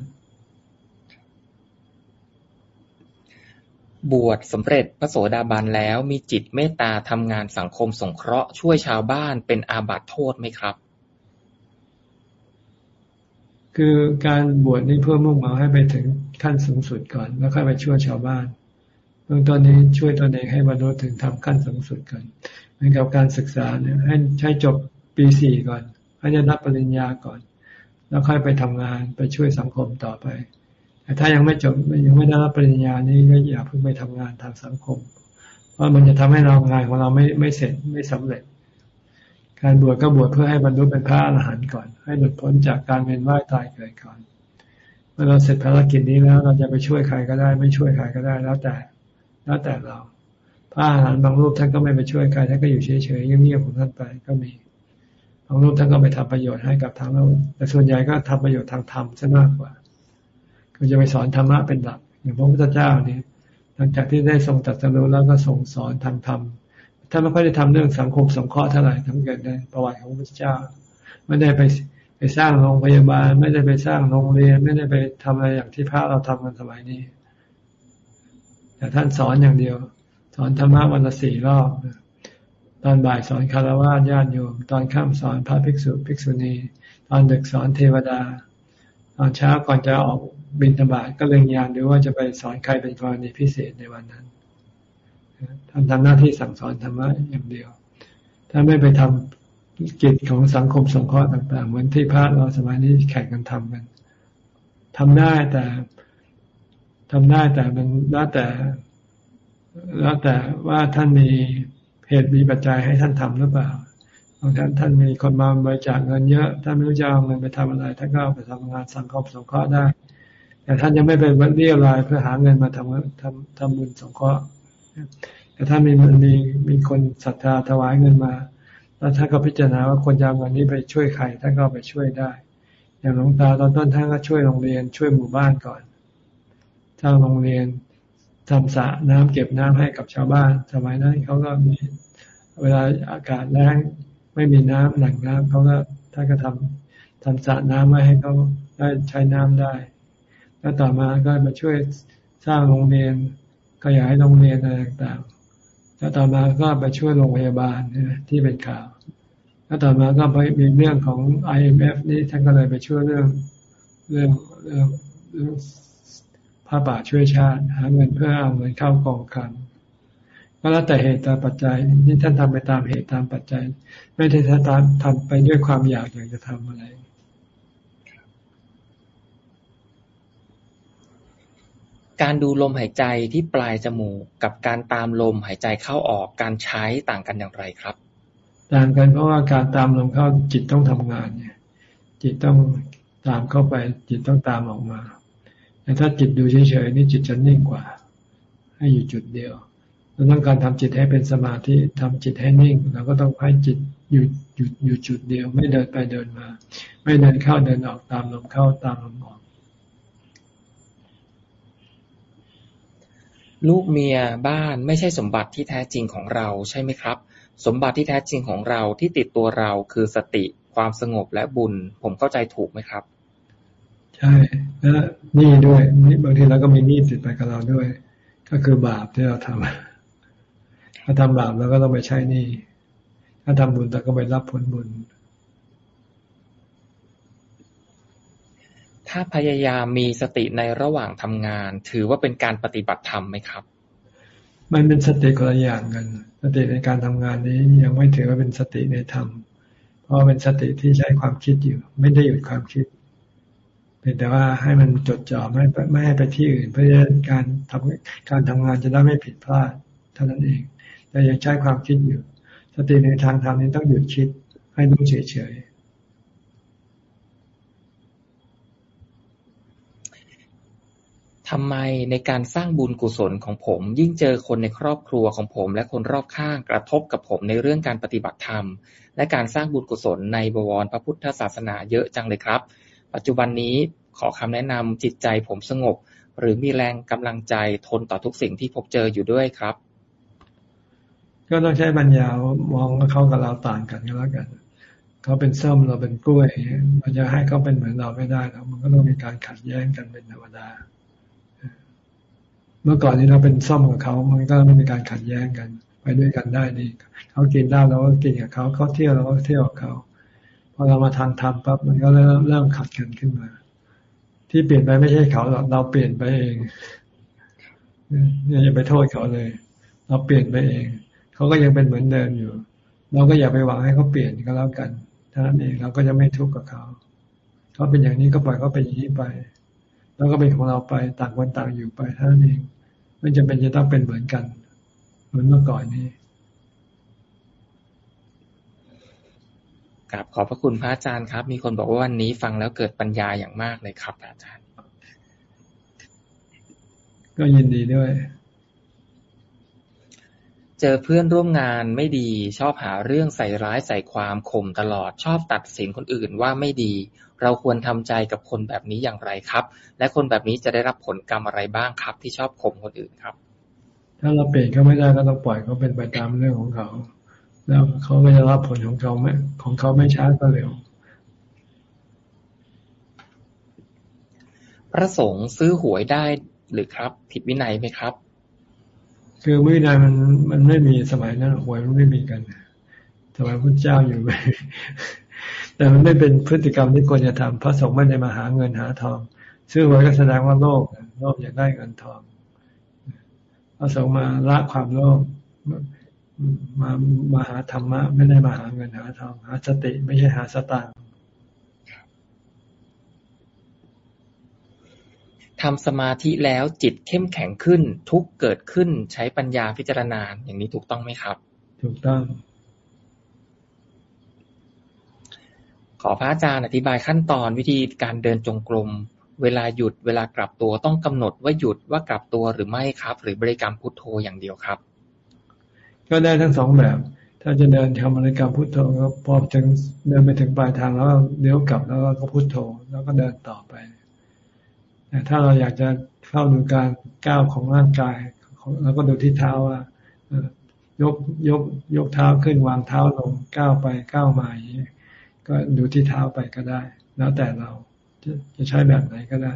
บวชสำเร็จพระโสดาบันแล้ว มีจิตเมตตาทำงานสังคมสงเคราะห์ช่วยชาวบ้านเป็นอาบัติโทษไหมครับ คือการบวชนี่เพื่อมุ่งหมายให้ไปถึงขั้นสูงสุดก่อน แล้วค่อยไปช่วยชาวบ้านเบื้องต้นนี้ช่วยตนเองให้บรรลุถึงทำขั้นสูงสุดก่อนเหมือนกับการศึกษาเนี่ยให้ใช้จบปีสี่ก่อนให้ได้รับปริญญาก่อน แล้วค่อยไปทำงานไปช่วยสังคมต่อไป แต่ถ้ายังไม่จบยังไม่ได้รับปริญญานี้ก็อย่าเพิ่งไปทำงานทางสังคม เพราะมันจะทำให้เรางานของเราไม่ไม่เสร็จไม่สำเร็จ การบวชก็บวชเพื่อให้บรรลุเป็นพระอรหันต์ก่อน ให้หลุดพ้นจากการเวียนว่ายตายเกิดก่อนเมื่อเราเสร็จภารกิจนี้แล้ว เราจะไปช่วยใครก็ได้ ไม่ช่วยใครก็ได้แล้วแต่ แล้วแต่เราพระอรหันต์บางรูปท่านก็ไม่ไปช่วยใครท่านก็อยู่เฉยๆเงียบๆของท่านไปก็มีบางรูปท่านก็ไปทำประโยชน์ให้กับทางเราแต่ส่วนใหญ่ก็ทำประโยชน์ทางธรรมซะมากกว่า คือจะไปสอนธรรมะเป็นหลัก อย่างพระพุทธเจ้านี่หลังจากที่ได้ทรงตรัสรู้แล้วก็ทรงสอนทางธรรมท่านไม่ค่อยได้ทำเรื่องสังคมสงเคราะห์เท่าไหร่ทั้งเกิดในประวัติของพระพุทธเจ้า ไม่ได้ไปไปสร้างโรงพยาบาล ไม่ได้ไปสร้างโรงเรียน ไม่ได้ไปทำอะไรอย่างที่พระเราทำกันสมัยนี้ แต่ท่านสอนอย่างเดียว สอนธรรมะวันละสี่รอบตอนบ่ายสอนคารวะญาติโยม ตอนค่ำสอนพระภิกษุภิกษุณี ตอนดึกสอนเทวดา ตอนเช้าก่อนจะออก บินธบาตก็เล็งยานดูว่าจะไปสอนใครเป็นกรณีพิเศษในวันนั้นท่านทำหน้าที่สั่งสอนธรรมะอย่างเดียว ถ้าไม่ไปทำกิจของสังคมสงเคราะห์ต่างๆ เหมือนที่พระเราสมัยนี้แข่งกันทำกันทำได้แต่ทำได้แต่มันแล้วแต่ แล้วแต่ว่าท่านมีเหตุมีปัจจัยให้ท่านทำหรือเปล่าบางท่านท่านมีคนมาบริจาคเงินเยอะ ท่านไม่รู้จะเอาเงินไปทำอะไรท่านก็ไปทำงานสังคมสงเคราะห์ได้ แต่ท่านยังไม่ไปเรียรายเพื่อหาเงินมาทำทำทำบุญสงเคราะห์แต่ถ้ามีมันมีมีคนศรัทธาถวายเงินมา แล้วท่านก็พิจารณาว่าคนจะเอาเงินนี้ไปช่วยใครท่านก็ไปช่วยได้ อย่างหลวงตาตอนต้นท่านก็ช่วยโรงเรียนช่วยหมู่บ้านก่อนสร้างโรงเรียนทำสระน้ำเก็บน้ำให้กับชาวบ้าน สมัยนั้นเขาก็มีเวลาอากาศแล้งไม่มีน้ำหลังน้ำเขาก็ท่านก็ทำทำสระน้ำไว้ให้เขาได้ใช้น้ำได้ แล้วต่อมาก็มาช่วยสร้างโรงเรียนขยายโรงเรียนอะไรต่างๆ แล้วต่อมาก็ไปช่วยโรงพยาบาลที่เป็นข่าว แล้วต่อมาก็ไปมีเรื่องของ IMF นี่ท่านก็เลยไปช่วยเรื่องเรื่องเรื่องเรื่องผ้าป่าช่วยชาติ หาเงินเพื่อเอาเงินเข้ากองกันก็แล้วแต่เหตุตามปัจจัยนี่ท่านทำไปตามเหตุตามปัจจัย ไม่ได้ท่านทำไปด้วยความอยากอยากจะทำอะไร การดูลมหายใจที่ปลายจมูก กับการตามลมหายใจเข้าออกการใช้ต่างกันอย่างไรครับ ต่างกันเพราะว่าการตามลมเข้าจิตต้องทำงานเนี่ย จิตต้องตามเข้าไป จิตต้องตามออกมาแต่ถ้าจิตดูเฉยๆนี่จิตจะนิ่งกว่า ให้อยู่จุดเดียวเราต้องการทำจิตให้เป็นสมาธิทำจิตให้นิ่งเราก็ต้องให้จิตอยู่อยู่อยู่จุดเดียว ไม่เดินไปเดินมา ไม่เดินเข้าเดินออกตามลมเข้าตามลมออก ลูกเมียบ้านไม่ใช่สมบัติที่แท้จริงของเราใช่ไหมครับ สมบัติที่แท้จริงของเราที่ติดตัวเราคือสติความสงบและบุญ ผมเข้าใจถูกไหมครับ ใช่และนี่ด้วยนี่บางทีเราก็มีนี่ติดไปกับเราด้วย ก็คือบาปที่เราทำถ้าทำบาปเราก็ต้องไปใช้นี่ถ้าทำบุญเราก็ไปรับผลบุญ ถ้าพยายามมีสติในระหว่างทำงาน ถือว่าเป็นการปฏิบัติธรรมไหมครับ มันเป็นสติคนละอย่างกัน สติในการทำงานนี้ยังไม่ถือว่าเป็นสติในธรรม เพราะเป็นสติที่ใช้ความคิดอยู่ ไม่ได้หยุดความคิดเพียงแต่ว่าให้มันจดจ่อไม่ไม่ให้ไปที่อื่น เพื่อการทำการทำงานจะได้ไม่ผิดพลาดเท่านั้นเอง แต่ยังใช้ความคิดอยู่ สติในทางธรรมนี้ต้องหยุดคิดให้รู้เฉยๆ ทำไมในการสร้างบุญกุศลของผม ยิ่งเจอคนในครอบครัวของผม และคนรอบข้างกระทบกับผมในเรื่องการปฏิบัติธรรม และการสร้างบุญกุศลในบวรพระพุทธศาสนาเยอะจังเลยครับ ปัจจุบันนี้ขอคำแนะนำจิตใจผมสงบ หรือมีแรงกำลังใจทนต่อทุกสิ่งที่พบเจออยู่ด้วยครับ ก็ต้องใช้ปัญญามองว่าเขากับเราต่างกันก็แล้วกันเขาเป็นส้มเราเป็นกล้วยเราจะให้เขาเป็นเหมือนเราไม่ได้แล้วมันก็ต้องมีการขัดแย้งกันเป็นธรรมดา เมื่อก่อนนี้เราเป็นส้มกับเขามันก็ไม่มีการขัดแย้งกัน ไปด้วยกันได้นี่เขากินได้เราก็กินกับเขาเขาเที่ยวเราก็เที่ยวกับเขาพอเรามาทางธรรมปั๊บมันก็เริ่มเริ่มขัดกันขึ้นมา ที่เปลี่ยนไปไม่ใช่เขาหรอกเราเปลี่ยนไปเองเนี่ยอย่าไปโทษเขาเลย เราเปลี่ยนไปเองเขาก็ยังเป็นเหมือนเดิมอยู่ เราก็อย่าไปหวังให้เขาเปลี่ยนก็แล้วกันท่านั้นเองเราก็จะไม่ทุกข์กับเขาเขาเป็นอย่างนี้ก็ปล่อยเขาเป็นอย่างนี้ไป แล้วก็เป็นของเราไปต่างคนต่างอยู่ไปท่านั้นเอง ไม่จำเป็นจะต้องเป็นเหมือนกัน เหมือนเมื่อก่อนนี้ครับขอบพระคุณพระอาจารย์ครับ มีคนบอกว่าวันนี้ฟังแล้วเกิดปัญญาอย่างมากเลยครับอาจารย์ ก็ยินดีด้วย เจอเพื่อนร่วมงานไม่ดี ชอบหาเรื่องใส่ร้ายใส่ความข่มตลอด ชอบตัดสินคนอื่นว่าไม่ดี เราควรทำใจกับคนแบบนี้อย่างไรครับ และคนแบบนี้จะได้รับผลกรรมอะไรบ้างครับ ที่ชอบข่มคนอื่นครับ ถ้าเราเปลี่ยนเขาไม่ได้ก็ต้องปล่อยเขาเป็นไปตามเรื่องของเขา แล้วเขาก็จะรับผลของเขาไม่ของเขาไม่ช้าก็เร็วพระสงฆ์ซื้อหวยได้หรือครับ ผิดวินัยไหมครับ คือวินัยมันมันไม่มีสมัยนั้นหวยมันไม่มีกันสมัยพระเจ้าอยู่ไปแต่มันไม่เป็นพฤติกรรมที่ควรจะทำพระสงฆ์ไม่ได้มาหาเงินหาทอง ซื้อหวยก็แสดงว่าโลภโลภอยากได้เงินทองพระสงฆ์มาละความโลภมามาหาธรรมะ ไม่ได้มาหาเงินหาทองหาสติ ไม่ใช่หาสตางค์ ทำสมาธิแล้วจิตเข้มแข็งขึ้น ทุกเกิดขึ้นใช้ปัญญาพิจารณาอย่างนี้ถูกต้องไหมครับ ถูกต้อง ขอพระอาจารย์อธิบายขั้นตอนวิธีการเดินจงกรมเวลาหยุดเวลากลับตัวต้องกำหนดว่าหยุดว่ากลับตัวหรือไม่ครับ หรือบริกรรมพุทโธอย่างเดียวครับ ก็ได้ทั้งสองแบบ ถ้าจะเดินทำบริกรรมพุทโธก็พอถึงเดินไปถึงปลายทางแล้วเลี้ยวกลับแล้วก็พุทโธแล้วก็เดินต่อไป แต่ถ้าเราอยากจะเข้าดูการก้าวของร่างกายแล้วก็ดูที่เท้าว่ายกยกยกเท้าขึ้นวางเท้าลงก้าวไปก้าวมาอย่างนี้ก็ดูที่เท้าไปก็ได้ แล้วแต่เราจะใช้แบบไหนก็ได้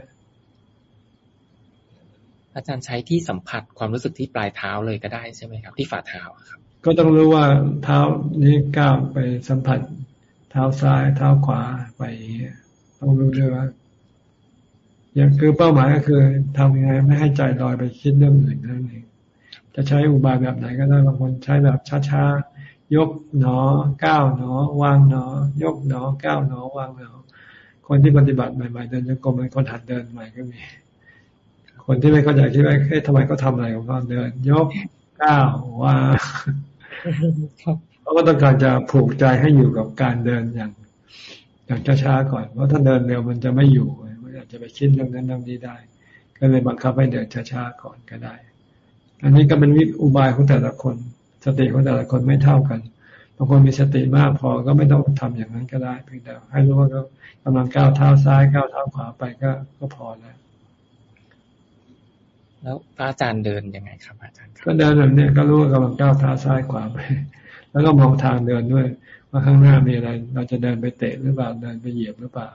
อาจารย์ใช้ที่สัมผัสความรู้สึกที่ปลายเท้าเลยก็ได้ใช่ไหมครับ ที่ฝ่าเท้าครับ ก็ต้องรู้ว่าเท้านี้ก้าวไปสัมผัส เท้าซ้ายเท้าขวาไปต้องรู้ด้วยว่า อย่างคือเป้าหมายก็คือทำยังไงไม่ให้ใจลอยไปคิดเรื่องอื่นนั่นเองจะใช้อุบายแบบไหนก็ได้บางคนใช้แบบช้าๆยกหนอก้าวหนอ วางหนอ ยกหนอก้าวหนอวางหนอ คนที่ปฏิบัติใหม่ๆเดินจงกรมเป็นคนหัดเดินใหม่ก็มี คนที่ไม่เข้าใจคิดว่าเฮ้ยทำไมเขาทาอะไรของเขาเดิน ยกก้าวว่าเขาก็ต้องการจะผูกใจให้อยู่กับการเดินอย่างอย่างช้าๆก่อนเพราะถ้าเดินเร็วมันจะไม่อยู่ จจะไปคิดเรื่องนั้นเรื่องนี้ได้ ก็เลยบังคับให้เดินช้าๆก่อนก็ได้ อันนี้ก็เป็นวิอุบายของแต่ละคน สติของแต่ละคนไม่เท่ากันบางคนมีสติมากพอก็ไม่ต้องทำอย่างนั้นก็ได้เพียงแต่ให้รู้ว่าก็กำลังก้าวเท้าซ้ายก้าวเท้าขวาไปก็ก็พอแล้วแล้วพระอาจารย์เดินยังไงครับ อาจารย์ก็เดินแบบนี้ก็รู้ว่ากำลังก้าวเท้าซ้ายขวาไป แล้วก็มองทางเดินด้วย ว่าข้างหน้ามีอะไร เราจะเดินไปเตะหรือเปล่าเดินไปเหยียบหรือเปล่า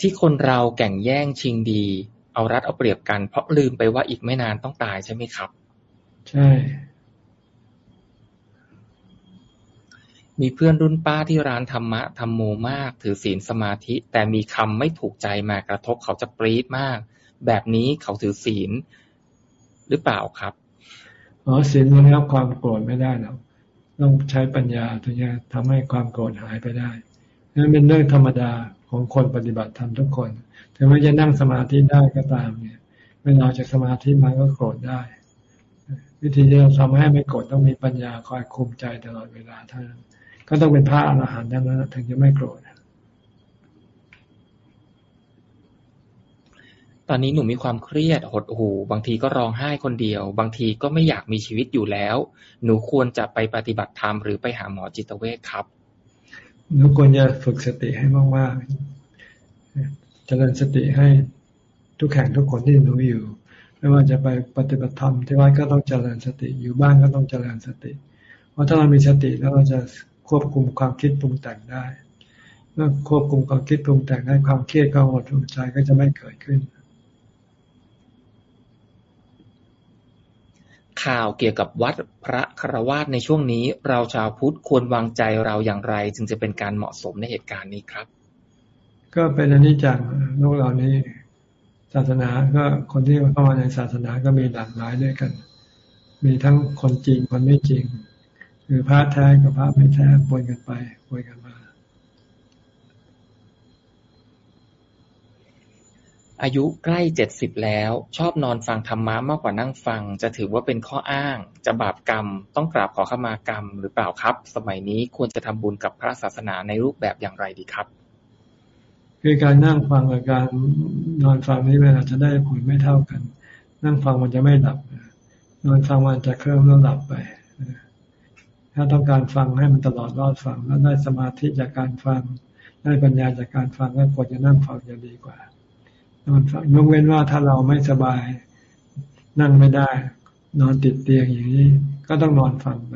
ที่คนเราแก่งแย่งชิงดี เอารัดเอาเปรียบกัน เพราะลืมไปว่าอีกไม่นานต้องตายใช่ไหมครับ ใช่ มีเพื่อนรุ่นป้าที่ร้านธรรมะธรรมโมมาก ถือศีลสมาธิ แต่มีคำไม่ถูกใจมากระทบเขาจะปรี๊ดมาก แบบนี้เขาถือศีลหรือเปล่าครับอ๋อศีลมันรับความโกรธไม่ได้หรอกต้องใช้ปัญญาถึงจะทำให้ความโกรธหายไปได้นั่นเป็นเรื่องธรรมดา ของคนปฏิบัติธรรมทุกคน ถึงแม้จะนั่งสมาธิได้ก็ตามเนี่ยเวลาจากสมาธิมาก็โกรธได้ วิธีที่เราทำให้ไม่โกรธต้องมีปัญญาคอยคุมใจตลอดเวลาเท่านั้นก็ต้องเป็นพระอรหันต์นั้น ถึงจะไม่โกรธตอนนี้หนูมีความเครียดหดหู่บางทีก็ร้องไห้คนเดียว บางทีก็ไม่อยากมีชีวิตอยู่แล้ว หนูควรจะไปปฏิบัติธรรมหรือไปหาหมอจิตเวชครับ หนูควรจะฝึกสติให้มากๆเจริญสติให้ทุกแข่งทุกคนที่หนูอยู่ ไม่ว่าจะไปปฏิบัติธรรมที่วัดก็ต้องเจริญสติ อยู่บ้านก็ต้องเจริญสติ เพราะถ้าเรามีสติแล้วเราจะควบคุมความคิดปรุงแต่งได้ เมื่อควบคุมความคิดปรุงแต่งได้ความเครียดความหดหู่ใจก็จะไม่เกิดขึ้น ข่าวเกี่ยวกับวัดพระครวาสในช่วงนี้ เราชาวพุทธควรวางใจเราอย่างไร จึงจะเป็นการเหมาะสมในเหตุการณ์นี้ครับ ก็เป็นอันนี้จังโลกเรานี้ ศาสนาก็คนที่เข้ามาในศาสนาก็มีหลากหลายด้วยกัน มีทั้งคนจริงคนไม่จริง คือพระแท้กับพระไม่แท้ปนกันไปปนกันมา อายุใกล้เจ็ดสิบแล้ว ชอบนอนฟังธรรมะมากกว่านั่งฟัง จะถือว่าเป็นข้ออ้าง จะบาปกรรม ต้องกราบขอขมากรรม หรือเปล่าครับ สมัยนี้ควรจะทำบุญกับพระศาสนาในรูปแบบอย่างไรดีครับ คือการนั่งฟังกับการนอนฟังนี้เวลาจะได้ผลไม่เท่ากัน นั่งฟังมันจะไม่หลับ นอนฟังมันจะเคลิ้มแล้วหลับไป ถ้าต้องการฟังให้มันตลอดรอดฟังแล้วได้สมาธิจากการฟัง ได้ปัญญาจากการฟังก็ควรจะนั่งฟังจะดีกว่า ยกเว้นว่าถ้าเราไม่สบาย นั่งไม่ได้ นอนติดเตียงอย่างนี้ ก็ต้องนอนฟังไป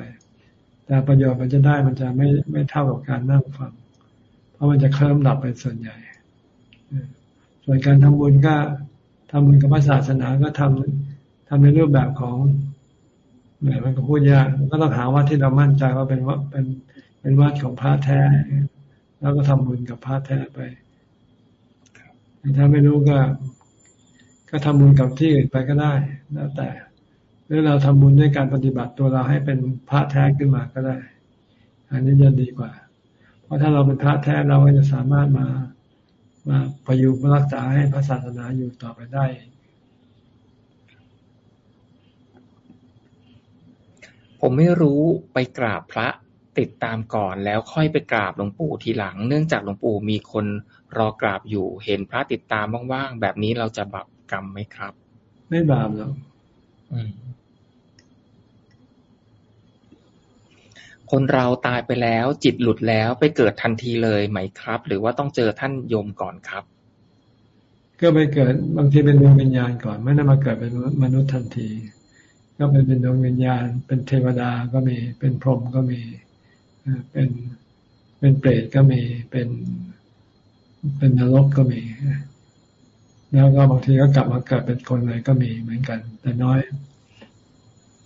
แต่ประโยชน์มันจะได้มันจะไม่ไม่เท่ากับการนั่งฟัง เพราะมันจะเคลิ้มหลับไปส่วนใหญ่ ส่วนการทำบุญก็ทำบุญกับพระศาสนาก็ทำทำในรูปแบบของแหมมันก็พูดยากก็ต้องหาว่าที่เรามั่นใจว่าเป็นว่าเป็นเป็นวัดของพระแท้ แล้วก็ทำบุญกับพระแท้ไป ถ้าไม่รู้ก็ ก็ทำบุญกับที่อื่นไปก็ได้ แล้วแต่ หรือเราทำบุญด้วยการปฏิบัติตัวเราให้เป็นพระแท้ขึ้นมาก็ได้ อันนี้จะดีกว่า เพราะถ้าเราเป็นพระแท้เราก็จะสามารถมามาพยุงรักษาให้พระศาสนาอยู่ต่อไปได้ ผมไม่รู้ไปกราบพระ ติดตามก่อนแล้วค่อยไปกราบหลวงปู่ทีหลัง เนื่องจากหลวงปู่มีคนรอกราบอยู่ เห็นพระติดตามว่างๆ แบบนี้เราจะบาปกรรมไหมครับ ไม่บาปหรอกคนเราตายไปแล้วจิตหลุดแล้วไปเกิดทันทีเลยไหมครับ หรือว่าต้องเจอท่านโยมก่อนครับ ก็ไปเกิดบางทีเป็นดวงวิญญาณก่อนไม่ได้มาเกิดเป็นมนุษย์ทันที ก็เป็นเป็นดวงวิญญาณ เป็นเทวดาก็มีเป็นพรหมก็มี เป็นเป็นเปรตก็มีเป็นเป็นนรกก็มี แล้วก็บางทีก็กลับมาเกิดเป็นคนเลยก็มีเหมือนกัน แต่น้อย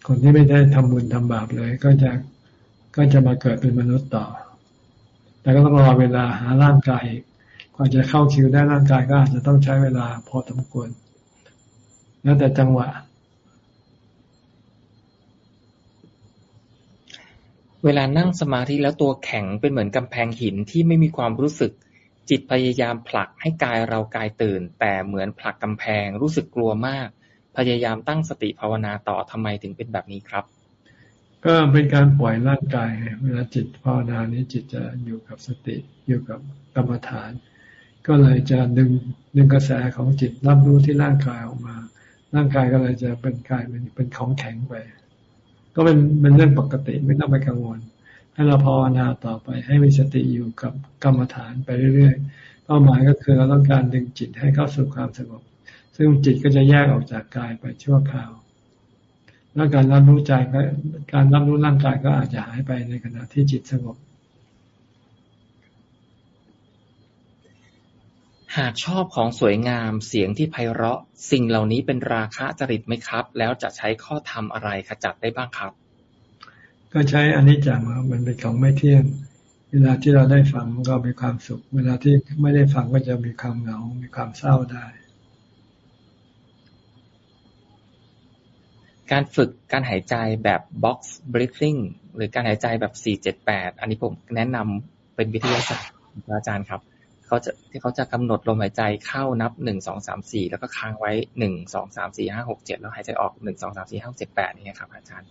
คนที่ไม่ได้ทำบุญทำบาปเลย ก็จะก็จะมาเกิดเป็นมนุษย์ต่อ แต่ก็ต้องรอเวลาหาร่างกายกว่าจะเข้าคิวได้ร่างกายก็อาจจะต้องใช้เวลาพอสมควร แล้วแต่จังหวะ เวลานั่งสมาธิแล้วตัวแข็งเป็นเหมือนกำแพงหินที่ไม่มีความรู้สึก จิตพยายามผลักให้กายเรากายตื่น แต่เหมือนผลักกำแพงรู้สึกกลัวมาก พยายามตั้งสติภาวนาต่อทำไมถึงเป็นแบบนี้ครับ ก็เป็นการปล่อยร่างกาย เวลาจิตภาวนานี้จิตจะอยู่กับสติอยู่กับกรรมฐาน ก็เลยจะดึงดึงกระแสของจิตรับรู้ที่ร่างกายออกมา ร่างกายก็เลยจะเป็นกายเป็นเป็นของแข็งไป ก็เป็นเป็นเรื่องปกติไม่ต้องไปกังวล ให้เราภาวนาต่อไป ให้มีสติอยู่กับกรรมฐานไปเรื่อยๆเป้าหมายก็คือเราต้องการดึงจิตให้เข้าสู่ความสงบ ซึ่งจิตก็จะแยกออกจากกายไปชั่วคราว แล้วการรับรู้ใจก็การรับรู้ร่างกายก็อาจจะหายไปในขณะที่จิตสงบ หากชอบของสวยงาม เสียงที่ไพเราะ สิ่งเหล่านี้เป็นราคะจริตไหมครับ แล้วจะใช้ข้อธรรมอะไรขจัดได้บ้างครับ ก็ใช้อันนี้จังมันเป็นของไม่เที่ยง เวลาที่เราได้ฟังก็มีความสุข เวลาที่ไม่ได้ฟังก็จะมีความเหงา มีความเศร้าได้ การฝึกการหายใจแบบ box breathing หรือการหายใจแบบ 478 อันนี้ผมแนะนำเป็นวิทยาศาสตร์อาจารย์ครับ เขาจะที่เขาจะกำหนดลมหายใจเข้านับหนึ่งสองสามสี่แล้วก็ค้างไว้หนึ่งสองสามสี่ห้าหกเจ็ดแล้วหายใจออกหนึ่งสองสามสี่ห้าเจ็ดแปดนี่ครับอาจารย์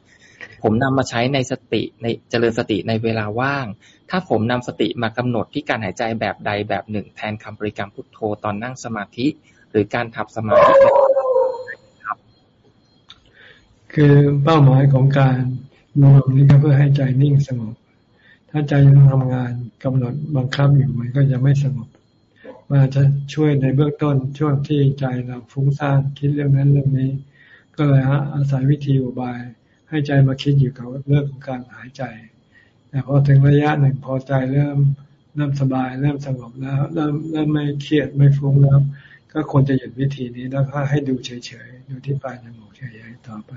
ผมนำมาใช้ในสติในเจริญสติในเวลาว่าง ถ้าผมนำสติมากำหนดที่การหายใจแบบใดแบบหนึ่ง แทนคำบริกรรมพุทโธตอนนั่งสมาธิ หรือการทับสมาธิครับ คือเป้าหมายของการดูลมนี้ก็เพื่อให้ใจนิ่งสงบ ถ้าใจยังทำงานกำหนดบังคับอยู่มันก็จะไม่สงบมันจะช่วยในเบื้องต้นช่วงที่ใจเราฟุ้งซ่านคิดเรื่องนั้นเรื่องนี้ ก็เลยอาศัยวิธีอุบาย ให้ใจมาคิดอยู่กับเรื่องของการหายใจ แต่พอถึงระยะหนึ่งพอใจเริ่มเริ่มสบาย เริ่มสงบแล้ว เริ่มเริ่มไม่เครียดไม่ฟุ้งแล้ว ก็ควรจะหยุดวิธีนี้แล้วก็ให้ดูเฉยๆดูที่ปลายจมูกเฉยๆต่อไป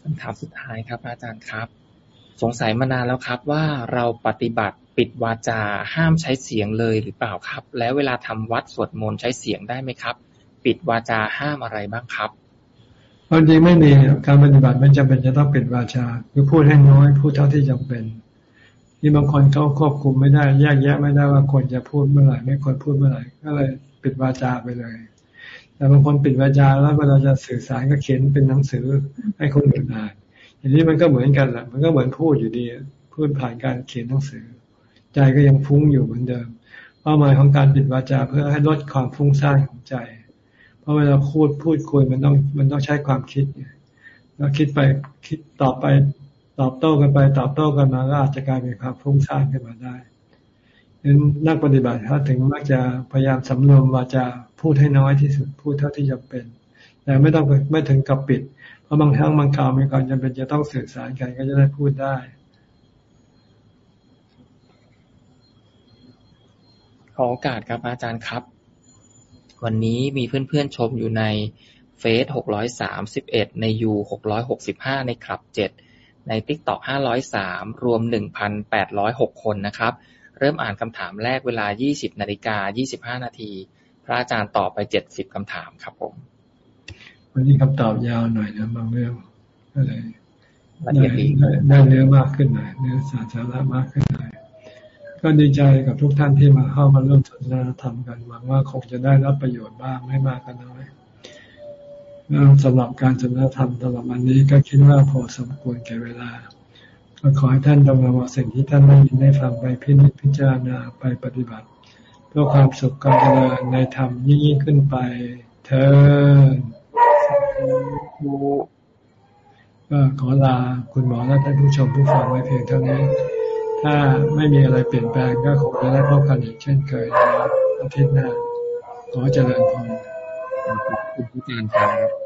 คำถามสุดท้ายครับอาจารย์ครับ สงสัยมานานแล้วครับว่าเราปฏิบัติปิดวาจาห้ามใช้เสียงเลยหรือเปล่าครับ แล้วเวลาทำวัดสวดมนต์ใช้เสียงได้ไหมครับ ปิดวาจาห้ามอะไรบ้างครับความจริงไม่มีการปฏิบัติไม่จำเป็นจะต้องปิดวาจาคือพูดให้น้อยพูดเท่าที่จำเป็นที่บางคนเขาควบคุมไม่ได้แยกแยะไม่ได้ว่าควรจะพูดเมื่อไหร่ไม่ควรพูดเมื่อไหร่ก็เลยปิดวาจาไปเลย แต่บางคนปิดวาจาแล้วเวลาจะสื่อสารก็เขียนเป็นหนังสือให้คนอื่นอ่าน อย่างนี้มันก็เหมือนกันแหละมันก็เหมือนพูดอยู่ดีพูดผ่านการเขียนหนังสือ ใจก็ยังฟุ้งอยู่เหมือนเดิม เป้าหมายของการปิดวาจาเพื่อให้ลดความฟุ้งซ่านของใจ เพราะเวลาพูดพูดคุยมันต้องมันต้องใช้ความคิดเราคิดไปคิดต่อไปตอบโต้กันไปตอบโต้กันมาก็อาจจะกลายเป็นความฟุ้งซ่านขึ้นมาได้ดังนั้นนักปฏิบัติเขาถึงมักจะพยายามสำรวมวาจาพูดให้น้อยที่สุดพูดเท่าที่จำเป็น แต่ไม่ต้องไม่ถึงกับปิด ราะบางครั้งบางคราวมีความจำเป็นจะต้องสื่อสารกันก็จะได้พูดได้ ขอโอกาสครับอาจารย์ครับ วันนี้มีเพื่อนๆชมอยู่ในเฟซหกร้อยสามสิบเอ็ดในยูหกร้อยหกสิบห้าในคลับเจ็ดในติ๊กต็อกห้าร้อยสามรวมหนึ่งพันแปดร้อยหกคนนะครับ เริ่มอ่านคำถามแรกเวลายี่สิบนาฬิกายี่สิบห้านาที พระอาจารย์ตอบไปเจ็ดสิบคำถามครับผม วันนี้คำตอบยาวหน่อยนะบางเรื่องก็เลยได้ได้เนื้อมากขึ้นหน่อยเนื้อสาระมากขึ้นหน่อยก็ดีใจกับทุกท่านที่มาเข้ามาร่วมสนทนาธรรมกันหวังว่าคงจะได้รับประโยชน์บ้างไม่มากก็น้อยสำหรับการสนทนาธรรมสำหรับวันนี้ก็คิดว่าพอสมควรแก่เวลาก็ขอให้ท่านดำเนินสิ่งที่ท่านได้ยินได้ฟังไปพิจิตพิจารณาไปปฏิบัติ เพื่อความสุขความเจริญในธรรมยิ่งขึ้นไปเธอ ก็ขอลาคุณหมอและท่านผู้ชมผู้ฟังไว้เพียงเท่านี้ ถ้าไม่มีอะไรเปลี่ยนแปลงก็คงจะได้พบกันอีกเช่นเคยในอาทิตย์หน้าขอเจริญพรขอบคุณผู้การครับ